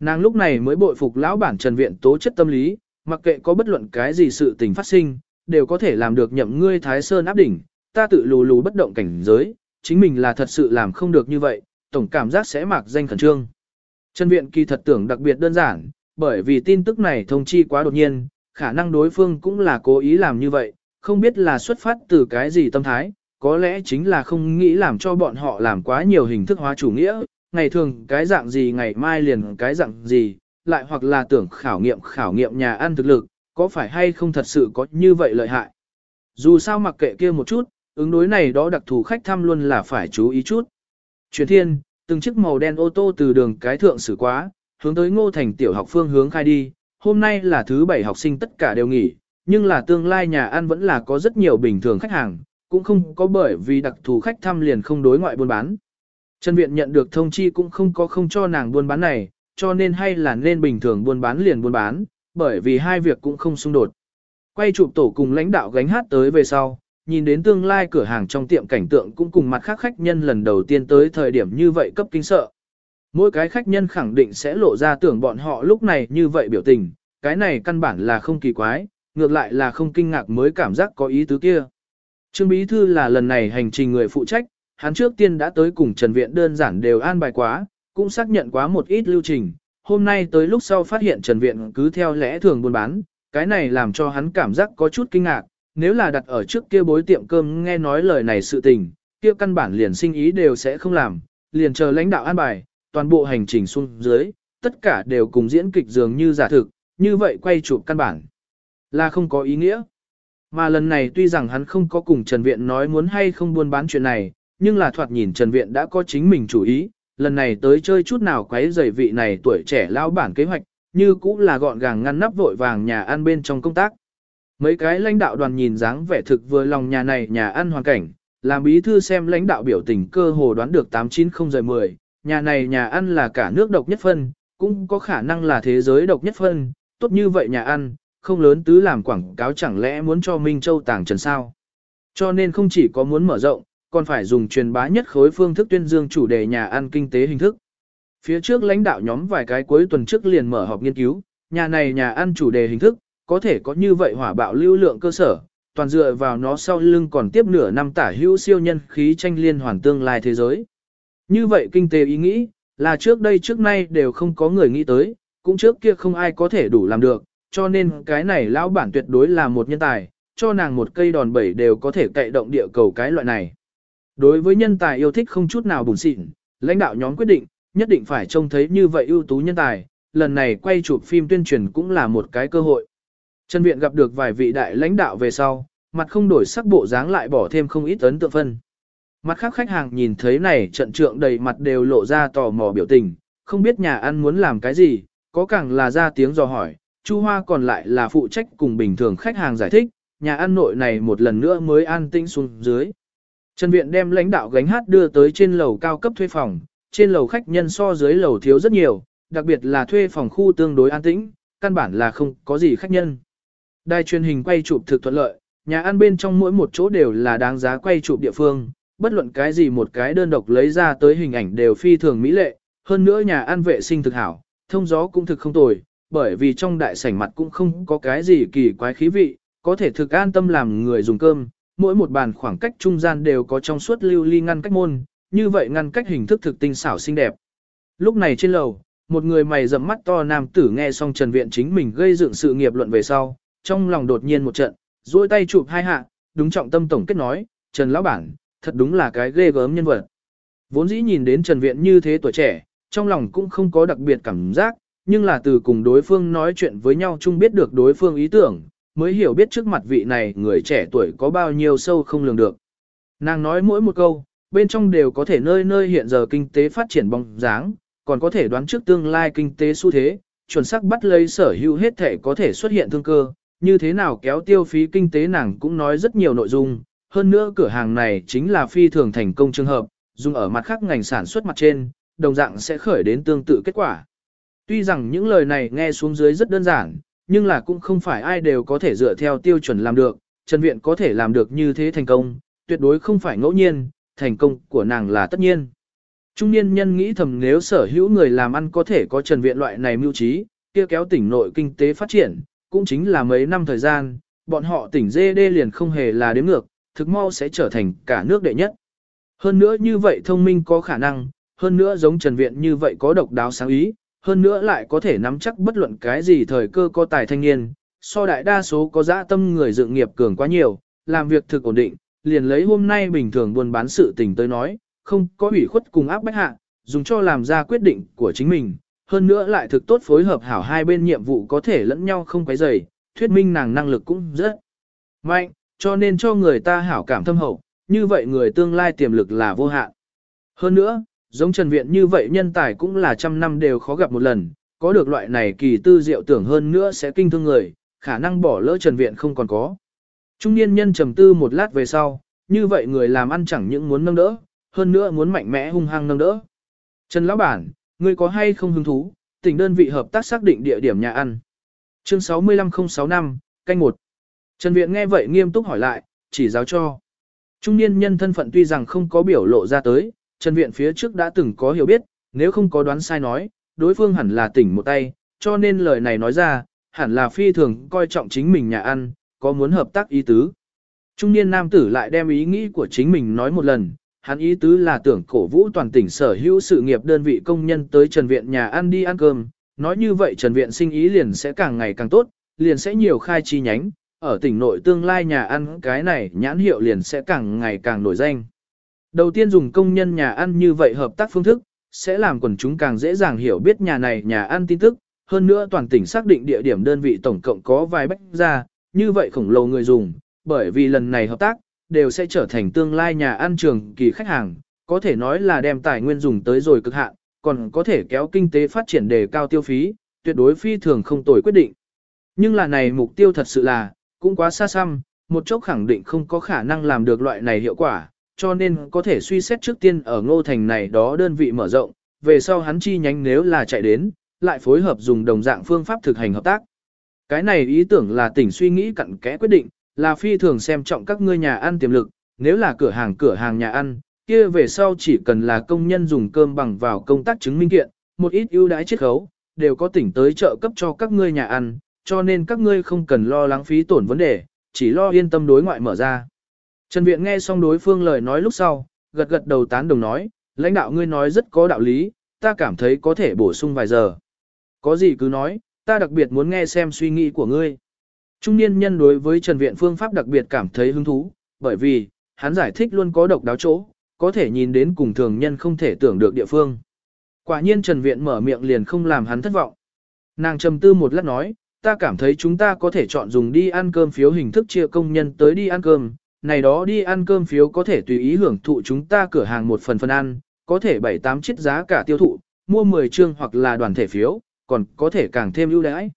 Nàng lúc này mới bội phục lão bản Trần Viện tố chất tâm lý, mặc kệ có bất luận cái gì sự tình phát sinh, đều có thể làm được nhậm ngươi Thái Sơn áp đỉnh, ta tự lù lù bất động cảnh giới, chính mình là thật sự làm không được như vậy, tổng cảm giác sẽ mạc danh khẩn trương. Trần Viện kỳ thật tưởng đặc biệt đơn giản, bởi vì tin tức này thông chi quá đột nhiên, khả năng đối phương cũng là cố ý làm như vậy, không biết là xuất phát từ cái gì tâm thái, có lẽ chính là không nghĩ làm cho bọn họ làm quá nhiều hình thức hóa chủ nghĩa, ngày thường cái dạng gì ngày mai liền cái dạng gì, lại hoặc là tưởng khảo nghiệm khảo nghiệm nhà ăn thực lực, có phải hay không thật sự có như vậy lợi hại. Dù sao mặc kệ kia một chút, ứng đối này đó đặc thù khách thăm luôn là phải chú ý chút. Truyền thiên, từng chiếc màu đen ô tô từ đường cái thượng xử quá, hướng tới ngô thành tiểu học phương hướng khai đi, hôm nay là thứ bảy học sinh tất cả đều nghỉ, nhưng là tương lai nhà ăn vẫn là có rất nhiều bình thường khách hàng, cũng không có bởi vì đặc thù khách thăm liền không đối ngoại buôn bán. Trần Viện nhận được thông chi cũng không có không cho nàng buôn bán này, cho nên hay là nên bình thường buôn bán liền buôn bán, bởi vì hai việc cũng không xung đột. Quay chụp tổ cùng lãnh đạo gánh hát tới về sau, nhìn đến tương lai cửa hàng trong tiệm cảnh tượng cũng cùng mặt khác khách nhân lần đầu tiên tới thời điểm như vậy cấp kinh sợ. Mỗi cái khách nhân khẳng định sẽ lộ ra tưởng bọn họ lúc này như vậy biểu tình, cái này căn bản là không kỳ quái, ngược lại là không kinh ngạc mới cảm giác có ý tứ kia. Trương Bí Thư là lần này hành trình người phụ trách, hắn trước tiên đã tới cùng Trần Viện đơn giản đều an bài quá, cũng xác nhận quá một ít lưu trình. Hôm nay tới lúc sau phát hiện Trần Viện cứ theo lẽ thường buôn bán, cái này làm cho hắn cảm giác có chút kinh ngạc. Nếu là đặt ở trước kia bối tiệm cơm nghe nói lời này sự tình, kia căn bản liền sinh ý đều sẽ không làm, liền chờ lãnh đạo an bài, toàn bộ hành trình xuống dưới, tất cả đều cùng diễn kịch dường như giả thực, như vậy quay chụp căn bản là không có ý nghĩa. Mà lần này tuy rằng hắn không có cùng Trần Viện nói muốn hay không buôn bán chuyện này, nhưng là thoạt nhìn Trần Viện đã có chính mình chủ ý, lần này tới chơi chút nào quấy rầy vị này tuổi trẻ lão bản kế hoạch, như cũng là gọn gàng ngăn nắp vội vàng nhà ăn bên trong công tác. Mấy cái lãnh đạo đoàn nhìn dáng vẻ thực vừa lòng nhà này nhà ăn hoàn cảnh, làm bí thư xem lãnh đạo biểu tình cơ hồ đoán được 890 giờ 10, nhà này nhà ăn là cả nước độc nhất phân, cũng có khả năng là thế giới độc nhất phân, tốt như vậy nhà ăn, không lớn tứ làm quảng cáo chẳng lẽ muốn cho Minh Châu tàng trần sao. Cho nên không chỉ có muốn mở rộng, còn phải dùng truyền bá nhất khối phương thức tuyên dương chủ đề nhà ăn kinh tế hình thức. Phía trước lãnh đạo nhóm vài cái cuối tuần trước liền mở họp nghiên cứu, nhà này nhà ăn chủ đề hình thức, có thể có như vậy hỏa bạo lưu lượng cơ sở, toàn dựa vào nó sau lưng còn tiếp nửa năm tả hữu siêu nhân khí tranh liên hoàn tương lai thế giới. Như vậy kinh tế ý nghĩ, là trước đây trước nay đều không có người nghĩ tới, cũng trước kia không ai có thể đủ làm được, cho nên cái này lão bản tuyệt đối là một nhân tài, cho nàng một cây đòn bẩy đều có thể cậy động địa cầu cái loại này. Đối với nhân tài yêu thích không chút nào bùn xịn, lãnh đạo nhóm quyết định, nhất định phải trông thấy như vậy ưu tú nhân tài, lần này quay chụp phim tuyên truyền cũng là một cái cơ hội. Trần Viện gặp được vài vị đại lãnh đạo về sau, mặt không đổi sắc bộ dáng lại bỏ thêm không ít ấn tượng phân. Mặt khác khách hàng nhìn thấy này trận trượng đầy mặt đều lộ ra tò mò biểu tình, không biết nhà ăn muốn làm cái gì, có càng là ra tiếng dò hỏi, Chu Hoa còn lại là phụ trách cùng bình thường khách hàng giải thích, nhà ăn nội này một lần nữa mới an tĩnh xuống dưới. Trần Viện đem lãnh đạo gánh hát đưa tới trên lầu cao cấp thuê phòng, trên lầu khách nhân so dưới lầu thiếu rất nhiều, đặc biệt là thuê phòng khu tương đối an tĩnh, căn bản là không có gì khách nhân. Đài truyền hình quay chụp thực thuận lợi, nhà ăn bên trong mỗi một chỗ đều là đáng giá quay chụp địa phương, bất luận cái gì một cái đơn độc lấy ra tới hình ảnh đều phi thường mỹ lệ, hơn nữa nhà ăn vệ sinh thực hảo, thông gió cũng thực không tồi, bởi vì trong đại sảnh mặt cũng không có cái gì kỳ quái khí vị, có thể thực an tâm làm người dùng cơm, mỗi một bàn khoảng cách trung gian đều có trong suốt lưu ly ngăn cách môn, như vậy ngăn cách hình thức thực tinh xảo xinh đẹp. Lúc này trên lầu, một người mày rậm mắt to nam tử nghe xong Trần Viện chính mình gây dựng sự nghiệp luận về sau, trong lòng đột nhiên một trận, duỗi tay chụp hai hạ, đúng trọng tâm tổng kết nói, Trần Lão Bản, thật đúng là cái ghê gớm nhân vật. Vốn dĩ nhìn đến Trần Viện như thế tuổi trẻ, trong lòng cũng không có đặc biệt cảm giác, nhưng là từ cùng đối phương nói chuyện với nhau chung biết được đối phương ý tưởng, mới hiểu biết trước mặt vị này người trẻ tuổi có bao nhiêu sâu không lường được. Nàng nói mỗi một câu, bên trong đều có thể nơi nơi hiện giờ kinh tế phát triển bóng dáng, còn có thể đoán trước tương lai kinh tế xu thế, chuẩn xác bắt lấy sở hữu hết thể có thể xuất hiện thương cơ, như thế nào kéo tiêu phí kinh tế nàng cũng nói rất nhiều nội dung, hơn nữa cửa hàng này chính là phi thường thành công trường hợp, dùng ở mặt khác ngành sản xuất mặt trên, đồng dạng sẽ khởi đến tương tự kết quả. Tuy rằng những lời này nghe xuống dưới rất đơn giản, nhưng là cũng không phải ai đều có thể dựa theo tiêu chuẩn làm được, Trần Viện có thể làm được như thế thành công, tuyệt đối không phải ngẫu nhiên, thành công của nàng là tất nhiên. Trung niên nhân nghĩ thầm nếu sở hữu người làm ăn có thể có Trần Viện loại này mưu trí, kia kéo tỉnh nội kinh tế phát triển, cũng chính là mấy năm thời gian, bọn họ tỉnh dê đê liền không hề là đếm ngược, thực mau sẽ trở thành cả nước đệ nhất. Hơn nữa như vậy thông minh có khả năng, hơn nữa giống Trần Viện như vậy có độc đáo sáng ý, hơn nữa lại có thể nắm chắc bất luận cái gì thời cơ có tài thanh niên, so đại đa số có dã tâm người dựng nghiệp cường quá nhiều, làm việc thực ổn định, liền lấy hôm nay bình thường buôn bán sự tình tới nói, không có ủy khuất cùng áp bách hạ, dùng cho làm ra quyết định của chính mình, hơn nữa lại thực tốt phối hợp hảo hai bên nhiệm vụ có thể lẫn nhau không quấy rầy, thuyết minh nàng năng lực cũng rất mạnh, cho nên cho người ta hảo cảm thâm hậu, như vậy người tương lai tiềm lực là vô hạn. Hơn nữa, giống Trần Viện như vậy nhân tài cũng là trăm năm đều khó gặp một lần, có được loại này kỳ tư diệu tưởng hơn nữa sẽ kinh thương người, khả năng bỏ lỡ Trần Viện không còn có. Trung niên nhân trầm tư một lát về sau, như vậy người làm ăn chẳng những muốn nâng đỡ, hơn nữa muốn mạnh mẽ hung hăng nâng đỡ. Trần Lão Bản, ngươi có hay không hứng thú, tỉnh đơn vị hợp tác xác định địa điểm nhà ăn. Chương 65065, canh 1. Trần Viện nghe vậy nghiêm túc hỏi lại, chỉ giáo cho. Trung niên nhân thân phận tuy rằng không có biểu lộ ra tới, Trần Viện phía trước đã từng có hiểu biết, nếu không có đoán sai nói, đối phương hẳn là tỉnh một tay, cho nên lời này nói ra, hẳn là phi thường coi trọng chính mình nhà ăn, có muốn hợp tác ý tứ. Trung niên nam tử lại đem ý nghĩ của chính mình nói một lần, hắn ý tứ là tưởng cổ vũ toàn tỉnh sở hữu sự nghiệp đơn vị công nhân tới Trần Viện nhà ăn đi ăn cơm, nói như vậy Trần Viện sinh ý liền sẽ càng ngày càng tốt, liền sẽ nhiều khai chi nhánh, ở tỉnh nội tương lai nhà ăn cái này nhãn hiệu liền sẽ càng ngày càng nổi danh. Đầu tiên dùng công nhân nhà ăn như vậy hợp tác phương thức, sẽ làm quần chúng càng dễ dàng hiểu biết nhà này nhà ăn tin tức, hơn nữa toàn tỉnh xác định địa điểm đơn vị tổng cộng có vài bách ra, như vậy khổng lồ người dùng, bởi vì lần này hợp tác, đều sẽ trở thành tương lai nhà ăn trường kỳ khách hàng, có thể nói là đem tài nguyên dùng tới rồi cực hạn, còn có thể kéo kinh tế phát triển đề cao tiêu phí, tuyệt đối phi thường không tồi quyết định. Nhưng là này mục tiêu thật sự là, cũng quá xa xăm, một chốc khẳng định không có khả năng làm được loại này hiệu quả, cho nên có thể suy xét trước tiên ở ngô thành này đó đơn vị mở rộng, về sau hắn chi nhánh nếu là chạy đến, lại phối hợp dùng đồng dạng phương pháp thực hành hợp tác. Cái này ý tưởng là tỉnh suy nghĩ cặn kẽ quyết định, là phi thường xem trọng các ngươi nhà ăn tiềm lực, nếu là cửa hàng cửa hàng nhà ăn, kia về sau chỉ cần là công nhân dùng cơm bằng vào công tác chứng minh kiện, một ít ưu đãi chiết khấu, đều có tỉnh tới trợ cấp cho các ngươi nhà ăn, cho nên các ngươi không cần lo lắng phí tổn vấn đề, chỉ lo yên tâm đối ngoại mở ra. Trần Viện nghe xong đối phương lời nói lúc sau, gật gật đầu tán đồng nói, lãnh đạo ngươi nói rất có đạo lý, ta cảm thấy có thể bổ sung vài giờ. Có gì cứ nói, ta đặc biệt muốn nghe xem suy nghĩ của ngươi. Trung niên nhân đối với Trần Viện phương pháp đặc biệt cảm thấy hứng thú, bởi vì, hắn giải thích luôn có độc đáo chỗ, có thể nhìn đến cùng thường nhân không thể tưởng được địa phương. Quả nhiên Trần Viện mở miệng liền không làm hắn thất vọng. Nàng trầm tư một lát nói, ta cảm thấy chúng ta có thể chọn dùng đi ăn cơm phiếu hình thức chia công nhân tới đi ăn cơm, này đó đi ăn cơm phiếu có thể tùy ý hưởng thụ chúng ta cửa hàng một phần phần ăn, có thể 7-8 chiếc giá cả tiêu thụ, mua 10 chương hoặc là đoàn thể phiếu, còn có thể càng thêm ưu đãi.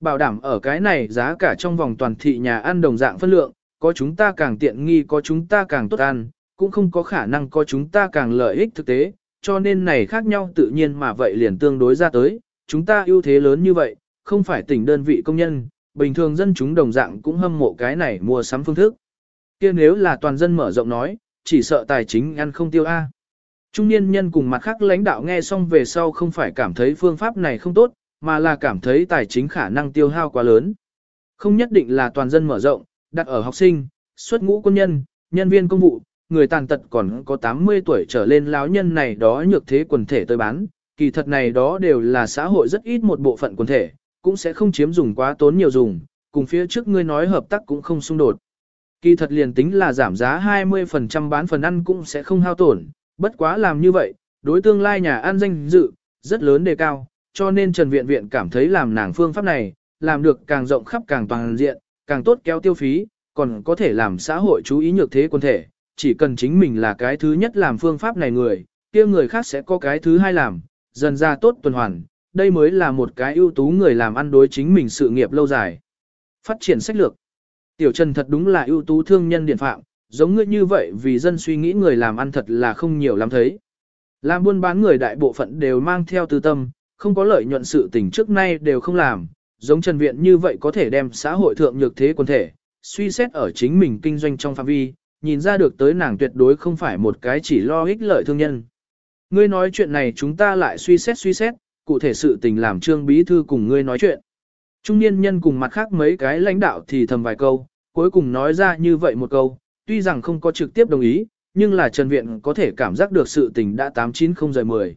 Bảo đảm ở cái này giá cả trong vòng toàn thị nhà ăn đồng dạng phân lượng, có chúng ta càng tiện nghi có chúng ta càng tốt ăn, cũng không có khả năng có chúng ta càng lợi ích thực tế, cho nên này khác nhau tự nhiên mà vậy liền tương đối ra tới, chúng ta ưu thế lớn như vậy, không phải tỉnh đơn vị công nhân, bình thường dân chúng đồng dạng cũng hâm mộ cái này mua sắm phương thức. kia nếu là toàn dân mở rộng nói, chỉ sợ tài chính ăn không tiêu A. Trung niên nhân cùng mặt khác lãnh đạo nghe xong về sau không phải cảm thấy phương pháp này không tốt, mà là cảm thấy tài chính khả năng tiêu hao quá lớn. Không nhất định là toàn dân mở rộng, đặt ở học sinh, xuất ngũ quân nhân, nhân viên công vụ, người tàn tật còn có 80 tuổi trở lên lão nhân này đó nhược thế quần thể tới bán, kỳ thật này đó đều là xã hội rất ít một bộ phận quần thể, cũng sẽ không chiếm dùng quá tốn nhiều dùng, cùng phía trước ngươi nói hợp tác cũng không xung đột. Kỳ thật liền tính là giảm giá 20% bán phần ăn cũng sẽ không hao tổn, bất quá làm như vậy, đối tương lai nhà ăn danh dự, rất lớn đề cao, cho nên Trần Viện Viện cảm thấy làm nàng phương pháp này, làm được càng rộng khắp càng toàn diện, càng tốt kéo tiêu phí, còn có thể làm xã hội chú ý nhược thế quân thể, chỉ cần chính mình là cái thứ nhất làm phương pháp này người, kia người khác sẽ có cái thứ hai làm, dần ra tốt tuần hoàn, đây mới là một cái ưu tú người làm ăn đối chính mình sự nghiệp lâu dài. Phát triển sách lược. Tiểu Trần thật đúng là ưu tú thương nhân điện phạm, giống ngươi như vậy vì dân suy nghĩ người làm ăn thật là không nhiều lắm thấy. Làm buôn bán người đại bộ phận đều mang theo tư tâm, không có lợi nhuận sự tình trước nay đều không làm, giống Trần Viện như vậy có thể đem xã hội thượng nhược thế quân thể, suy xét ở chính mình kinh doanh trong phạm vi, nhìn ra được tới nàng tuyệt đối không phải một cái chỉ lo ích lợi thương nhân. Ngươi nói chuyện này chúng ta lại suy xét suy xét, cụ thể sự tình làm trương bí thư cùng ngươi nói chuyện. Trung niên nhân cùng mặt khác mấy cái lãnh đạo thì thầm vài câu, cuối cùng nói ra như vậy một câu, tuy rằng không có trực tiếp đồng ý, nhưng là Trần Viện có thể cảm giác được sự tình đã 890 giờ 10.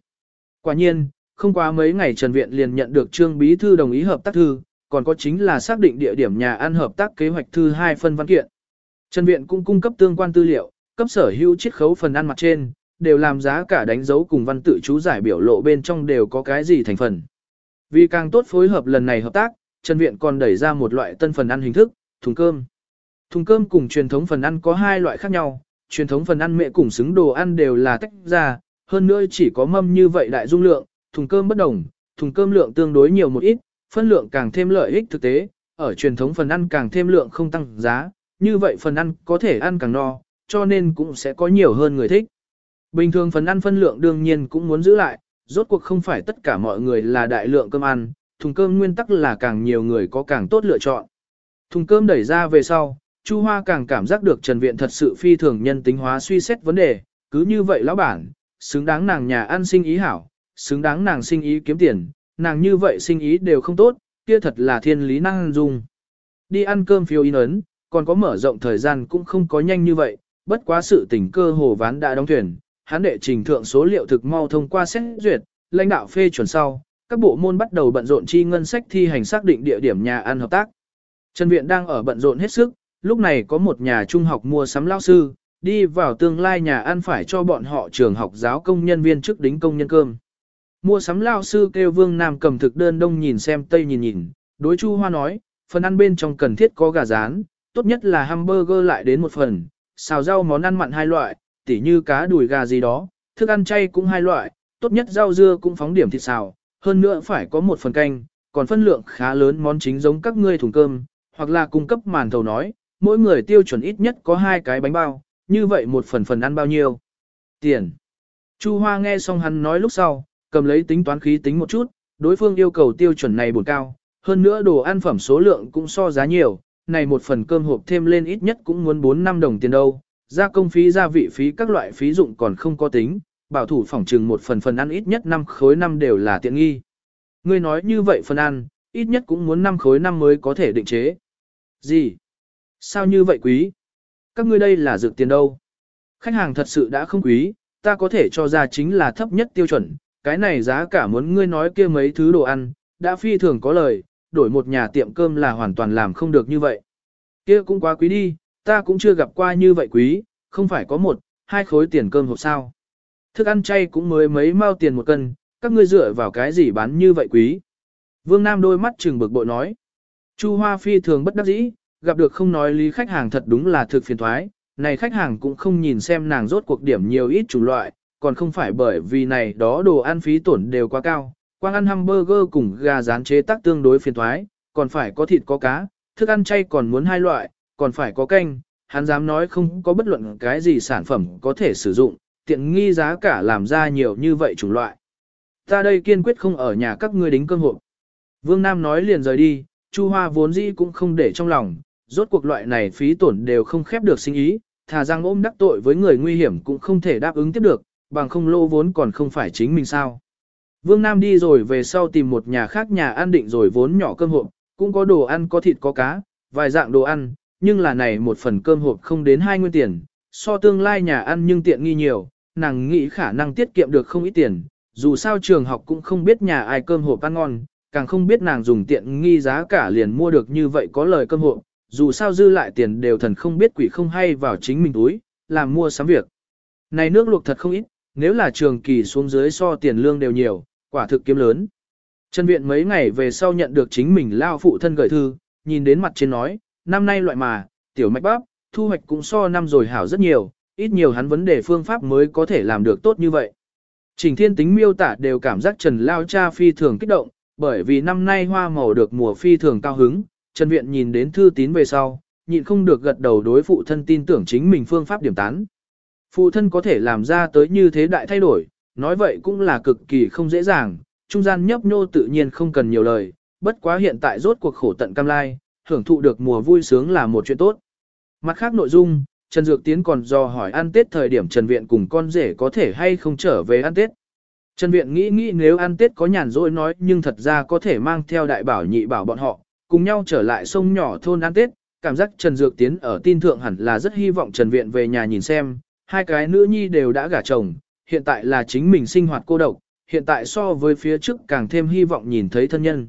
Quả nhiên, không quá mấy ngày Trần Viện liền nhận được Trương Bí Thư đồng ý hợp tác thư, còn có chính là xác định địa điểm nhà ăn hợp tác kế hoạch thư hai phân văn kiện. Trần Viện cũng cung cấp tương quan tư liệu, cấp sở hữu chiết khấu phần ăn mặt trên, đều làm giá cả đánh dấu cùng văn tự chú giải biểu lộ bên trong đều có cái gì thành phần. Vì càng tốt phối hợp lần này hợp tác, Trần Viện còn đẩy ra một loại tân phần ăn hình thức, thùng cơm. Thùng cơm cùng truyền thống phần ăn có hai loại khác nhau, truyền thống phần ăn mẹ cùng xứng đồ ăn đều là tách ra, hơn nữa chỉ có mâm như vậy đại dung lượng, thùng cơm bất đồng, thùng cơm lượng tương đối nhiều một ít, phân lượng càng thêm lợi ích thực tế, ở truyền thống phần ăn càng thêm lượng không tăng giá, như vậy phần ăn có thể ăn càng no, cho nên cũng sẽ có nhiều hơn người thích. Bình thường phần ăn phân lượng đương nhiên cũng muốn giữ lại, rốt cuộc không phải tất cả mọi người là đại lượng cơm ăn, thùng cơm nguyên tắc là càng nhiều người có càng tốt lựa chọn. Thùng cơm đẩy ra về sau, Chu Hoa càng cảm giác được Trần Viện thật sự phi thường nhân tính hóa suy xét vấn đề, cứ như vậy lão bản, xứng đáng nàng nhà ăn sinh ý hảo, xứng đáng nàng sinh ý kiếm tiền, nàng như vậy sinh ý đều không tốt, kia thật là thiên lý năng dung. Đi ăn cơm phiêu in ấn, còn có mở rộng thời gian cũng không có nhanh như vậy, bất quá sự tình cơ hồ ván đã đóng thuyền, hán đệ trình thượng số liệu thực mau thông qua xét duyệt, lãnh đạo phê chuẩn sau, các bộ môn bắt đầu bận rộn chi ngân sách thi hành xác định địa điểm nhà ăn hợp tác. Trần Viện đang ở bận rộn hết sức, lúc này có một nhà trung học mua sắm lao sư, đi vào tương lai nhà ăn phải cho bọn họ trường học giáo công nhân viên trước đính công nhân cơm. Mua sắm lao sư kêu Vương Nam cầm thực đơn đông nhìn xem tây nhìn nhìn, đối Chu Hoa nói, phần ăn bên trong cần thiết có gà rán, tốt nhất là hamburger lại đến một phần, xào rau món ăn mặn hai loại, tỉ như cá đùi gà gì đó, thức ăn chay cũng hai loại, tốt nhất rau dưa cũng phóng điểm thịt xào, hơn nữa phải có một phần canh, còn phân lượng khá lớn món chính giống các ngươi thùng cơm, hoặc là cung cấp màn thầu nói, mỗi người tiêu chuẩn ít nhất có hai cái bánh bao, như vậy một phần phần ăn bao nhiêu? Tiền. Chu Hoa nghe xong hắn nói lúc sau, cầm lấy tính toán khí tính một chút, đối phương yêu cầu tiêu chuẩn này buồn cao, hơn nữa đồ ăn phẩm số lượng cũng so giá nhiều, này một phần cơm hộp thêm lên ít nhất cũng muốn 4-5 đồng tiền đâu, gia công phí gia vị phí các loại phí dụng còn không có tính, bảo thủ phỏng trừng một phần phần ăn ít nhất 5 khối năm đều là tiện nghi. Ngươi nói như vậy phần ăn, ít nhất cũng muốn 5 khối năm mới có thể định chế. Gì? Sao như vậy quý? Các ngươi đây là dược tiền đâu? Khách hàng thật sự đã không quý, ta có thể cho ra chính là thấp nhất tiêu chuẩn, cái này giá cả muốn ngươi nói kia mấy thứ đồ ăn, đã phi thường có lời, đổi một nhà tiệm cơm là hoàn toàn làm không được như vậy. Kia cũng quá quý đi, ta cũng chưa gặp qua như vậy quý, không phải có một, hai khối tiền cơm hộp sao. Thức ăn chay cũng mới mấy mao tiền một cân, các ngươi dựa vào cái gì bán như vậy quý. Vương Nam đôi mắt trừng bực bội nói. Chu Hoa Phi thường bất đắc dĩ, gặp được không nói lý khách hàng thật đúng là thực phiền thoái, này khách hàng cũng không nhìn xem nàng rốt cuộc điểm nhiều ít chủng loại, còn không phải bởi vì này đó đồ ăn phí tổn đều quá cao, quang ăn hamburger cùng gà rán chế tác tương đối phiền thoái, còn phải có thịt có cá, thức ăn chay còn muốn hai loại, còn phải có canh, hắn dám nói không có bất luận cái gì sản phẩm có thể sử dụng, tiện nghi giá cả làm ra nhiều như vậy chủng loại. Ta đây kiên quyết không ở nhà các ngươi đính cơm hộp. Vương Nam nói liền rời đi, Chu Hoa vốn dĩ cũng không để trong lòng, rốt cuộc loại này phí tổn đều không khép được sinh ý, thà rằng ôm đắc tội với người nguy hiểm cũng không thể đáp ứng tiếp được, bằng không lô vốn còn không phải chính mình sao. Vương Nam đi rồi về sau tìm một nhà khác nhà ăn định rồi vốn nhỏ cơm hộp, cũng có đồ ăn có thịt có cá, vài dạng đồ ăn, nhưng là này một phần cơm hộp không đến hai nguyên tiền, so tương lai nhà ăn nhưng tiện nghi nhiều, nàng nghĩ khả năng tiết kiệm được không ít tiền, dù sao trường học cũng không biết nhà ai cơm hộp ăn ngon, càng không biết nàng dùng tiện nghi giá cả liền mua được như vậy có lời cơm hộp, dù sao dư lại tiền đều thần không biết quỷ không hay vào chính mình túi, làm mua sắm việc. Này nước luộc thật không ít, nếu là trường kỳ xuống dưới so tiền lương đều nhiều, quả thực kiếm lớn. Trần Viện mấy ngày về sau nhận được chính mình lao phụ thân gửi thư, nhìn đến mặt trên nói, năm nay loại mà, tiểu mạch bắp, thu hoạch cũng so năm rồi hảo rất nhiều, ít nhiều hắn vấn đề phương pháp mới có thể làm được tốt như vậy. Trình thiên tính miêu tả đều cảm giác Trần Lao cha phi thường kích động, bởi vì năm nay hoa màu được mùa phi thường cao hứng, Trần Viện nhìn đến thư tín về sau, nhịn không được gật đầu đối phụ thân tin tưởng chính mình phương pháp điểm tán. Phụ thân có thể làm ra tới như thế đại thay đổi, nói vậy cũng là cực kỳ không dễ dàng, trung gian nhấp nhô tự nhiên không cần nhiều lời, bất quá hiện tại rốt cuộc khổ tận cam lai, hưởng thụ được mùa vui sướng là một chuyện tốt. Mặt khác nội dung, Trần Dược Tiến còn do hỏi ăn Tết thời điểm Trần Viện cùng con rể có thể hay không trở về ăn Tết. Trần Viện nghĩ nghĩ nếu ăn Tết có nhàn rỗi nói nhưng thật ra có thể mang theo đại bảo nhị bảo bọn họ, cùng nhau trở lại sông nhỏ thôn ăn Tết, cảm giác Trần Dược Tiến ở tin thượng hẳn là rất hy vọng Trần Viện về nhà nhìn xem, hai cái nữ nhi đều đã gả chồng, hiện tại là chính mình sinh hoạt cô độc, hiện tại so với phía trước càng thêm hy vọng nhìn thấy thân nhân.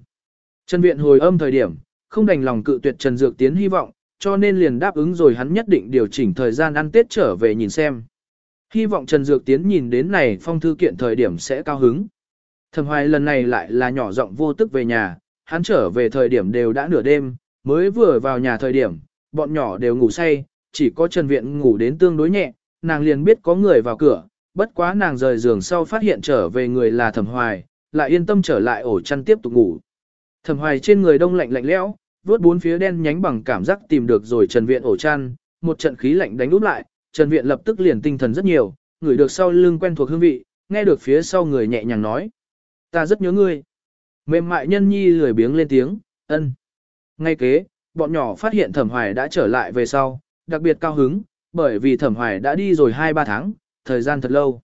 Trần Viện hồi âm thời điểm, không đành lòng cự tuyệt Trần Dược Tiến hy vọng, cho nên liền đáp ứng rồi hắn nhất định điều chỉnh thời gian ăn Tết trở về nhìn xem. Hy vọng Trần Dược Tiến nhìn đến này phong thư kiện thời điểm sẽ cao hứng. Thẩm hoài lần này lại là nhỏ giọng vô tức về nhà, hắn trở về thời điểm đều đã nửa đêm, mới vừa vào nhà thời điểm, bọn nhỏ đều ngủ say, chỉ có Trần Viện ngủ đến tương đối nhẹ, nàng liền biết có người vào cửa, bất quá nàng rời giường sau phát hiện trở về người là Thẩm Hoài, lại yên tâm trở lại ổ chăn tiếp tục ngủ. Thẩm Hoài trên người đông lạnh lạnh lẽo, vuốt bốn phía đen nhánh bằng cảm giác tìm được rồi Trần Viện ổ chăn, một trận khí lạnh đánh úp lại, Trần Viện lập tức liền tinh thần rất nhiều, người được sau lưng quen thuộc hương vị, nghe được phía sau người nhẹ nhàng nói. Ta rất nhớ ngươi. Mềm mại nhân nhi lười biếng lên tiếng, ân. Ngay kế, bọn nhỏ phát hiện thẩm hoài đã trở lại về sau, đặc biệt cao hứng, bởi vì thẩm hoài đã đi rồi 2-3 tháng, thời gian thật lâu.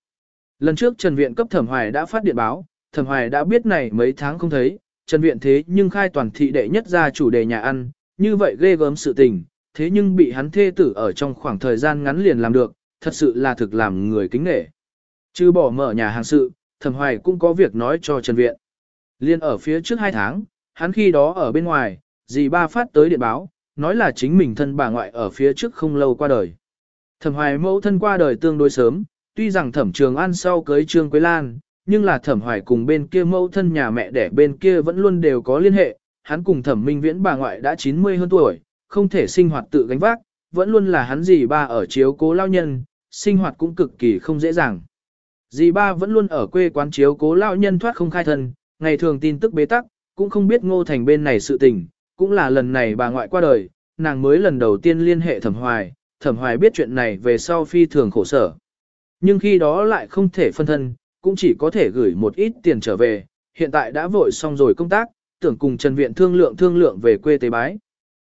Lần trước Trần Viện cấp thẩm hoài đã phát điện báo, thẩm hoài đã biết này mấy tháng không thấy, Trần Viện thế nhưng khai toàn thị đệ nhất ra chủ đề nhà ăn, như vậy ghê gớm sự tình, thế nhưng bị hắn thê tử ở trong khoảng thời gian ngắn liền làm được, thật sự là thực làm người kính nể. Chứ bỏ mở nhà hàng sự, thẩm hoài cũng có việc nói cho Trần Viện. Liên ở phía trước hai tháng, hắn khi đó ở bên ngoài, dì ba phát tới điện báo, nói là chính mình thân bà ngoại ở phía trước không lâu qua đời. Thẩm hoài mẫu thân qua đời tương đối sớm, tuy rằng thẩm trường an sau cưới Trương Quế Lan, nhưng là thẩm hoài cùng bên kia mẫu thân nhà mẹ đẻ bên kia vẫn luôn đều có liên hệ, hắn cùng thẩm minh viễn bà ngoại đã 90 hơn tuổi, không thể sinh hoạt tự gánh vác, vẫn luôn là hắn dì ba ở chiếu cố lao nhân, sinh hoạt cũng cực kỳ không dễ dàng. Dì ba vẫn luôn ở quê quán chiếu cố lao nhân thoát không khai thân, ngày thường tin tức bế tắc, cũng không biết ngô thành bên này sự tình, cũng là lần này bà ngoại qua đời, nàng mới lần đầu tiên liên hệ thẩm hoài, thẩm hoài biết chuyện này về sau phi thường khổ sở. Nhưng khi đó lại không thể phân thân, cũng chỉ có thể gửi một ít tiền trở về, hiện tại đã vội xong rồi công tác, tưởng cùng Trần Viện thương lượng thương lượng về quê tế bái.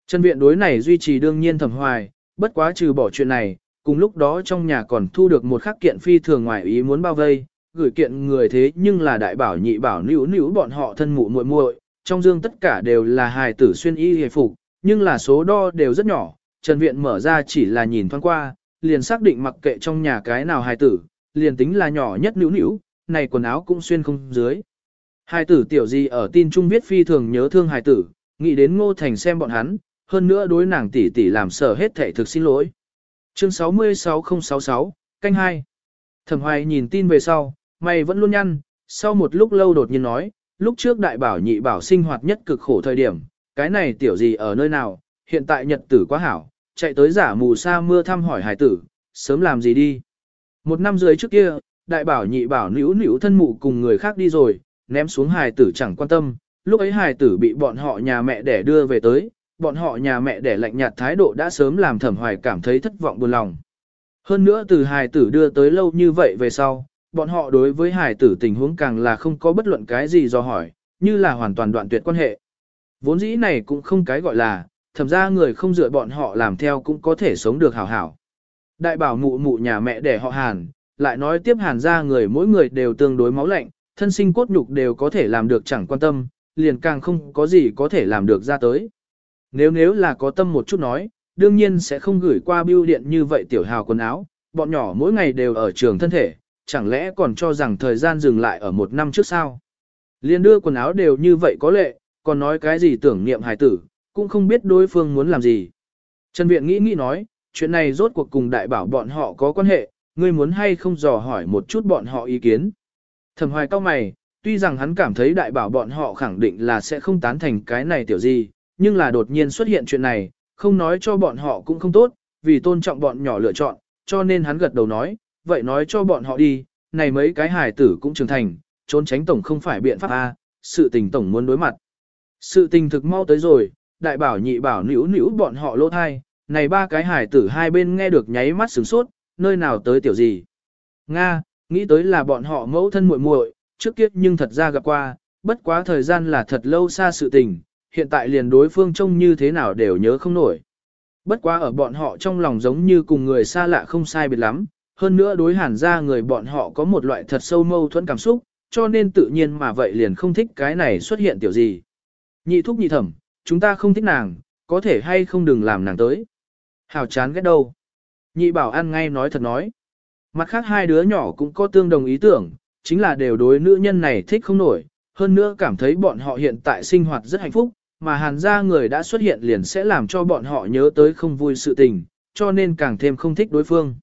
Trần Viện đối này duy trì đương nhiên thầm hoài, bất quá trừ bỏ chuyện này, cùng lúc đó trong nhà còn thu được một khắc kiện phi thường ngoài ý muốn bao vây, gửi kiện người thế nhưng là đại bảo nhị bảo nữ nữ bọn họ thân mụ muội muội, trong dương tất cả đều là hài tử xuyên y hề phục, nhưng là số đo đều rất nhỏ, Trần Viện mở ra chỉ là nhìn thoáng qua, liền xác định mặc kệ trong nhà cái nào hài tử, liền tính là nhỏ nhất nữu nữu, này quần áo cũng xuyên không dưới. hai tử tiểu gì ở tin trung viết phi thường nhớ thương hài tử, nghĩ đến Ngô Thành xem bọn hắn, hơn nữa đối nàng tỷ tỷ làm sở hết thể thực xin lỗi. Chương 66066, canh 2. Thẩm Hoài nhìn tin về sau, mày vẫn luôn nhăn, sau một lúc lâu đột nhiên nói, lúc trước đại bảo nhị bảo sinh hoạt nhất cực khổ thời điểm, cái này tiểu gì ở nơi nào, hiện tại nhật tử quá hảo, chạy tới giả mù sa mưa thăm hỏi hải tử, sớm làm gì đi. Một năm dưới trước kia, đại bảo nhị bảo nữ nữ thân mụ cùng người khác đi rồi, ném xuống hài tử chẳng quan tâm, lúc ấy hài tử bị bọn họ nhà mẹ đẻ đưa về tới, bọn họ nhà mẹ đẻ lạnh nhạt thái độ đã sớm làm thẩm hoài cảm thấy thất vọng buồn lòng. Hơn nữa từ hài tử đưa tới lâu như vậy về sau, bọn họ đối với hài tử tình huống càng là không có bất luận cái gì do hỏi, như là hoàn toàn đoạn tuyệt quan hệ. Vốn dĩ này cũng không cái gọi là, thẩm ra người không dựa bọn họ làm theo cũng có thể sống được hảo hảo. Đại bảo mụ mụ nhà mẹ đẻ họ hàn, lại nói tiếp hàn ra người mỗi người đều tương đối máu lạnh, thân sinh cốt nhục đều có thể làm được chẳng quan tâm, liền càng không có gì có thể làm được ra tới. Nếu nếu là có tâm một chút nói, đương nhiên sẽ không gửi qua bưu điện như vậy tiểu hào quần áo, bọn nhỏ mỗi ngày đều ở trường thân thể, chẳng lẽ còn cho rằng thời gian dừng lại ở một năm trước sao? Liên đưa quần áo đều như vậy có lệ, còn nói cái gì tưởng niệm hài tử, cũng không biết đối phương muốn làm gì. Trần Viện nghĩ nghĩ nói, chuyện này rốt cuộc cùng đại bảo bọn họ có quan hệ, ngươi muốn hay không dò hỏi một chút bọn họ ý kiến. Thẩm hoài cao mày, tuy rằng hắn cảm thấy đại bảo bọn họ khẳng định là sẽ không tán thành cái này tiểu gì, nhưng là đột nhiên xuất hiện chuyện này, không nói cho bọn họ cũng không tốt, vì tôn trọng bọn nhỏ lựa chọn, cho nên hắn gật đầu nói, vậy nói cho bọn họ đi, này mấy cái hài tử cũng trưởng thành, trốn tránh tổng không phải biện pháp A, sự tình tổng muốn đối mặt. Sự tình thực mau tới rồi, đại bảo nhị bảo nữ nữ bọn họ lỗ thai, này ba cái hải tử hai bên nghe được nháy mắt sửng sốt, nơi nào tới tiểu gì. Nga, nghĩ tới là bọn họ mẫu thân muội muội, trước kiếp nhưng thật ra gặp qua, bất quá thời gian là thật lâu xa sự tình, hiện tại liền đối phương trông như thế nào đều nhớ không nổi. Bất quá ở bọn họ trong lòng giống như cùng người xa lạ không sai biệt lắm, hơn nữa đối hẳn ra người bọn họ có một loại thật sâu mâu thuẫn cảm xúc, cho nên tự nhiên mà vậy liền không thích cái này xuất hiện tiểu gì. Nhị thúc nhị thẩm, chúng ta không thích nàng, có thể hay không đừng làm nàng tới. Hảo chán ghét đâu. Nhị bảo ăn ngay nói thật nói. Mặt khác hai đứa nhỏ cũng có tương đồng ý tưởng, chính là đều đối nữ nhân này thích không nổi, hơn nữa cảm thấy bọn họ hiện tại sinh hoạt rất hạnh phúc, mà hàn gia người đã xuất hiện liền sẽ làm cho bọn họ nhớ tới không vui sự tình, cho nên càng thêm không thích đối phương.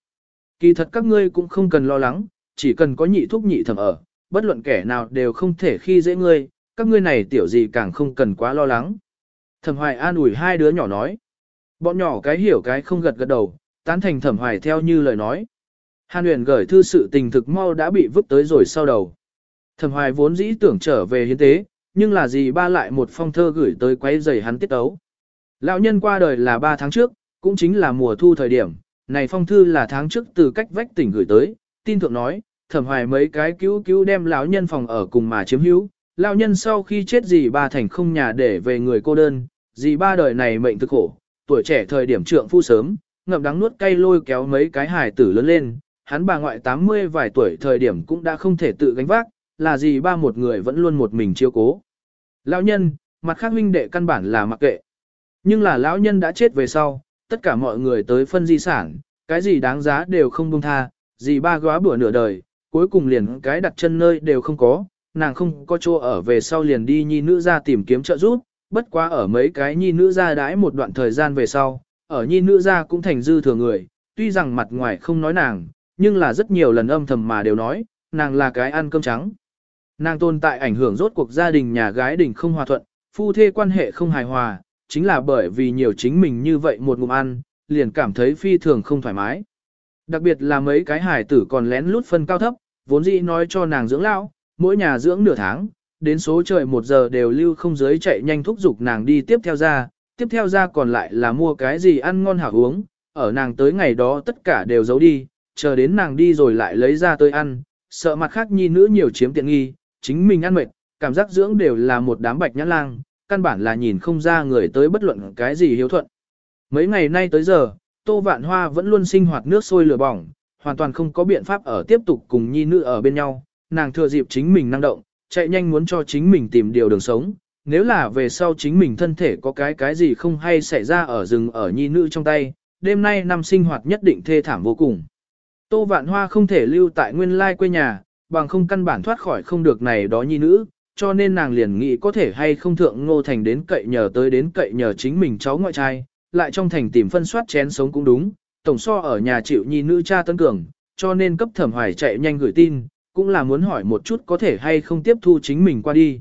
Kỳ thật các ngươi cũng không cần lo lắng, chỉ cần có nhị thúc nhị thẩm ở, bất luận kẻ nào đều không thể khi dễ ngươi, các ngươi này tiểu gì càng không cần quá lo lắng. Thẩm hoài an ủi hai đứa nhỏ nói. Bọn nhỏ cái hiểu cái không gật gật đầu, tán thành thẩm hoài theo như lời nói. Hàn uyển gửi thư sự tình thực mau đã bị vứt tới rồi sau đầu. Thẩm hoài vốn dĩ tưởng trở về hiến tế, nhưng là gì ba lại một phong thơ gửi tới quấy giày hắn tiết tấu Lão nhân qua đời là ba tháng trước, cũng chính là mùa thu thời điểm, này phong thư là tháng trước từ cách vách tỉnh gửi tới, tin thượng nói, thẩm hoài mấy cái cứu cứu đem lão nhân phòng ở cùng mà chiếm hữu, lão nhân sau khi chết gì ba thành không nhà để về người cô đơn, gì ba đời này mệnh thực khổ, tuổi trẻ thời điểm trượng phu sớm, ngậm đắng nuốt cay lôi kéo mấy cái hài tử lớn lên, hắn bà ngoại 80 vài tuổi thời điểm cũng đã không thể tự gánh vác, là gì ba một người vẫn luôn một mình chiêu cố. Lão nhân, mặt khác huynh đệ căn bản là mặc kệ. Nhưng là lão nhân đã chết về sau, tất cả mọi người tới phân di sản, cái gì đáng giá đều không buông tha, gì ba góa bữa nửa đời, cuối cùng liền cái đặt chân nơi đều không có, nàng không có chỗ ở về sau liền đi nhi nữ ra tìm kiếm trợ giúp, bất quá ở mấy cái nhi nữ ra đãi một đoạn thời gian về sau, ở nhi nữ ra cũng thành dư thừa người, tuy rằng mặt ngoài không nói nàng, nhưng là rất nhiều lần âm thầm mà đều nói, nàng là cái ăn cơm trắng. Nàng tồn tại ảnh hưởng rốt cuộc gia đình nhà gái đình không hòa thuận, phu thê quan hệ không hài hòa, chính là bởi vì nhiều chính mình như vậy một ngụm ăn, liền cảm thấy phi thường không thoải mái. Đặc biệt là mấy cái hải tử còn lén lút phân cao thấp, vốn dĩ nói cho nàng dưỡng lão, mỗi nhà dưỡng nửa tháng, đến số trời một giờ đều lưu không giới chạy nhanh thúc giục nàng đi tiếp theo ra, tiếp theo ra còn lại là mua cái gì ăn ngon hảo uống, ở nàng tới ngày đó tất cả đều giấu đi, chờ đến nàng đi rồi lại lấy ra tới ăn, sợ mặt khác nhi nữ nhiều chiếm tiện nghi, chính mình ăn mệt, cảm giác dưỡng đều là một đám bạch nhãn lang, căn bản là nhìn không ra người tới bất luận cái gì hiếu thuận. Mấy ngày nay tới giờ, Tô Vạn Hoa vẫn luôn sinh hoạt nước sôi lửa bỏng, hoàn toàn không có biện pháp ở tiếp tục cùng nhi nữ ở bên nhau, nàng thừa dịp chính mình năng động, chạy nhanh muốn cho chính mình tìm điều đường sống, nếu là về sau chính mình thân thể có cái cái gì không hay xảy ra ở rừng ở nhi nữ trong tay, đêm nay năm sinh hoạt nhất định thê thảm vô cùng. Tô Vạn Hoa không thể lưu tại nguyên lai quê nhà, bằng không căn bản thoát khỏi không được này đó nhi nữ, cho nên nàng liền nghĩ có thể hay không thượng ngô thành đến cậy nhờ tới đến cậy nhờ chính mình cháu ngoại trai, lại trong thành tìm phân soát chén sống cũng đúng, tổng so ở nhà chịu nhi nữ cha tấn cường, cho nên cấp thẩm hoài chạy nhanh gửi tin, cũng là muốn hỏi một chút có thể hay không tiếp thu chính mình qua đi.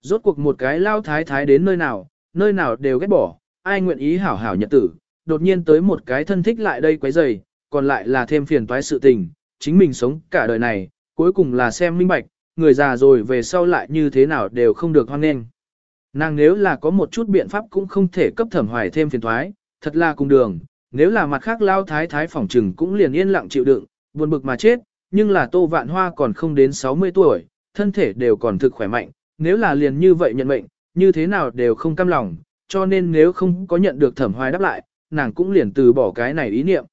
Rốt cuộc một cái lao thái thái đến nơi nào, nơi nào đều ghét bỏ, ai nguyện ý hảo hảo nhật tử, đột nhiên tới một cái thân thích lại đây quấy rầy, còn lại là thêm phiền toái sự tình, chính mình sống cả đời này, cuối cùng là xem minh bạch, người già rồi về sau lại như thế nào đều không được hoan nghênh. Nàng nếu là có một chút biện pháp cũng không thể cấp thẩm hoài thêm phiền toái, thật là cùng đường, nếu là mặt khác lao thái thái phỏng trừng cũng liền yên lặng chịu đựng, buồn bực mà chết, nhưng là tô vạn hoa còn không đến 60 tuổi, thân thể đều còn thực khỏe mạnh, nếu là liền như vậy nhận mệnh, như thế nào đều không cam lòng, cho nên nếu không có nhận được thẩm hoài đáp lại, nàng cũng liền từ bỏ cái này ý niệm.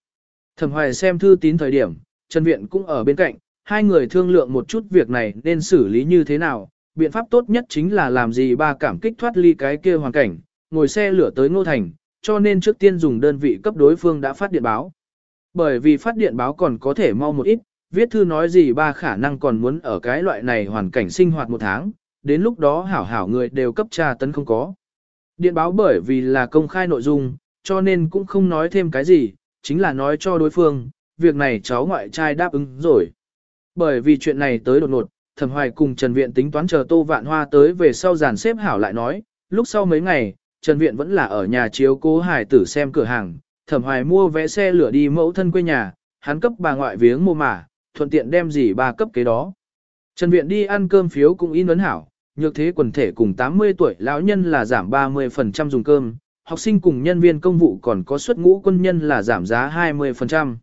Thẩm hoài xem thư tín thời điểm, Trần Viện cũng ở bên cạnh, hai người thương lượng một chút việc này nên xử lý như thế nào, biện pháp tốt nhất chính là làm gì ba cảm kích thoát ly cái kia hoàn cảnh, ngồi xe lửa tới Ngô Thành, cho nên trước tiên dùng đơn vị cấp đối phương đã phát điện báo. Bởi vì phát điện báo còn có thể mau một ít, viết thư nói gì ba khả năng còn muốn ở cái loại này hoàn cảnh sinh hoạt một tháng, đến lúc đó hảo hảo người đều cấp tra tấn không có. Điện báo bởi vì là công khai nội dung, cho nên cũng không nói thêm cái gì, chính là nói cho đối phương, việc này cháu ngoại trai đáp ứng rồi. Bởi vì chuyện này tới đột ngột, Thẩm Hoài cùng Trần Viện tính toán chờ Tô Vạn Hoa tới về sau giàn xếp hảo lại nói, lúc sau mấy ngày, Trần Viện vẫn là ở nhà chiếu cố hải tử xem cửa hàng, Thẩm Hoài mua vé xe lửa đi mẫu thân quê nhà, hắn cấp bà ngoại viếng mô mả, thuận tiện đem gì ba cấp kế đó. Trần Viện đi ăn cơm phiếu cũng in ấn hảo, nhược thế quần thể cùng 80 tuổi lão nhân là giảm 30% dùng cơm, học sinh cùng nhân viên công vụ còn có suất ngũ quân nhân là giảm giá 20%.